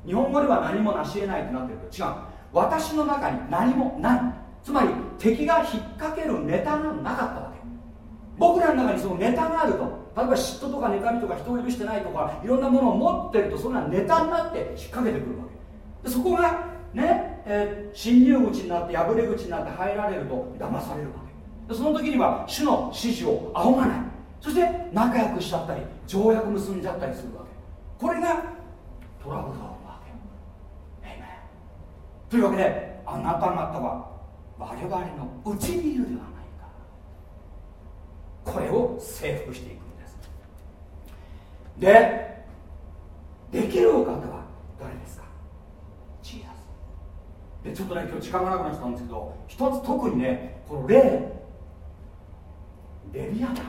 Speaker 1: 日本語では何も成し得ないってなってるけど違う。私の中に何もない。つまり敵が引っ掛けるネタがなかったわけ。僕らの中にそのネタがあると。例えば嫉妬とか妬みとか人を許してないとかいろんなものを持ってるとそんなネタになって引っ掛けてくるわけ。でそこがね、えー、侵入口になって破れ口になって入られると騙されるわけ。その時には主の指示を仰がない。そして仲良くしちゃったり条約結んじゃったりするわけ。これがトラブルだというわけであなた方は我々のうちにいるではないか。これを征服していくんです。でできるお方は誰ですか？でちょっとね今日時間がなくなっちゃったんですけど一つ特にねこの霊レビアタンの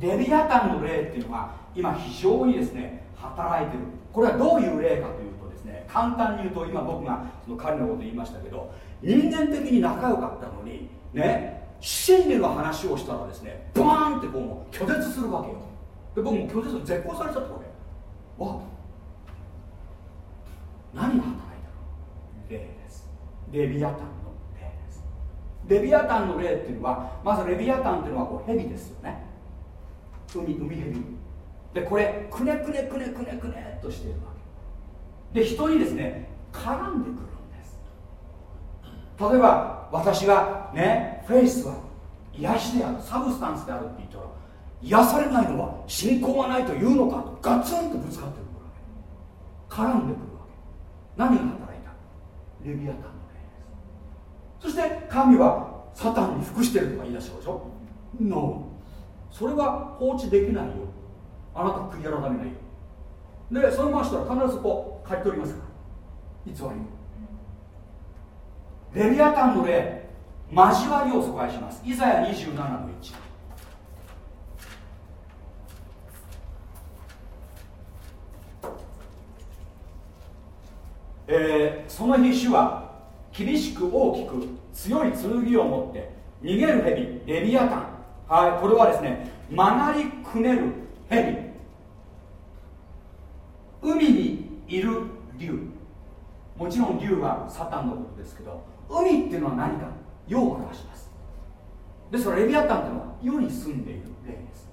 Speaker 1: 霊レビアタンの霊っていうのは今非常にですね働いてる。これはどういう霊かというとですね簡単に言うと今僕がその彼のこと言いましたけど人間的に仲良かったのにね真理の話をしたらですねバーンってこう拒絶するわけよ。で僕も拒絶絶交されちゃったわけ。わ何が働いたレビアタンの霊です。レビアタンの霊っていうのはまずレビアタンっていうのはこう蛇ですよね。海海蛇。でこれくねくねくねくねくねっとしているわけ。で人にですね絡んでくるんです。例えば私がねフェイスは癒しであるサブスタンスであるって言ったら癒されないのは信仰がないというのかとガツンとぶつかってくるわけ。絡んでくるわけ。何が働いた？レビアタン。そして神はサタンに服してるとか言い出したでしょ？No それは放置できないよ。あなた悔い改めないよ。でそのまましたら必ずこう刈り取りますから。偽りレビアタンの例交わりを疎開します。イザヤ27の1えー、その日主は厳しく大きく強い剣を持って逃げる蛇レビアタン。はいこれはですね曲がりくねる蛇。海にいる竜。もちろん竜はサタンのことですけど海っていうのは何か。世を表します。ですからレビアタンっていうのは世に住んでいる霊です。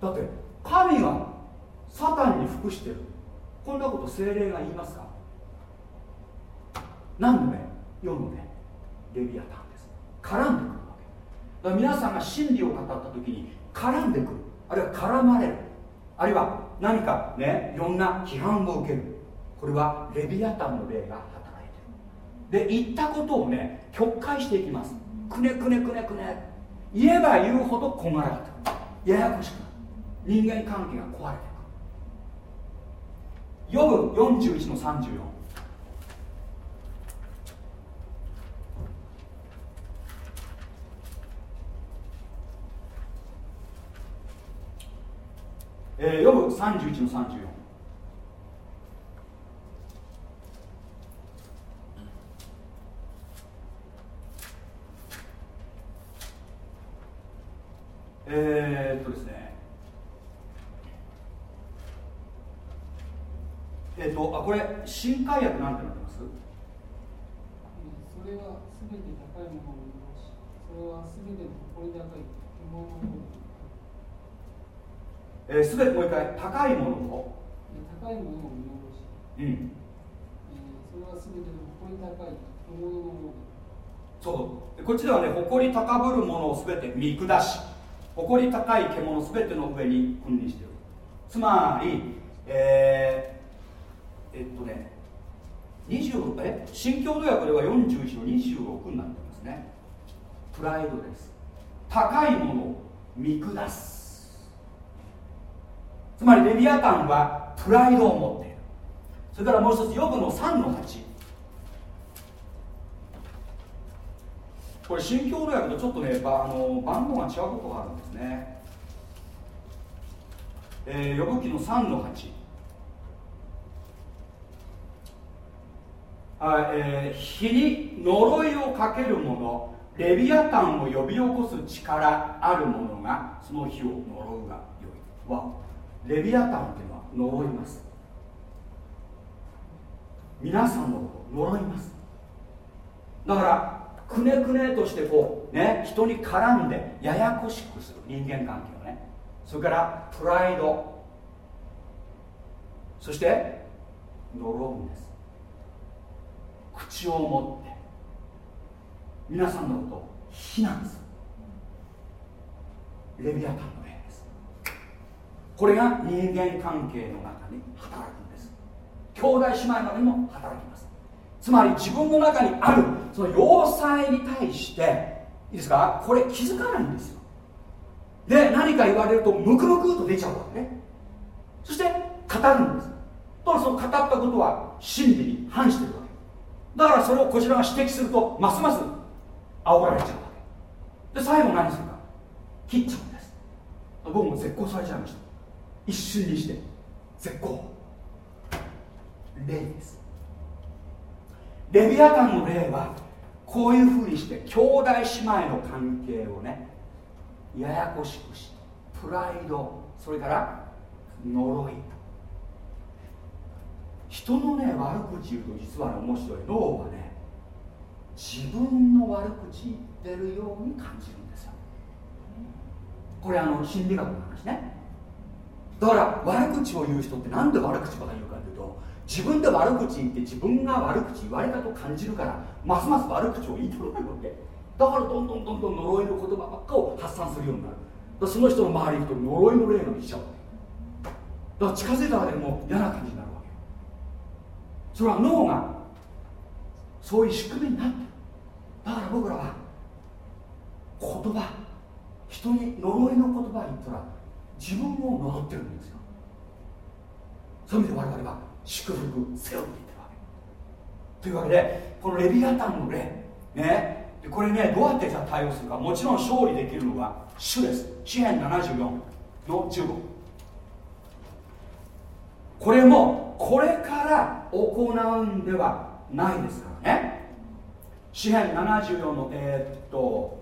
Speaker 1: だって神がサタンに服してる。こんなこと精霊が言いますか？何のね世のねレビアタンです。絡んでくるわけ。だから皆さんが真理を語った時に絡んでくる。あるいは絡まれる。あるいは何かねいろんな批判を受ける。これはレビアタンの霊が働いてる。で言ったことをね曲解していきます。くねくねくねくね。言えば言うほどこがられてややこしくなる。人間関係が壊れていくヨブ41の34えー、読む31の34えー、っとですね。えー、っとあこれ新海薬なんてなってます？そ
Speaker 4: れはすべて高いものを見ましそれはすべて誇り高い獣の
Speaker 1: えー、すべてもう一回高いものを。
Speaker 4: 高いものを見下し、うん。えー、それはすべて誇り高い獣のもの
Speaker 1: そう。こっちではね誇り高ぶるものをすべて見下し誇り高い獣すべての上に君臨している。つまりえー、えっとね20え新共同訳では41の26になってますね。プライドです。高いものを見下すつまりレビアタンはプライドを持っている。それからもう一つヨブの3の8これ新共同訳とちょっとねあの番号が違うことがあるんですね。えー、呼ぶ記の3の8あ、えー、火に呪いをかける者レビアタンを呼び起こす力ある者がその火を呪うがよい。わレビアタンっていうのは呪います。皆さんのことを呪います。だからくねくねとしてこうね人に絡んでややこしくする人間関係をね。それからプライド。そして呪うんです。口を持って。皆さんのことを非難する。レビアタンこれが人間関係の中に働くんです。兄弟姉妹の中にも働きます。つまり自分の中にあるその要塞に対していいですか？これ気づかないんですよ。で何か言われるとムクムクと出ちゃうわけね。そして語るんです。だからその語ったことは真理に反してるわけ。だからそれをこちらが指摘するとますます煽られちゃうわけ。で最後何するか。切っちゃうんです。僕も絶交されちゃいました。一瞬にして絶交例です。レビアタンの例はこういうふうにして兄弟姉妹の関係をねややこしくしプライドそれから呪い人のね悪口言うと実はね面白い。脳はね自分の悪口言ってるように感じるんですよ。これあの心理学の話ね。だから悪口を言う人って何で悪口ばかり言うかというと自分で悪口言って自分が悪口言われたと感じるからますます悪口を言いとらないわけだからどんどんどんどん呪いの言葉ばっかを発散するようになる。その人の周りに行くと呪いの霊が来ちゃうだから近づいただけでも嫌な感じになるわけ。それは脳がそういう仕組みになってる。だから僕らは言葉人に呪いの言葉言ったら自分を呪ってるんですよ。そういう意味で我々は祝福せよって言ってるわけ。というわけでこのレビアタンの霊ねこれねどうやってじゃ対応するか。もちろん勝利できるのは主です。詩篇74の15これもこれから行うんではないですからね。詩篇74のえー、っと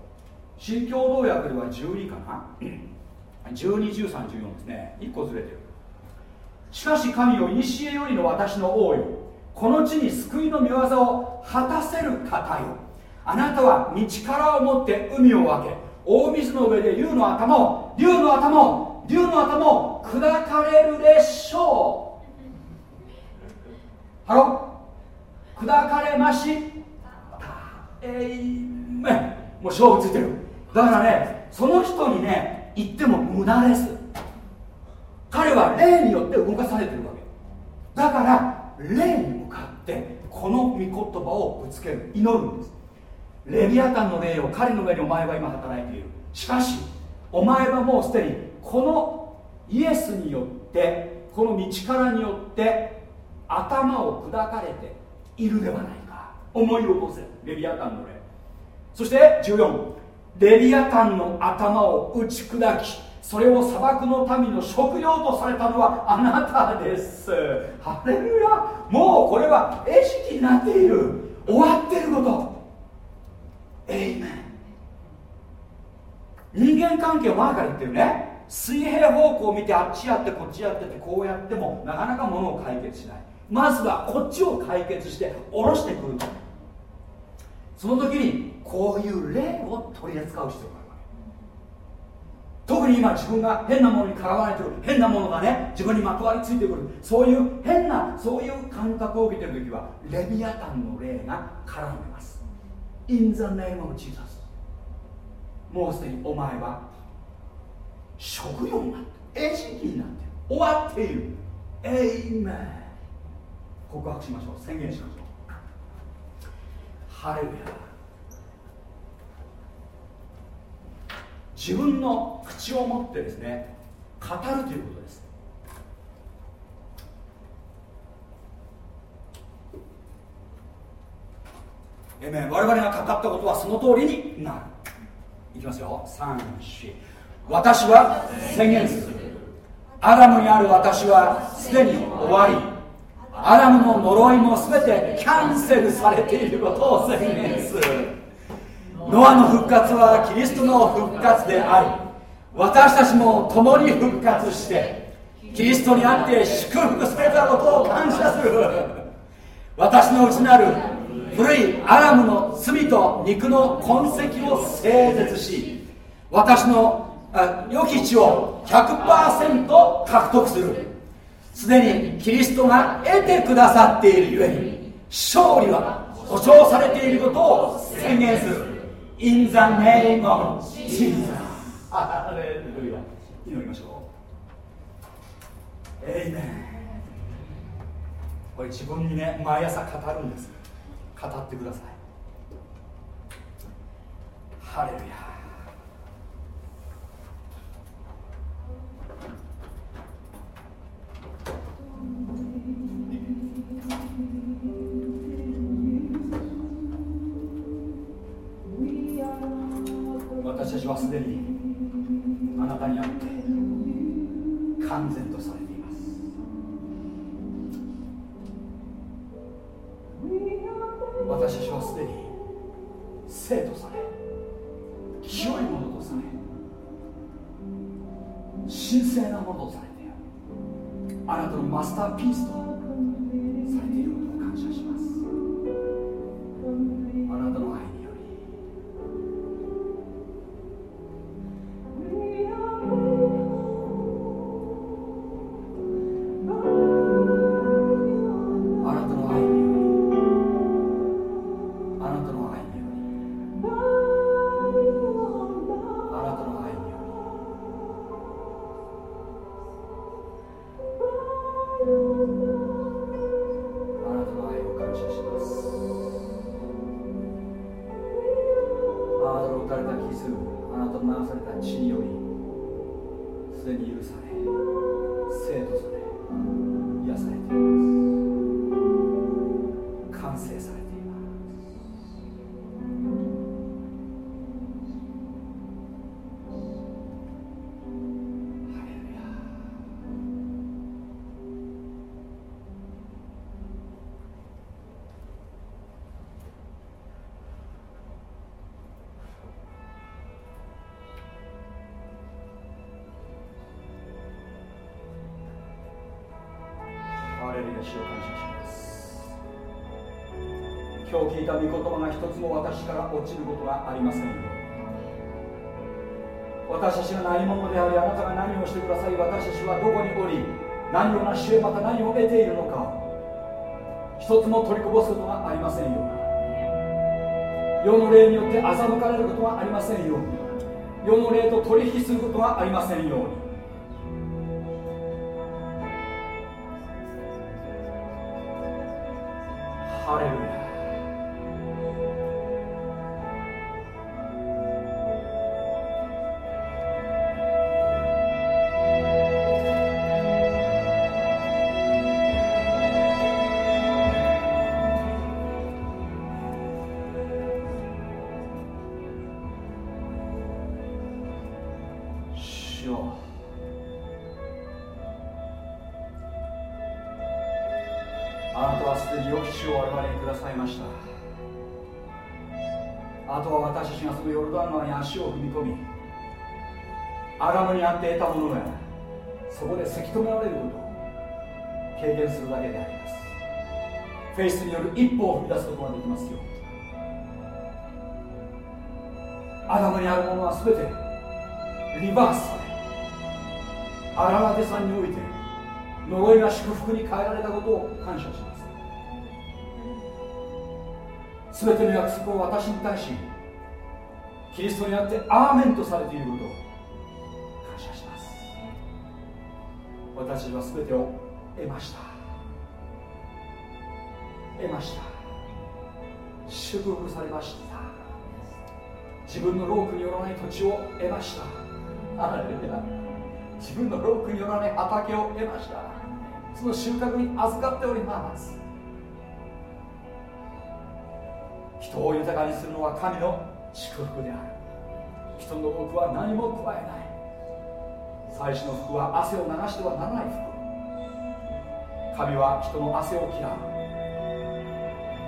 Speaker 1: 新共同訳では12かな。121314ですね。1個ずれてる。しかし神よ古よりの私の王よ。この地に救いの御業を果たせる方よ。あなたは道からを持って海を分け大水の上で竜の頭を竜の頭を竜の頭を砕かれるでしょう。ハロ砕かれました。えいめ。もう勝負ついてる。だからねその人にね言っても無駄です。彼は霊によって動かされてるわけ。だから霊に向かってこの御言葉をぶつける祈るんです。レビアタンの霊を彼の上にお前は今働いている。しかしお前はもうすでにこのイエスによってこの道からによって頭を砕かれているではないか。思い起こせレビアタンの霊。そして14レビアタンの頭を打ち砕きそれを砂漠の民の食料とされたのはあなたです。ハレルヤもうこれは餌食になっている。終わっていること。エイメン。人間関係を前から言ってるね。水平方向を見てあっちやってこっちやっててこうやってもなかなかものを解決しない。まずはこっちを解決して下ろしてくるその時にこういう霊を取り扱う必要があるわけ。特に今自分が変なものに絡まれてる変なものがね自分にまとわりついてくる。そういう変なそういう感覚を受けてる時はレビアタンの霊が絡んでます。In the name of Jesus もうすでにお前は職業になってる餌食になってる終わっている。エイメン告白しましょう。宣言しましょう。ハレルヤ。自分の口を持ってですね語るということです。えめ我々が語ったことはその通りになる。いきますよ。3 4私は宣言する。アダムにある私はすでに終わり。アダムの呪いも全てキャンセルされていることを宣言する。ノアの復活はキリストの復活であり私たちも共に復活してキリストにあって祝福されたことを感謝する。私の内なる古いアラムの罪と肉の痕跡を整絶し私の良き地を100%獲得する。すでにキリストが得てくださっているゆえに勝利は保証されていることを宣言する。In the name of Jesus ハレルヤ祈りましょう。エイメンこれ自分にね毎朝語るんです。語ってください。ハレルヤ私たちはすでにあなたにあって完全とされています。私たちはすでに生とされ清いものとされ神聖なものとされあなたのマスターピースと今日聞いた御言葉が一つも私から落ちることがありません。よ私たちが何者でありあなたが何をしてください。私たちはどこにおり何を成し得また何を得ているのか。一つも取りこぼすことがありませんよ。世の霊によって欺かれることがありませんよ。うに世の霊と取引することがありませんよ。うにって得たものがそこでせき止められることを経験するだけであります。フェイスによる一歩を踏み出すことができますよアダムにあるものは全てリバースされ荒ラテさんにおいて呪いが祝福に変えられたことを感謝します。全ての約束を私に対しキリストにあってアーメンとされていること私は全てを得ました。得ました。祝福されました。自分のロークによらない土地を得ました。自分のロークによらない畑を得ました。その収穫に預かっております。人を豊かにするのは神の祝福である。人の多くは何も加えない。祭司の服は汗を流してはならない服。神は人の汗を嫌う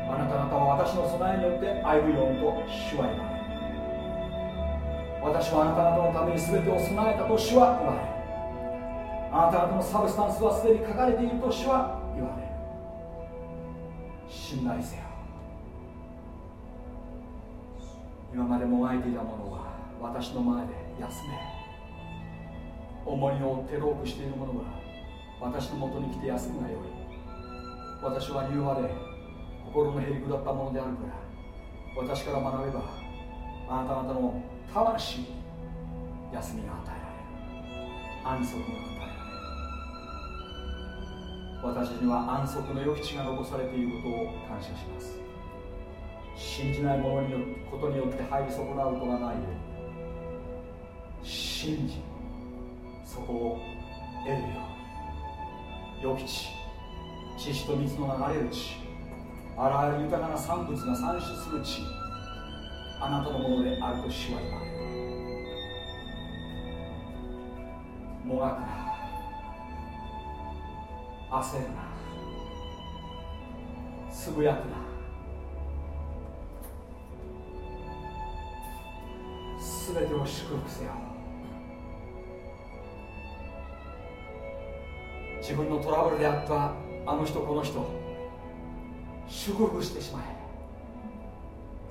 Speaker 1: あなた方は私の備えによって歩むようにと主は言われ私はあなた方のために全てを備えたと主は言われあなた方のサブスタンスはすでに書かれていると主は言われる信頼せよ。今までもがいていたものは私の前で休め。重荷を負ってロープしている者は私のもとに来て休むがよい私は言われ心のへりくだったものであるから私から学べばあなた方の魂に休みが与えられる。安息が与えられる。私には安息の余地が残されていることを感謝します。信じない者によことによって入り損なうことがないよう信じそこを得るように余地知識と水の流れる地あらゆる豊かな産物が産出する地あなたのものであると主は言われる。もがくな焦るなつぶやくな。すべてを祝福せよ。自分のトラブルであったあの人この人祝福してしまえ。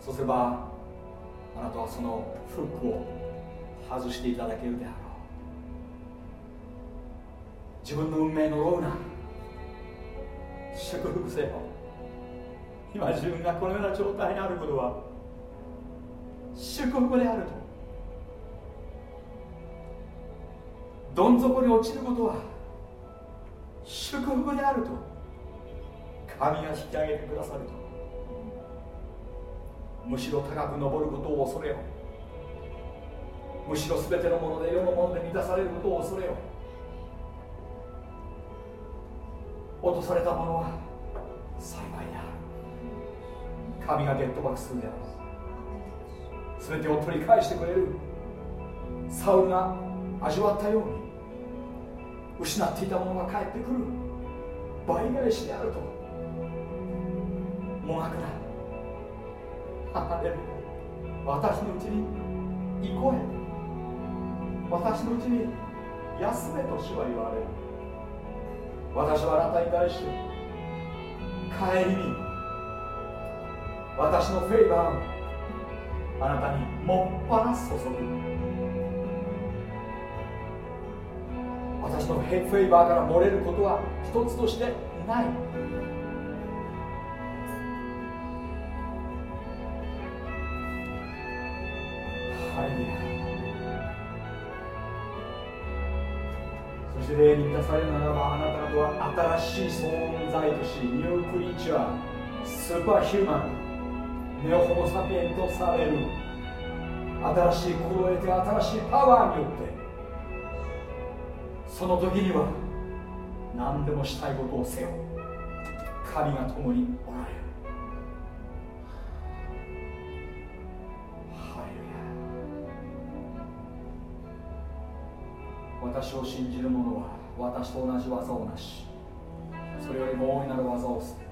Speaker 1: そうすればあなたはそのフックを外していただけるであろう。自分の運命のろうな。祝福せよ。今自分がこのような状態にあることは祝福であると。どん底に落ちることは祝福であると。神が引き上げてくださると。むしろ高く登ることを恐れよ。むしろ全てのもので世のもので満たされることを恐れよ。落とされたものは幸いである神がゲットバックするである全てを取り返してくれる。サウルが味わったように。失っていたものが帰ってくる。倍返しであると。もがくな私のうちに行こえ私のうちに休めと主は言われる。私はあなたに対して帰りに私のフェイバーをあなたにもっぱら注ぐ。私のフェイバーから漏れることは一つとしてない。そして霊に満たされるならばあなた方は新しい存在としニュークリーチャースーパーヒューマンネオホモサピエンとされる。新しい心得て新しいパワーによってその時には何でもしたいことをせよ。神が共におられる。私を信じる者は私と同じ技をなし。それよりも大いなる技をする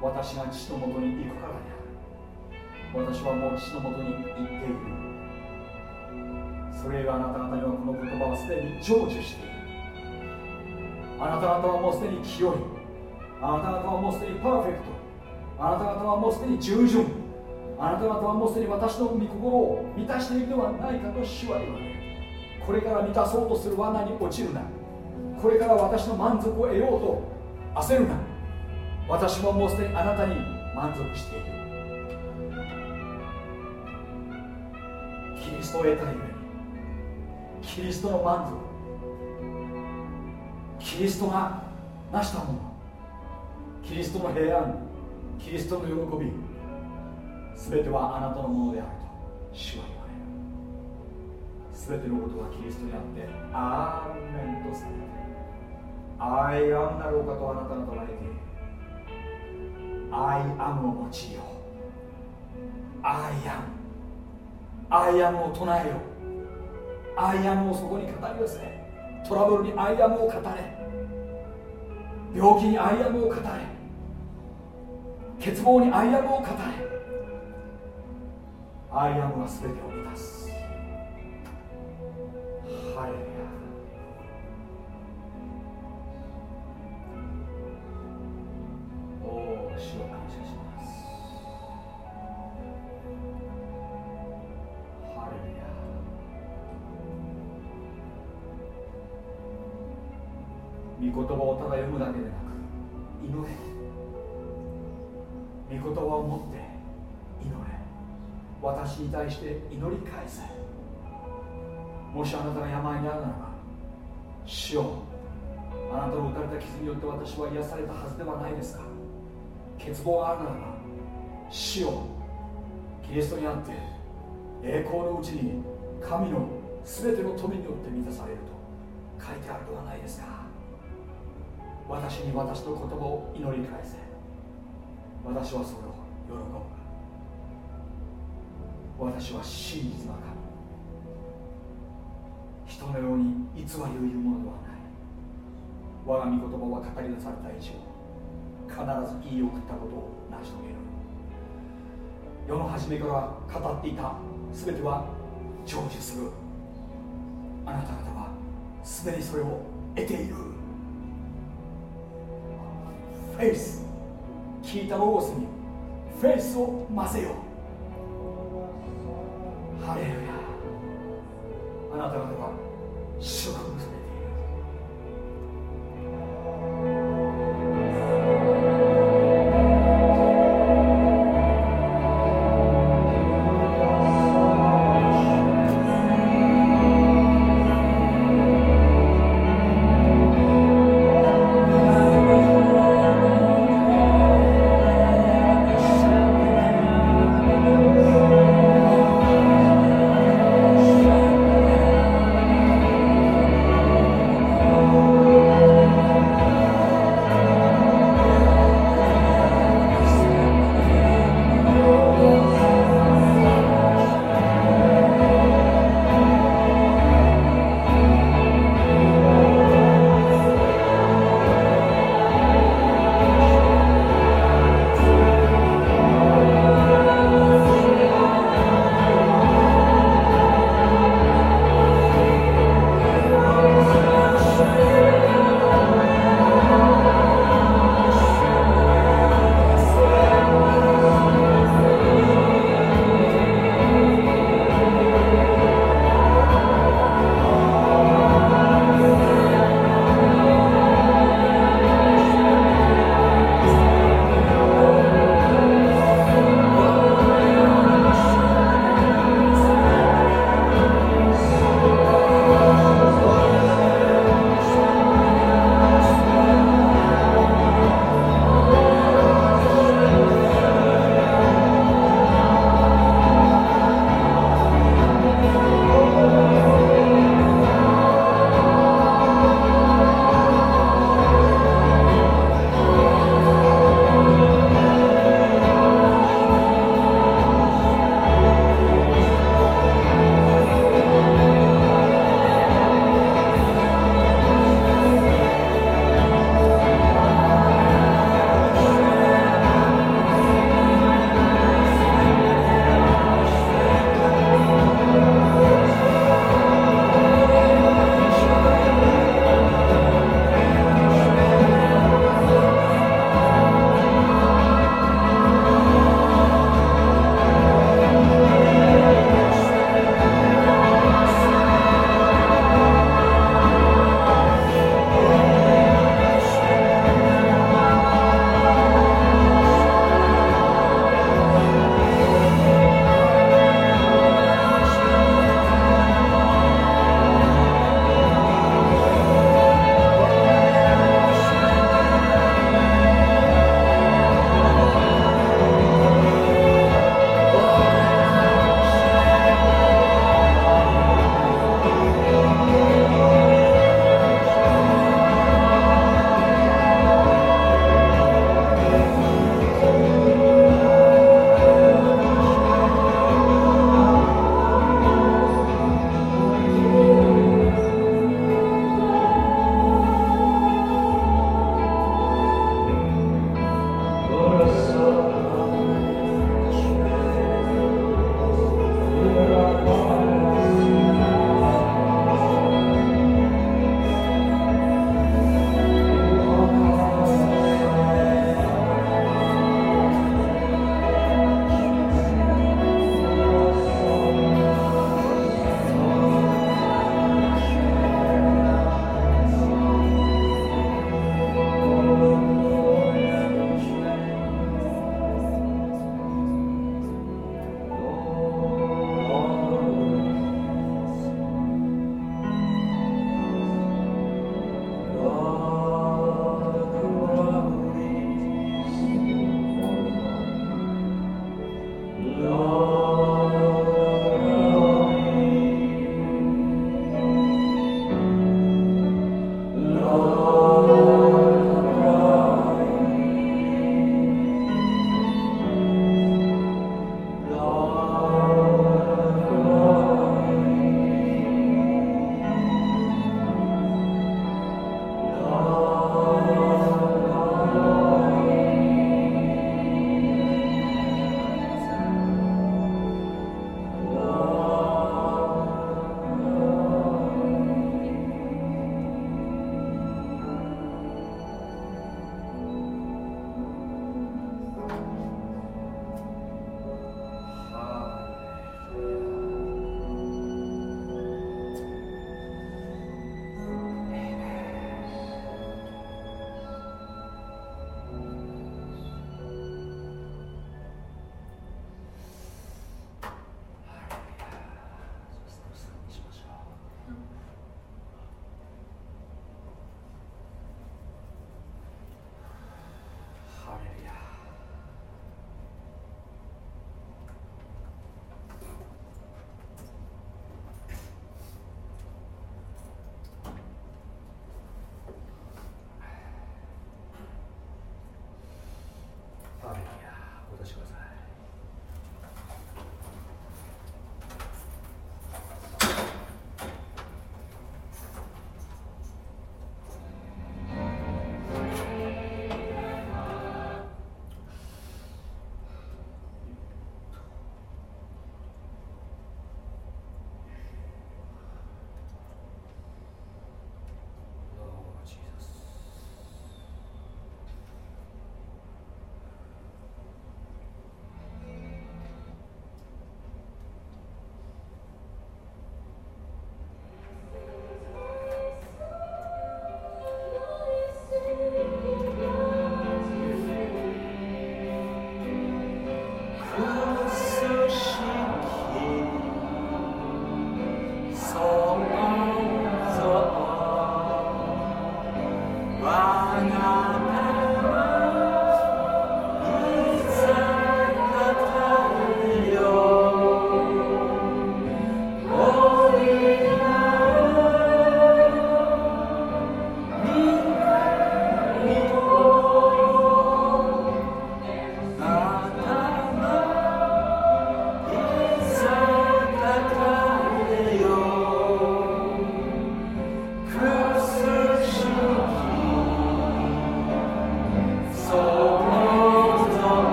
Speaker 1: 私が父のもとに行くからである。私はもう父のもとに行っている。それがあなた方にはこの言葉はすでに成就してい。るあなた方はもうすでに清いあなた方はもうすでにパーフェクト。あなた方はもうすでに従順。あなた方はもうすでに私の御心を満たしているではないかと主は言われるこれから満たそうとする罠に落ちるな。これから私の満足を得ようと焦るな私ももうすでにあなたに満足している。キリストを得たゆえにキリストの満足キリストが成したものキリストの平安キリストの喜び全てはあなたのものであると主は言われる全てのことはキリストにあってアーメンとされて I AM なろうかとあなた方は言っている I AM を用いよ。I AM I AM を唱えよ。う I AM をそこに語り寄せトラブルに I AM を語れ病気に I AM を語れ欠乏に I AM を語れ。 I AM は全てを対して祈り返せ。もしあなたが病になるならば主よあなたの打たれた傷によって私は癒されたはずではないですか。欠乏があるならば主よキリストにあって栄光のうちに神の全ての富によって満たされると書いてあるではないですか。私に私の言葉を祈り返せ。私はそれを喜ぶ。私は真実な神人のように偽りを言うものではない。我が御言葉は語り出された以上必ず言い送ったことを成し遂げる。世の初めから語っていた全ては成就する。あなた方はすでにそれを得ている。フェイス。聞いたロゴスにフェイスを混ぜよ。うハレルヤ。あなた方は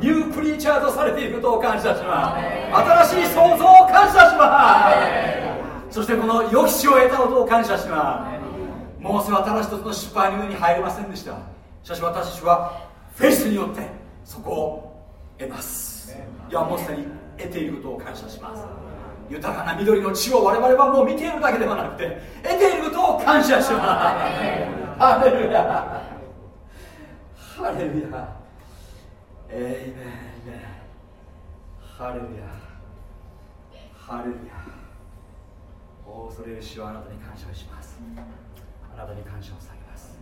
Speaker 1: 祝福され新しい創造を感謝します
Speaker 3: そしてこの予期しを得たことを感謝しますモーセはただ一つの失敗の上に入れませんでした。しかし私たちはフェイスによってそこを得ます。いやもうすでに得ていることを感謝します豊かな緑の地を我々はもう見ているだけではなくて得ていることを感謝しますハレルヤ。ハレルヤエイメンハレルヤハレルヤお恐れる主はあなたに感謝をします。あなたに感謝をさげます。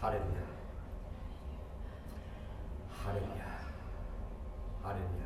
Speaker 3: ハレルヤハレルヤハレルヤ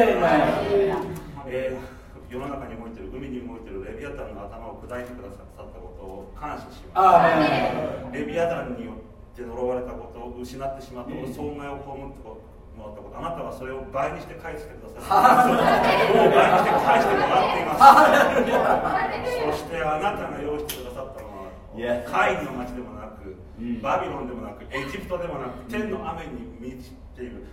Speaker 5: を感謝して、えー、世の中に動いてる海に動いてるレビアタンの頭を砕いてくださったことを感謝します。レビアタンによって呪われたことを失ってしまったこと損害を被ってもらったことあなたはそれを倍にして返してくださいも う倍にして返してもらっています。そしてあなたが用意してくださったのは会議の町でもなくバビロンでもなくエジプトでもなく天の雨に満ちっていう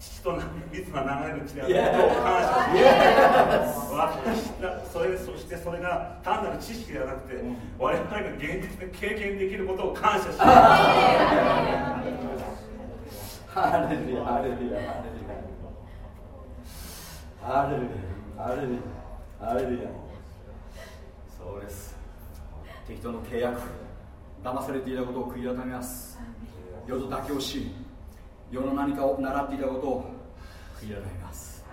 Speaker 5: 父と水が流れる地であることを感謝し私それそしてそれが単なる知識ではなくて、我々が現実で経験できることを感謝します。
Speaker 1: ハレルヤハレルヤハレルヤ。ハレルヤハレルヤそうです。適当の契約騙されていたことを悔い改めます。世と妥協し世の何かを習っていたことを悔い改めます。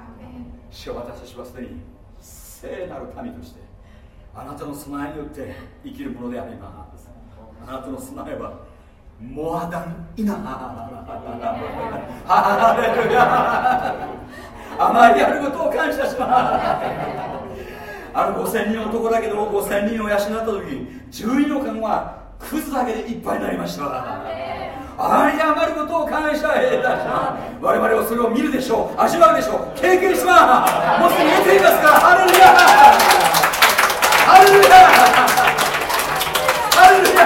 Speaker 1: 主は私たちはすでに聖なる神としてあなたの備えによって生きるものであります。あなたの備えはモアダンイナハレルヤあまりあることを感謝しますあの5000人の男だけども5000人を養った時12の間はクズだけでいっぱいになりましたあまり余ることを感謝いたします。我々はそれを見るでしょう。味わうでしょう。経験します。もうすでに得ていますか？らハレルヤ!ハレルヤ!ハレルヤ!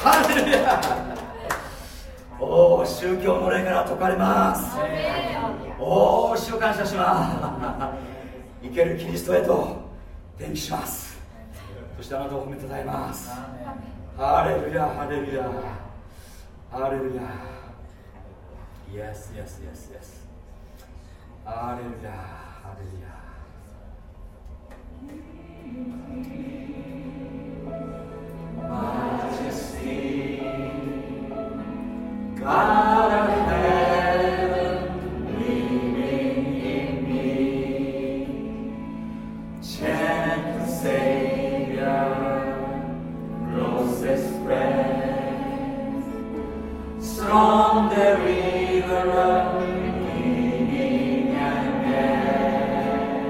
Speaker 1: ハレルヤ!おお宗教の霊から解かれます。おお主を感謝します。生けるキリストへと転機します。そしてあなたを褒めたたえます。ハレルヤハレルヤハレルヤ Yes, yes, yes, yes ハレルヤハレルヤ Majesty God of heaven Strong the river running and end.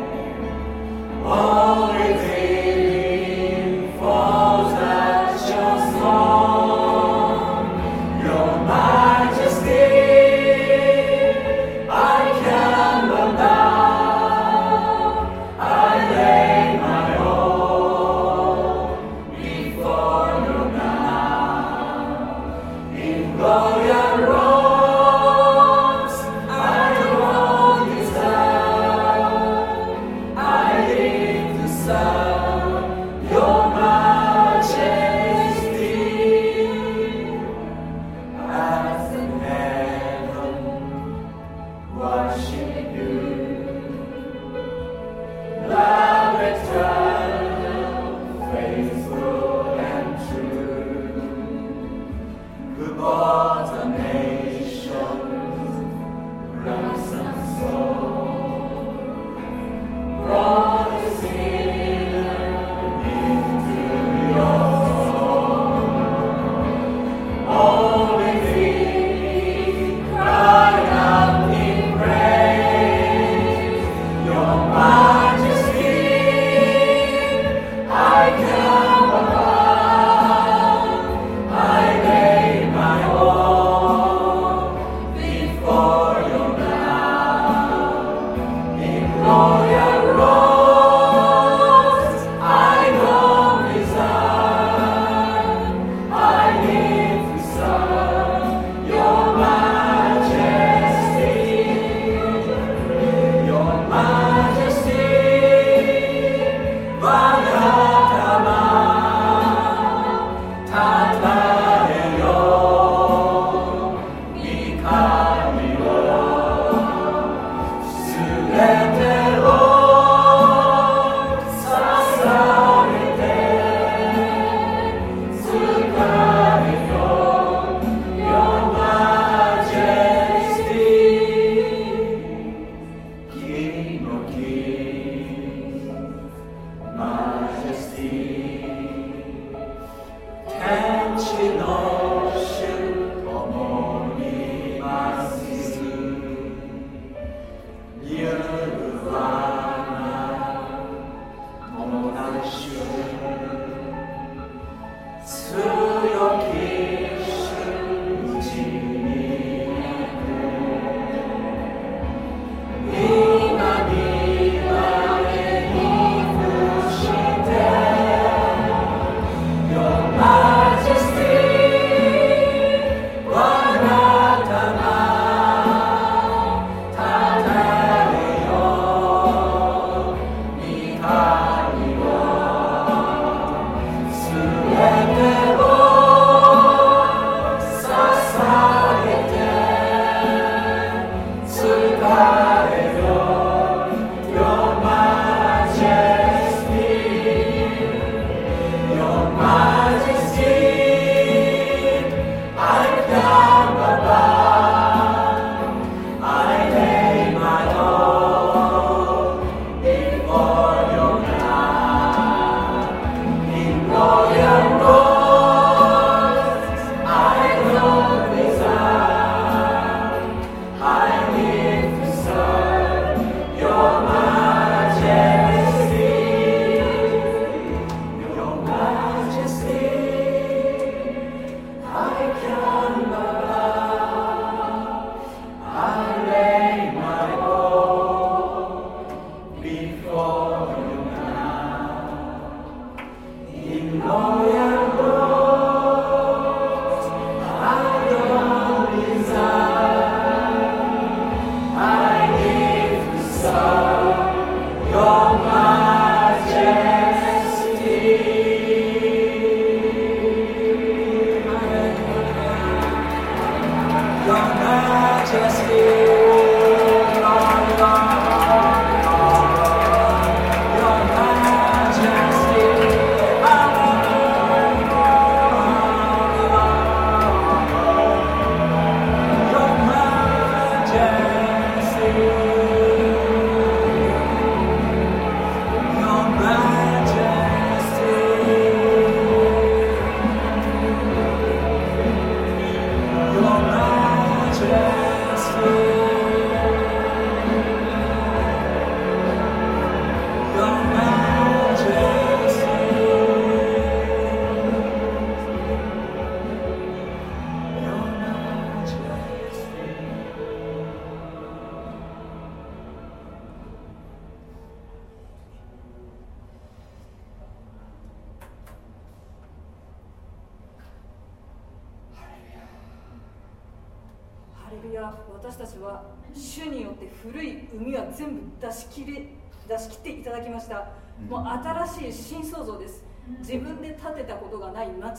Speaker 1: All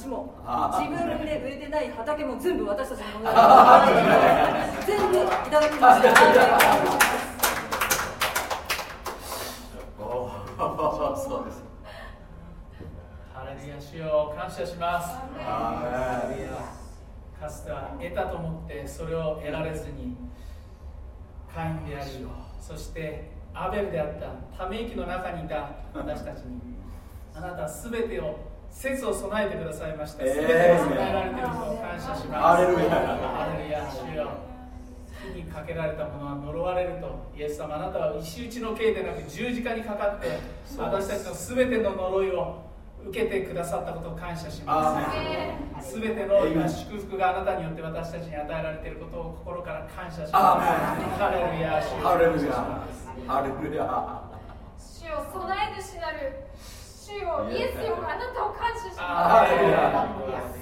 Speaker 6: も自分で植えてない畑も全部私たちのものです全部いただきました
Speaker 7: そうですハレルヤ主よ感謝しますかつては得たと思ってそれを得られずに会員でありそしてアベルであったため息の中にいた私たちにあなたすべてを説を備えてくださいました。すべてを備えられていることを感謝します。アレルヤ。アレルヤ、主よ。火にかけられたものは呪われると、イエス様、あなたは石打ちの刑でなく十字架にかかって、私たちのすべての呪いを受けてくださったことを感謝します。すべての今祝福があなたによって私たちに与えられていることを心から感謝します。ハレルヤ、
Speaker 1: ハレルヤ。ハレルヤ。
Speaker 8: 主よ備え主なる主よイエスよあなたを感謝します。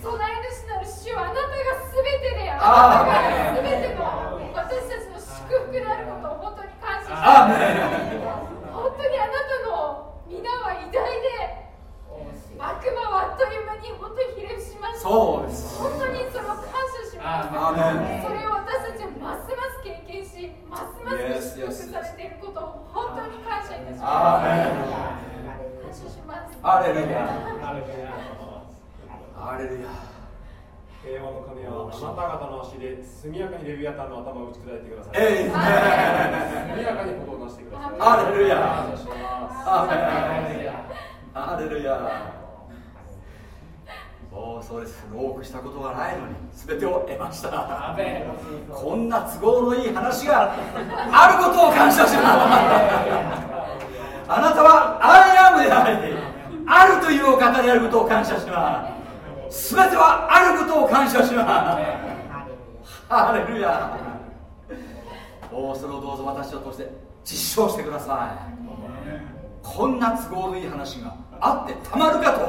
Speaker 8: 備え主なる主よあなたがすべてであなたがすべての私たちの祝福であることを本当に感謝します。本当にあなたの皆は偉大で悪魔はあっという間に本当にひれ伏しました
Speaker 1: そうです。
Speaker 8: 本当にそれを感謝します。それを私たちはますます経験しますます祝福されていることを本当に感謝いたします
Speaker 1: アレルヤアレルヤ
Speaker 9: 平和の神はあなた方の足で速やかにレビアタンの頭を打ち砕いてください。
Speaker 1: えい。
Speaker 9: 速やかにここをなしてください。
Speaker 1: アレルヤ
Speaker 9: ア
Speaker 1: レルヤおそうです多くしたことがないのに全てを得ました。こんな都合のいい話があることを感謝しますあなたはアイアムでありあるというお方であることを感謝します。全てはあることを感謝します。ハレルヤ。おそれをどうぞ私を通して実証してください。こんな都合のいい話があってたまるかと。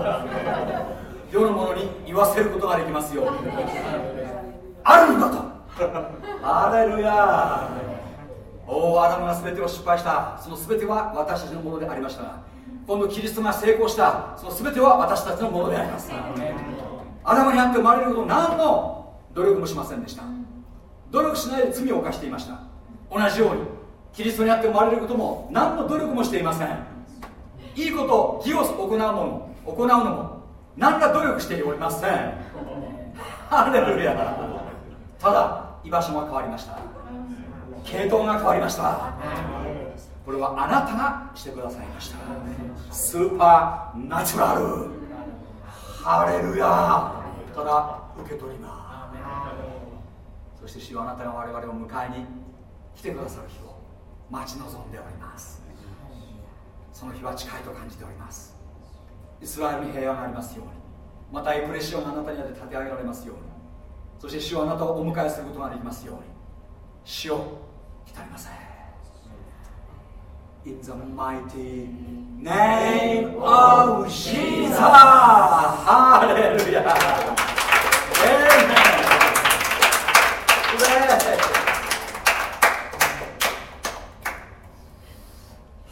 Speaker 1: 世の者に言わせることができますよあるんだと。ハレルヤ。おおアダムが全てを失敗したその全ては私たちのものでありましたが今度キリストが成功したその全ては私たちのものであります。アダムにあって生まれること何の努力もしませんでした。努力しないで罪を犯していました。同じようにキリストにあって生まれることも何の努力もしていません。いいこと義を行うもの行うのも何ら努力しておりません。ハレルヤ。ただ居場所が変わりました。系統が変わりました。これはあなたがしてくださいました。スーパーナチュラル。ハレルヤただ受け取ります。そして主はあなたが我々を迎えに来てくださる日を待ち望んでおります。その日は近いと感じております。イスラエルに平和がありますように。またエクレシオンがあなたにあって立て上げられますように。そして主はあなたをお迎えすることができますように。主を至りません In the mighty name of Jesus! Hallelujah! Amen.